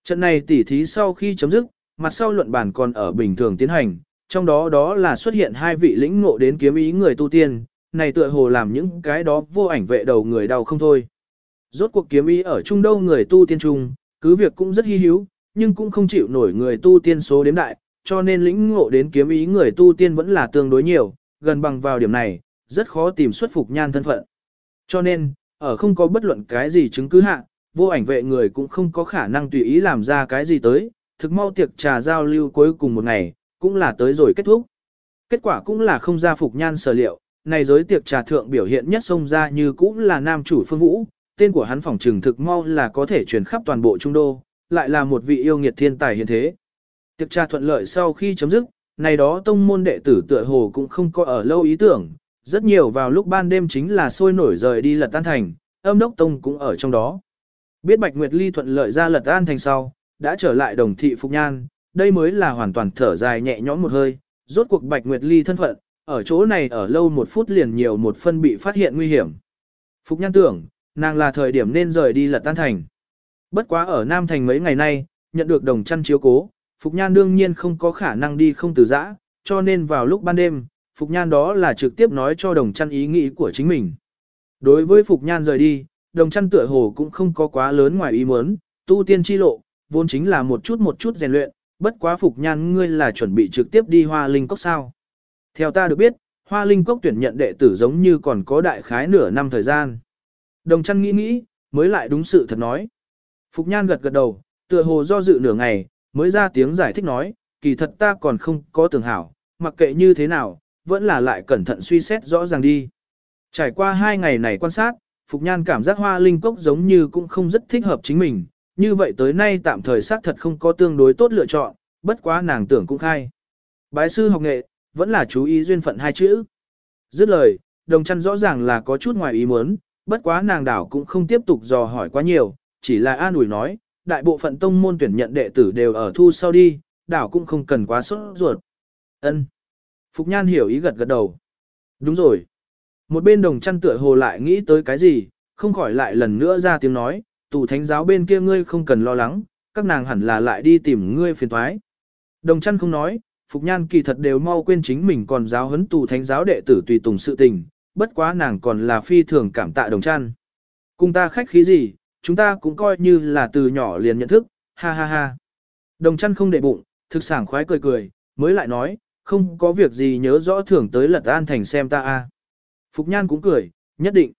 Trận này tỉ thí sau khi chấm dứt, mặt sau luận bản còn ở bình thường tiến hành, trong đó đó là xuất hiện hai vị lĩnh ngộ đến kiếm ý người tu tiên, này tựa hồ làm những cái đó vô ảnh vệ đầu người đau không thôi. Rốt cuộc kiếm ý ở trung đâu người tu tiên trung, cứ việc cũng rất hy hữu, nhưng cũng không chịu nổi người tu tiên số đếm đại, cho nên lĩnh ngộ đến kiếm ý người tu tiên vẫn là tương đối nhiều, gần bằng vào điểm này, rất khó tìm xuất phục nhan thân phận. Cho nên, ở không có bất luận cái gì chứng cứ hạ, vô ảnh vệ người cũng không có khả năng tùy ý làm ra cái gì tới, thực mau tiệc trà giao lưu cuối cùng một ngày, cũng là tới rồi kết thúc. Kết quả cũng là không ra phục nhan sở liệu, này giới tiệc trà thượng biểu hiện nhất xông ra như cũng là nam chủ phương vũ, tên của hắn phòng trừng thực mau là có thể truyền khắp toàn bộ trung đô, lại là một vị yêu nghiệt thiên tài hiện thế. Tiệc trà thuận lợi sau khi chấm dứt, này đó tông môn đệ tử tựa hồ cũng không có ở lâu ý tưởng, rất nhiều vào lúc ban đêm chính là sôi nổi rời đi lật tan thành, âm đốc tông cũng ở trong đó. Biết Bạch Nguyệt Ly thuận lợi ra lật an thành sau, đã trở lại đồng thị Phục Nhan, đây mới là hoàn toàn thở dài nhẹ nhõm một hơi, rốt cuộc Bạch Nguyệt Ly thân phận, ở chỗ này ở lâu một phút liền nhiều một phân bị phát hiện nguy hiểm. Phục Nhan tưởng, nàng là thời điểm nên rời đi lật tan thành. Bất quá ở Nam Thành mấy ngày nay, nhận được đồng chăn chiếu cố, Phục Nhan đương nhiên không có khả năng đi không từ giã, cho nên vào lúc ban đêm, Phục Nhan đó là trực tiếp nói cho đồng chăn ý nghĩ của chính mình. Đối với Phục Nhan rời đi, đồng chăn tựa hồ cũng không có quá lớn ngoài ý muốn, tu tiên chi lộ, vốn chính là một chút một chút rèn luyện, bất quá Phục Nhan ngươi là chuẩn bị trực tiếp đi hoa linh cốc sao. Theo ta được biết, hoa linh cốc tuyển nhận đệ tử giống như còn có đại khái nửa năm thời gian. Đồng chăn nghĩ nghĩ, mới lại đúng sự thật nói. Phục Nhan gật gật đầu, tựa hồ do dự nửa ngày, mới ra tiếng giải thích nói, kỳ thật ta còn không có tưởng hảo, mặc kệ như thế nào, vẫn là lại cẩn thận suy xét rõ ràng đi. Trải qua hai ngày này quan sát, Phục Nhan cảm giác hoa linh cốc giống như cũng không rất thích hợp chính mình, như vậy tới nay tạm thời xác thật không có tương đối tốt lựa chọn, bất quá nàng tưởng cũng khai. Bái sư học nghệ, vẫn là chú ý duyên phận hai chữ. Dứt lời, đồng chăn rõ ràng là có chút ngoài ý muốn, bất quá nàng đảo cũng không tiếp tục dò hỏi quá nhiều, chỉ là an ủi nói, đại bộ phận tông môn tuyển nhận đệ tử đều ở thu sau đi, đảo cũng không cần quá sốt ruột. Ân. Phục Nhan hiểu ý gật gật đầu. Đúng rồi. Một bên đồng chăn tựa hồ lại nghĩ tới cái gì, không khỏi lại lần nữa ra tiếng nói, tù thánh giáo bên kia ngươi không cần lo lắng, các nàng hẳn là lại đi tìm ngươi phiền thoái. Đồng chăn không nói, Phục Nhan kỳ thật đều mau quên chính mình còn giáo huấn tù thánh giáo đệ tử tùy tùng sự tình, bất quá nàng còn là phi thường cảm tạ đồng chăn. Cùng ta khách khí gì, chúng ta cũng coi như là từ nhỏ liền nhận thức, ha ha ha. Đồng chăn không để bụng, thực sảng khoái cười cười, mới lại nói, không có việc gì nhớ rõ thưởng tới lật an thành xem ta a. Phục Nhan cũng cười, nhất định.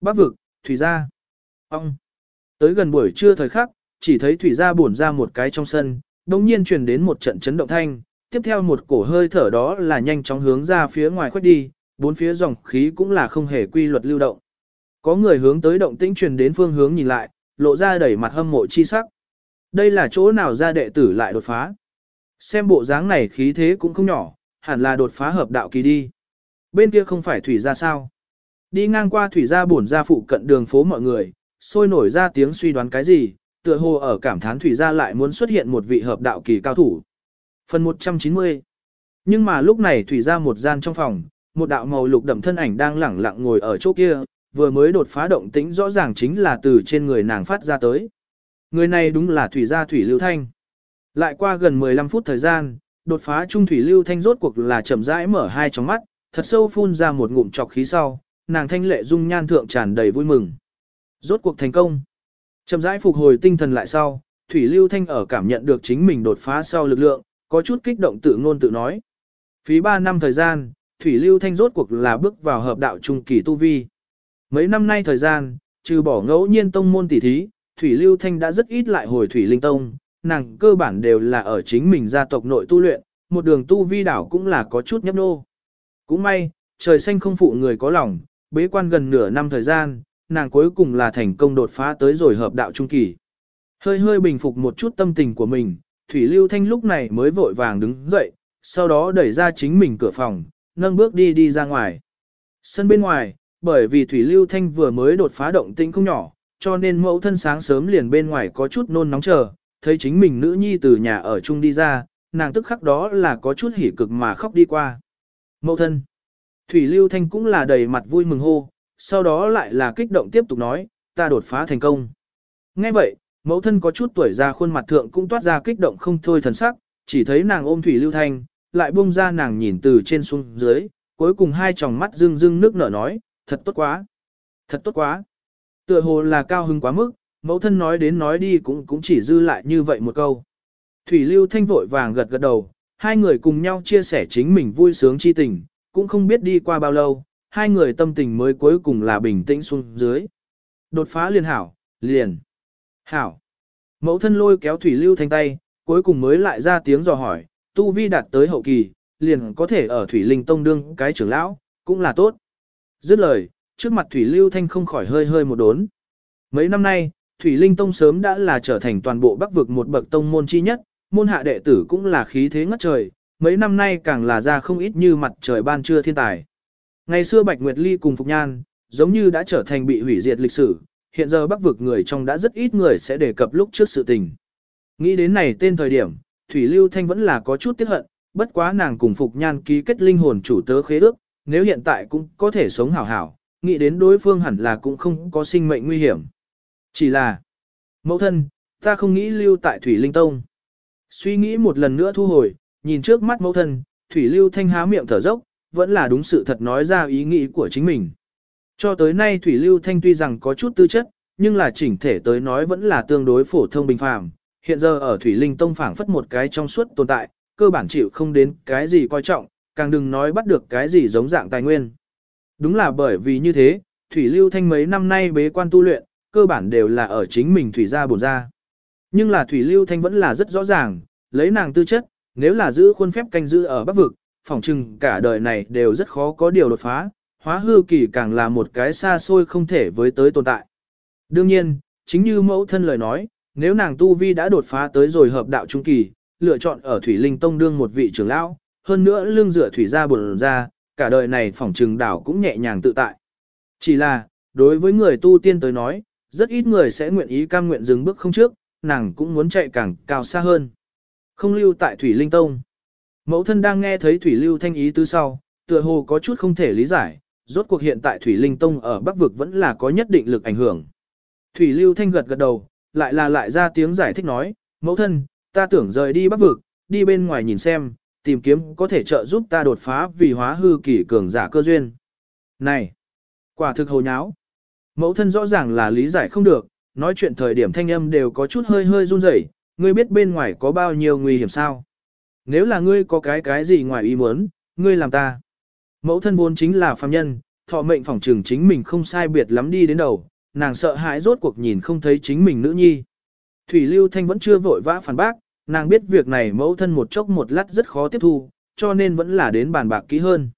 Bác vực, Thủy gia. Ông. Tới gần buổi trưa thời khắc, chỉ thấy Thủy gia buồn ra một cái trong sân, đồng nhiên truyền đến một trận chấn động thanh, tiếp theo một cổ hơi thở đó là nhanh chóng hướng ra phía ngoài khuếch đi, bốn phía dòng khí cũng là không hề quy luật lưu động. Có người hướng tới động tĩnh truyền đến phương hướng nhìn lại, lộ ra đẩy mặt hâm mộ chi sắc. Đây là chỗ nào ra đệ tử lại đột phá. Xem bộ dáng này khí thế cũng không nhỏ, hẳn là đột phá hợp đạo kỳ đi. Bên kia không phải thủy ra sao. Đi ngang qua thủy ra bổn ra phụ cận đường phố mọi người, sôi nổi ra tiếng suy đoán cái gì, tựa hồ ở cảm thán thủy ra lại muốn xuất hiện một vị hợp đạo kỳ cao thủ. Phần 190 Nhưng mà lúc này thủy ra một gian trong phòng, một đạo màu lục đậm thân ảnh đang lẳng lặng ngồi ở chỗ kia, vừa mới đột phá động tĩnh rõ ràng chính là từ trên người nàng phát ra tới. Người này đúng là thủy gia thủy lưu thanh. Lại qua gần 15 phút thời gian, đột phá trung thủy lưu thanh rốt cuộc là chậm rãi mở hai tròng mắt, thật sâu phun ra một ngụm trọc khí sau, nàng thanh lệ dung nhan thượng tràn đầy vui mừng. Rốt cuộc thành công. Chậm rãi phục hồi tinh thần lại sau, thủy lưu thanh ở cảm nhận được chính mình đột phá sau lực lượng, có chút kích động tự ngôn tự nói. Phí 3 năm thời gian, thủy lưu thanh rốt cuộc là bước vào hợp đạo trung kỳ tu vi. Mấy năm nay thời gian, trừ bỏ ngẫu nhiên tông môn tỷ thí, Thủy Lưu Thanh đã rất ít lại hồi Thủy Linh Tông, nàng cơ bản đều là ở chính mình gia tộc nội tu luyện, một đường tu vi đảo cũng là có chút nhấp nô. Cũng may, trời xanh không phụ người có lòng, bế quan gần nửa năm thời gian, nàng cuối cùng là thành công đột phá tới rồi hợp đạo trung kỳ. Hơi hơi bình phục một chút tâm tình của mình, Thủy Lưu Thanh lúc này mới vội vàng đứng dậy, sau đó đẩy ra chính mình cửa phòng, nâng bước đi đi ra ngoài. Sân bên ngoài, bởi vì Thủy Lưu Thanh vừa mới đột phá động tĩnh không nhỏ, cho nên mẫu thân sáng sớm liền bên ngoài có chút nôn nóng chờ, thấy chính mình nữ nhi từ nhà ở chung đi ra, nàng tức khắc đó là có chút hỉ cực mà khóc đi qua. Mẫu thân. Thủy Lưu Thanh cũng là đầy mặt vui mừng hô, sau đó lại là kích động tiếp tục nói, ta đột phá thành công. Nghe vậy, mẫu thân có chút tuổi già khuôn mặt thượng cũng toát ra kích động không thôi thần sắc, chỉ thấy nàng ôm Thủy Lưu Thanh, lại buông ra nàng nhìn từ trên xuống dưới, cuối cùng hai tròng mắt rưng rưng nước nở nói, thật tốt quá, thật tốt quá. Tựa hồ là cao hứng quá mức, mẫu thân nói đến nói đi cũng cũng chỉ dư lại như vậy một câu. Thủy Lưu Thanh vội vàng gật gật đầu, hai người cùng nhau chia sẻ chính mình vui sướng chi tình, cũng không biết đi qua bao lâu, hai người tâm tình mới cuối cùng là bình tĩnh xuống dưới. Đột phá liền hảo, liền. Hảo. Mẫu thân lôi kéo Thủy Lưu Thanh tay, cuối cùng mới lại ra tiếng dò hỏi, tu vi đạt tới hậu kỳ, liền có thể ở Thủy Linh Tông đương cái trưởng lão, cũng là tốt. Dứt lời, trước mặt Thủy Lưu Thanh không khỏi hơi hơi một đốn. Mấy năm nay, Thủy Linh Tông sớm đã là trở thành toàn bộ bắc vực một bậc tông môn chi nhất, môn hạ đệ tử cũng là khí thế ngất trời, mấy năm nay càng là ra không ít như mặt trời ban trưa thiên tài. Ngày xưa Bạch Nguyệt Ly cùng Phục Nhan, giống như đã trở thành bị hủy diệt lịch sử, hiện giờ bắc vực người trong đã rất ít người sẽ đề cập lúc trước sự tình. Nghĩ đến này tên thời điểm, Thủy Lưu Thanh vẫn là có chút tiếc hận, bất quá nàng cùng Phục Nhan ký kết linh hồn chủ tớ khế ước, nếu hiện tại cũng có thể sống hảo hảo, nghĩ đến đối phương hẳn là cũng không có sinh mệnh nguy hiểm. Chỉ là, mẫu thân, ta không nghĩ lưu tại Thủy Linh Tông. Suy nghĩ một lần nữa thu hồi, nhìn trước mắt mẫu thân, Thủy Lưu Thanh há miệng thở dốc, vẫn là đúng sự thật nói ra ý nghĩ của chính mình. Cho tới nay Thủy Lưu Thanh tuy rằng có chút tư chất, nhưng là chỉnh thể tới nói vẫn là tương đối phổ thông bình phàm. Hiện giờ ở Thủy Linh Tông phảng phất một cái trong suốt tồn tại, cơ bản chịu không đến cái gì coi trọng, càng đừng nói bắt được cái gì giống dạng tài nguyên. Đúng là bởi vì như thế, Thủy Lưu Thanh mấy năm nay bế quan tu luyện, cơ bản đều là ở chính mình Thủy gia bổn ra. Nhưng là Thủy Lưu Thanh vẫn là rất rõ ràng, lấy nàng tư chất, nếu là giữ khuôn phép canh giữ ở Bắc Vực, phỏng chừng cả đời này đều rất khó có điều đột phá, hóa hư kỳ càng là một cái xa xôi không thể với tới tồn tại. Đương nhiên, chính như mẫu thân lời nói, nếu nàng tu vi đã đột phá tới rồi hợp đạo trung kỳ, lựa chọn ở Thủy Linh Tông đương một vị trưởng lão, hơn nữa lương dựa thủy gia buồn ra, cả đời này phỏng trừng đảo cũng nhẹ nhàng tự tại. Chỉ là, đối với người tu tiên tới nói, rất ít người sẽ nguyện ý cam nguyện dừng bước không trước, nàng cũng muốn chạy càng cao xa hơn. Không lưu tại Thủy Linh Tông. Mẫu thân đang nghe thấy Thủy Lưu thanh ý tứ sau, tựa hồ có chút không thể lý giải, rốt cuộc hiện tại Thủy Linh Tông ở Bắc Vực vẫn là có nhất định lực ảnh hưởng. Thủy Lưu thanh gật gật đầu, lại là lại ra tiếng giải thích nói, mẫu thân, ta tưởng rời đi Bắc Vực, đi bên ngoài nhìn xem, tìm kiếm có thể trợ giúp ta đột phá vì hóa hư kỳ cường giả cơ duyên. Này, quả thực hồ nháo. Mẫu thân rõ ràng là lý giải không được, nói chuyện thời điểm thanh âm đều có chút hơi hơi run rẩy, ngươi biết bên ngoài có bao nhiêu nguy hiểm sao? Nếu là ngươi có cái cái gì ngoài ý muốn, ngươi làm ta. Mẫu thân vốn chính là phàm nhân, thọ mệnh phỏng trừng chính mình không sai biệt lắm đi đến đầu, nàng sợ hãi rốt cuộc nhìn không thấy chính mình nữ nhi. Thủy Lưu Thanh vẫn chưa vội vã phản bác, nàng biết việc này mẫu thân một chốc một lát rất khó tiếp thu, cho nên vẫn là đến bàn bạc kỹ hơn.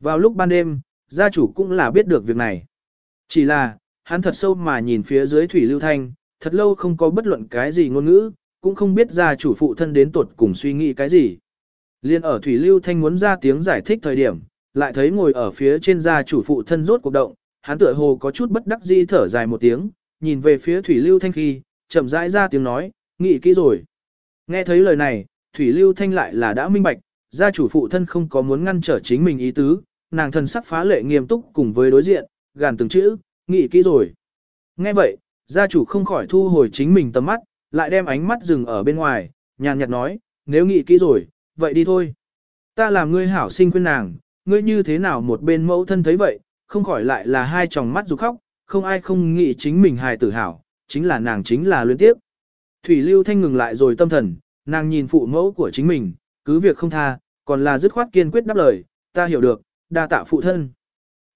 Vào lúc ban đêm, gia chủ cũng là biết được việc này. Chỉ là, hắn thật sâu mà nhìn phía dưới Thủy Lưu Thanh, thật lâu không có bất luận cái gì ngôn ngữ, cũng không biết gia chủ phụ thân đến tuột cùng suy nghĩ cái gì. Liên ở Thủy Lưu Thanh muốn ra tiếng giải thích thời điểm, lại thấy ngồi ở phía trên gia chủ phụ thân rốt cuộc động, hắn tựa hồ có chút bất đắc dĩ thở dài một tiếng, nhìn về phía Thủy Lưu Thanh khi, chậm rãi ra tiếng nói, nghĩ kỹ rồi. Nghe thấy lời này, Thủy Lưu Thanh lại là đã minh bạch, gia chủ phụ thân không có muốn ngăn trở chính mình ý tứ, nàng thần sắc phá lệ nghiêm túc cùng với đối diện, gàn từng chữ, nghĩ kỹ rồi. Nghe vậy, gia chủ không khỏi thu hồi chính mình tầm mắt, lại đem ánh mắt dừng ở bên ngoài, nhàn nhạt nói, nếu nghĩ kỹ rồi, vậy đi thôi. Ta làm ngươi hảo sinh khuyên nàng, ngươi như thế nào một bên mẫu thân thấy vậy, không khỏi lại là hai tròng mắt rụt khóc, không ai không nghĩ chính mình hài tử hảo, chính là nàng chính là luyến tiếp. Thủy Lưu Thanh ngừng lại rồi tâm thần, nàng nhìn phụ mẫu của chính mình, cứ việc không tha, còn là dứt khoát kiên quyết đáp lời, ta hiểu được, đa tạ phụ thân.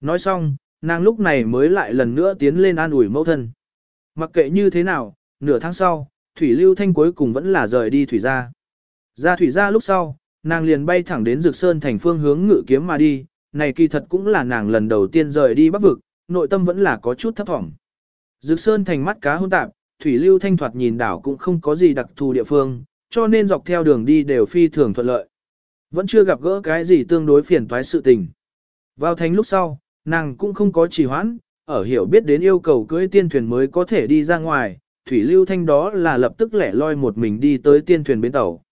Nói xong, nàng lúc này mới lại lần nữa tiến lên an ủi mẫu thân. Mặc kệ như thế nào, nửa tháng sau, Thủy Lưu Thanh cuối cùng vẫn là rời đi Thủy gia. Ra Thủy gia lúc sau, nàng liền bay thẳng đến Dược Sơn thành phương hướng ngự kiếm mà đi, này kỳ thật cũng là nàng lần đầu tiên rời đi Bắc vực, nội tâm vẫn là có chút thấp thỏm. Dược Sơn thành mắt cá hôn tạp, Thủy Lưu Thanh thoạt nhìn đảo cũng không có gì đặc thù địa phương, cho nên dọc theo đường đi đều phi thường thuận lợi. Vẫn chưa gặp gỡ cái gì tương đối phiền toái sự tình. Vào thành lúc sau, nàng cũng không có trì hoãn, ở hiểu biết đến yêu cầu cưỡi tiên thuyền mới có thể đi ra ngoài, Thủy Lưu Thanh đó là lập tức lẻ loi một mình đi tới tiên thuyền bến tàu.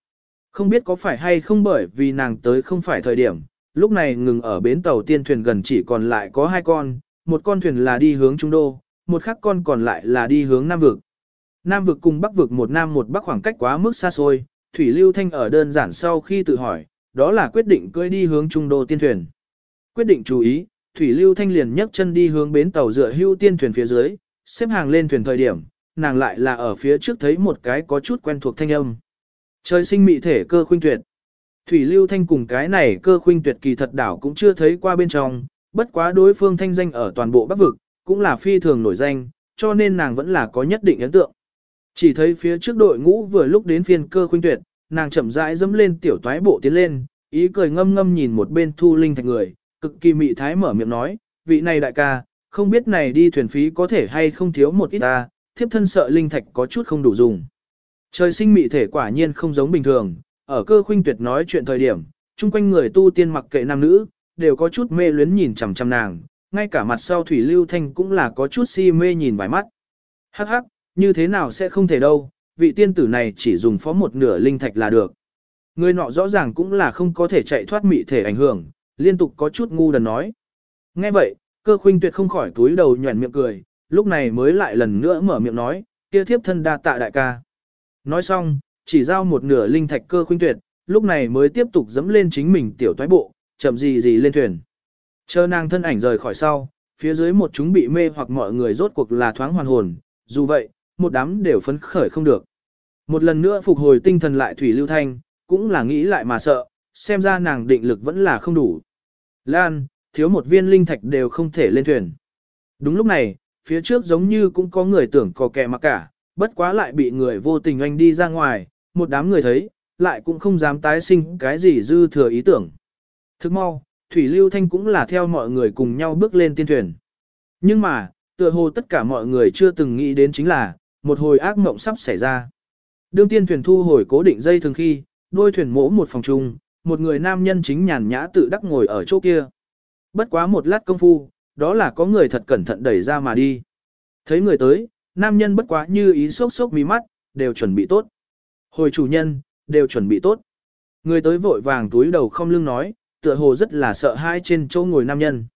Không biết có phải hay không bởi vì nàng tới không phải thời điểm, lúc này ngừng ở bến tàu tiên thuyền gần chỉ còn lại có hai con, một con thuyền là đi hướng Trung Đô, một khác con còn lại là đi hướng Nam Vực. Nam Vực cùng Bắc Vực một Nam một Bắc khoảng cách quá mức xa xôi, Thủy Lưu Thanh ở đơn giản sau khi tự hỏi, đó là quyết định cưỡi đi hướng trung đô tiên thuyền. Quyết định chú ý, Thủy Lưu Thanh liền nhấc chân đi hướng bến tàu dựa hưu tiên thuyền phía dưới, xếp hàng lên thuyền thời điểm, nàng lại là ở phía trước thấy một cái có chút quen thuộc thanh âm. Trời sinh mị thể cơ khuynh tuyệt. Thủy Lưu Thanh cùng cái này cơ khuynh tuyệt kỳ thật đảo cũng chưa thấy qua bên trong, bất quá đối phương thanh danh ở toàn bộ Bắc vực, cũng là phi thường nổi danh, cho nên nàng vẫn là có nhất định ấn tượng. Chỉ thấy phía trước đội ngũ vừa lúc đến phiên cơ khuynh tuyệt, nàng chậm rãi dẫm lên tiểu toái bộ tiến lên, ý cười ngâm ngâm nhìn một bên thu linh thạch người, cực kỳ mị thái mở miệng nói, vị này đại ca, không biết này đi thuyền phí có thể hay không thiếu một ít ta, thiếp thân sợ linh thạch có chút không đủ dùng. Trời sinh mị thể quả nhiên không giống bình thường, ở cơ khuynh tuyệt nói chuyện thời điểm, chung quanh người tu tiên mặc kệ nam nữ, đều có chút mê luyến nhìn chằm chằm nàng, ngay cả mặt sau thủy lưu thanh cũng là có chút si mê nhìn vài mắt. Hắc hắc, như thế nào sẽ không thể đâu, vị tiên tử này chỉ dùng phó một nửa linh thạch là được. Người nọ rõ ràng cũng là không có thể chạy thoát mị thể ảnh hưởng, liên tục có chút ngu đần nói. Nghe vậy, cơ khuynh tuyệt không khỏi túi đầu nhuẩn miệng cười, lúc này mới lại lần nữa mở miệng nói, kia thiếp thân đa tạ đại ca. Nói xong, chỉ giao một nửa linh thạch cơ khuynh tuyệt, lúc này mới tiếp tục dẫm lên chính mình tiểu toái bộ, chậm gì gì lên thuyền. Chờ nàng thân ảnh rời khỏi sau, phía dưới một chúng bị mê hoặc mọi người rốt cuộc là thoáng hoàn hồn, dù vậy, một đám đều phấn khởi không được. Một lần nữa phục hồi tinh thần lại Thủy Lưu Thanh, cũng là nghĩ lại mà sợ, xem ra nàng định lực vẫn là không đủ. Lan, thiếu một viên linh thạch đều không thể lên thuyền. Đúng lúc này, phía trước giống như cũng có người tưởng có kẻ mà cả, bất quá lại bị người vô tình anh đi ra ngoài, một đám người thấy, lại cũng không dám tái sinh cái gì dư thừa ý tưởng. Thức mau, Thủy Lưu Thanh cũng là theo mọi người cùng nhau bước lên tiên thuyền. Nhưng mà, tựa hồ tất cả mọi người chưa từng nghĩ đến chính là, một hồi ác mộng sắp xảy ra. Đương tiên thuyền thu hồi cố định dây thường khi, đôi thuyền mỗ một phòng chung, một người nam nhân chính nhàn nhã tự đắc ngồi ở chỗ kia. Bất quá một lát công phu, đó là có người thật cẩn thận đẩy ra mà đi. Thấy người tới, nam nhân bất quá như ý sốc sốc mí mắt, đều chuẩn bị tốt. Hồi chủ nhân, đều chuẩn bị tốt. Người tới vội vàng túi đầu không lưng nói, tựa hồ rất là sợ hãi trên chỗ ngồi nam nhân.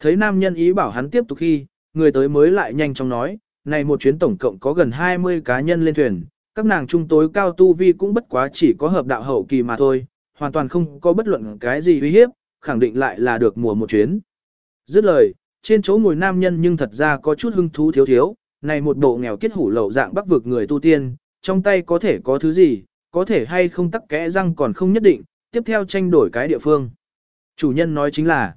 Thấy nam nhân ý bảo hắn tiếp tục khi, người tới mới lại nhanh chóng nói, này một chuyến tổng cộng có gần 20 cá nhân lên thuyền, các nàng trung tối cao tu vi cũng bất quá chỉ có hợp đạo hậu kỳ mà thôi, hoàn toàn không có bất luận cái gì uy hiếp, khẳng định lại là được mùa một chuyến. Dứt lời, trên chỗ ngồi nam nhân nhưng thật ra có chút hưng thú thiếu thiếu, này một bộ nghèo kết hủ lậu dạng bắc vực người tu tiên, trong tay có thể có thứ gì, có thể hay không tắc kẽ răng còn không nhất định, tiếp theo tranh đổi cái địa phương. Chủ nhân nói chính là,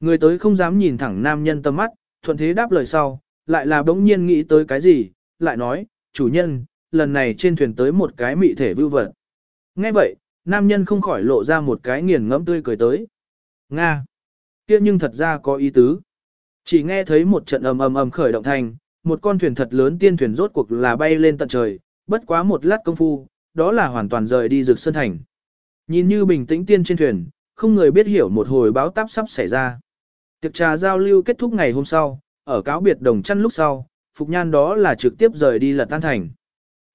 người tới không dám nhìn thẳng nam nhân tâm mắt, thuận thế đáp lời sau, lại là bỗng nhiên nghĩ tới cái gì, lại nói, chủ nhân, lần này trên thuyền tới một cái mị thể vưu vật. Nghe vậy, nam nhân không khỏi lộ ra một cái nghiền ngẫm tươi cười tới. Nga! kia nhưng thật ra có ý tứ. Chỉ nghe thấy một trận ầm ầm ầm khởi động thành, một con thuyền thật lớn tiên thuyền rốt cuộc là bay lên tận trời, bất quá một lát công phu, đó là hoàn toàn rời đi rực sơn thành. Nhìn như bình tĩnh tiên trên thuyền, không người biết hiểu một hồi báo táp sắp xảy ra. Tiệc trà giao lưu kết thúc ngày hôm sau, ở cáo biệt đồng chăn lúc sau, Phục Nhan đó là trực tiếp rời đi lật tan thành.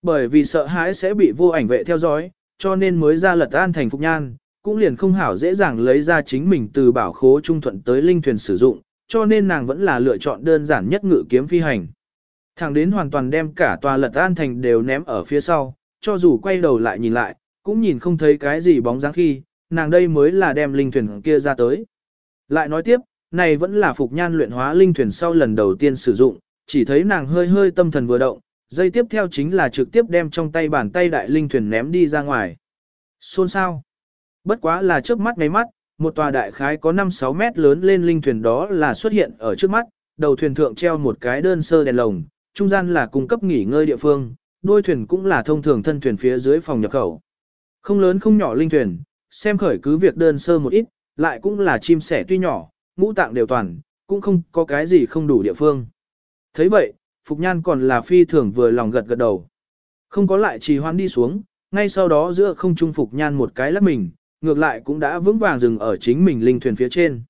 Bởi vì sợ hãi sẽ bị vô ảnh vệ theo dõi, cho nên mới ra lật an thành Phục Nhan, cũng liền không hảo dễ dàng lấy ra chính mình từ bảo khố trung thuận tới linh thuyền sử dụng, cho nên nàng vẫn là lựa chọn đơn giản nhất ngự kiếm phi hành. Thẳng đến hoàn toàn đem cả tòa lật an thành đều ném ở phía sau, cho dù quay đầu lại nhìn lại, cũng nhìn không thấy cái gì bóng dáng khi, nàng đây mới là đem linh thuyền kia ra tới. Lại nói tiếp, này vẫn là Phục Nhan luyện hóa linh thuyền sau lần đầu tiên sử dụng, chỉ thấy nàng hơi hơi tâm thần vừa động, dây tiếp theo chính là trực tiếp đem trong tay bàn tay đại linh thuyền ném đi ra ngoài. Xôn sao? Bất quá là trước mắt ngay mắt, một tòa đại khái có 5-6 mét lớn lên linh thuyền đó là xuất hiện ở trước mắt, đầu thuyền thượng treo một cái đơn sơ đèn lồng, trung gian là cung cấp nghỉ ngơi địa phương, đuôi thuyền cũng là thông thường thân thuyền phía dưới phòng nhập khẩu. Không lớn không nhỏ linh thuyền, xem khởi cứ việc đơn sơ một ít, lại cũng là chim sẻ tuy nhỏ, ngũ tạng đều toàn, cũng không có cái gì không đủ địa phương. thấy vậy, Phục Nhan còn là phi thường vừa lòng gật gật đầu. Không có lại trì hoãn đi xuống, ngay sau đó giữa không trung Phục Nhan một cái lắc mình, ngược lại cũng đã vững vàng dừng ở chính mình linh thuyền phía trên.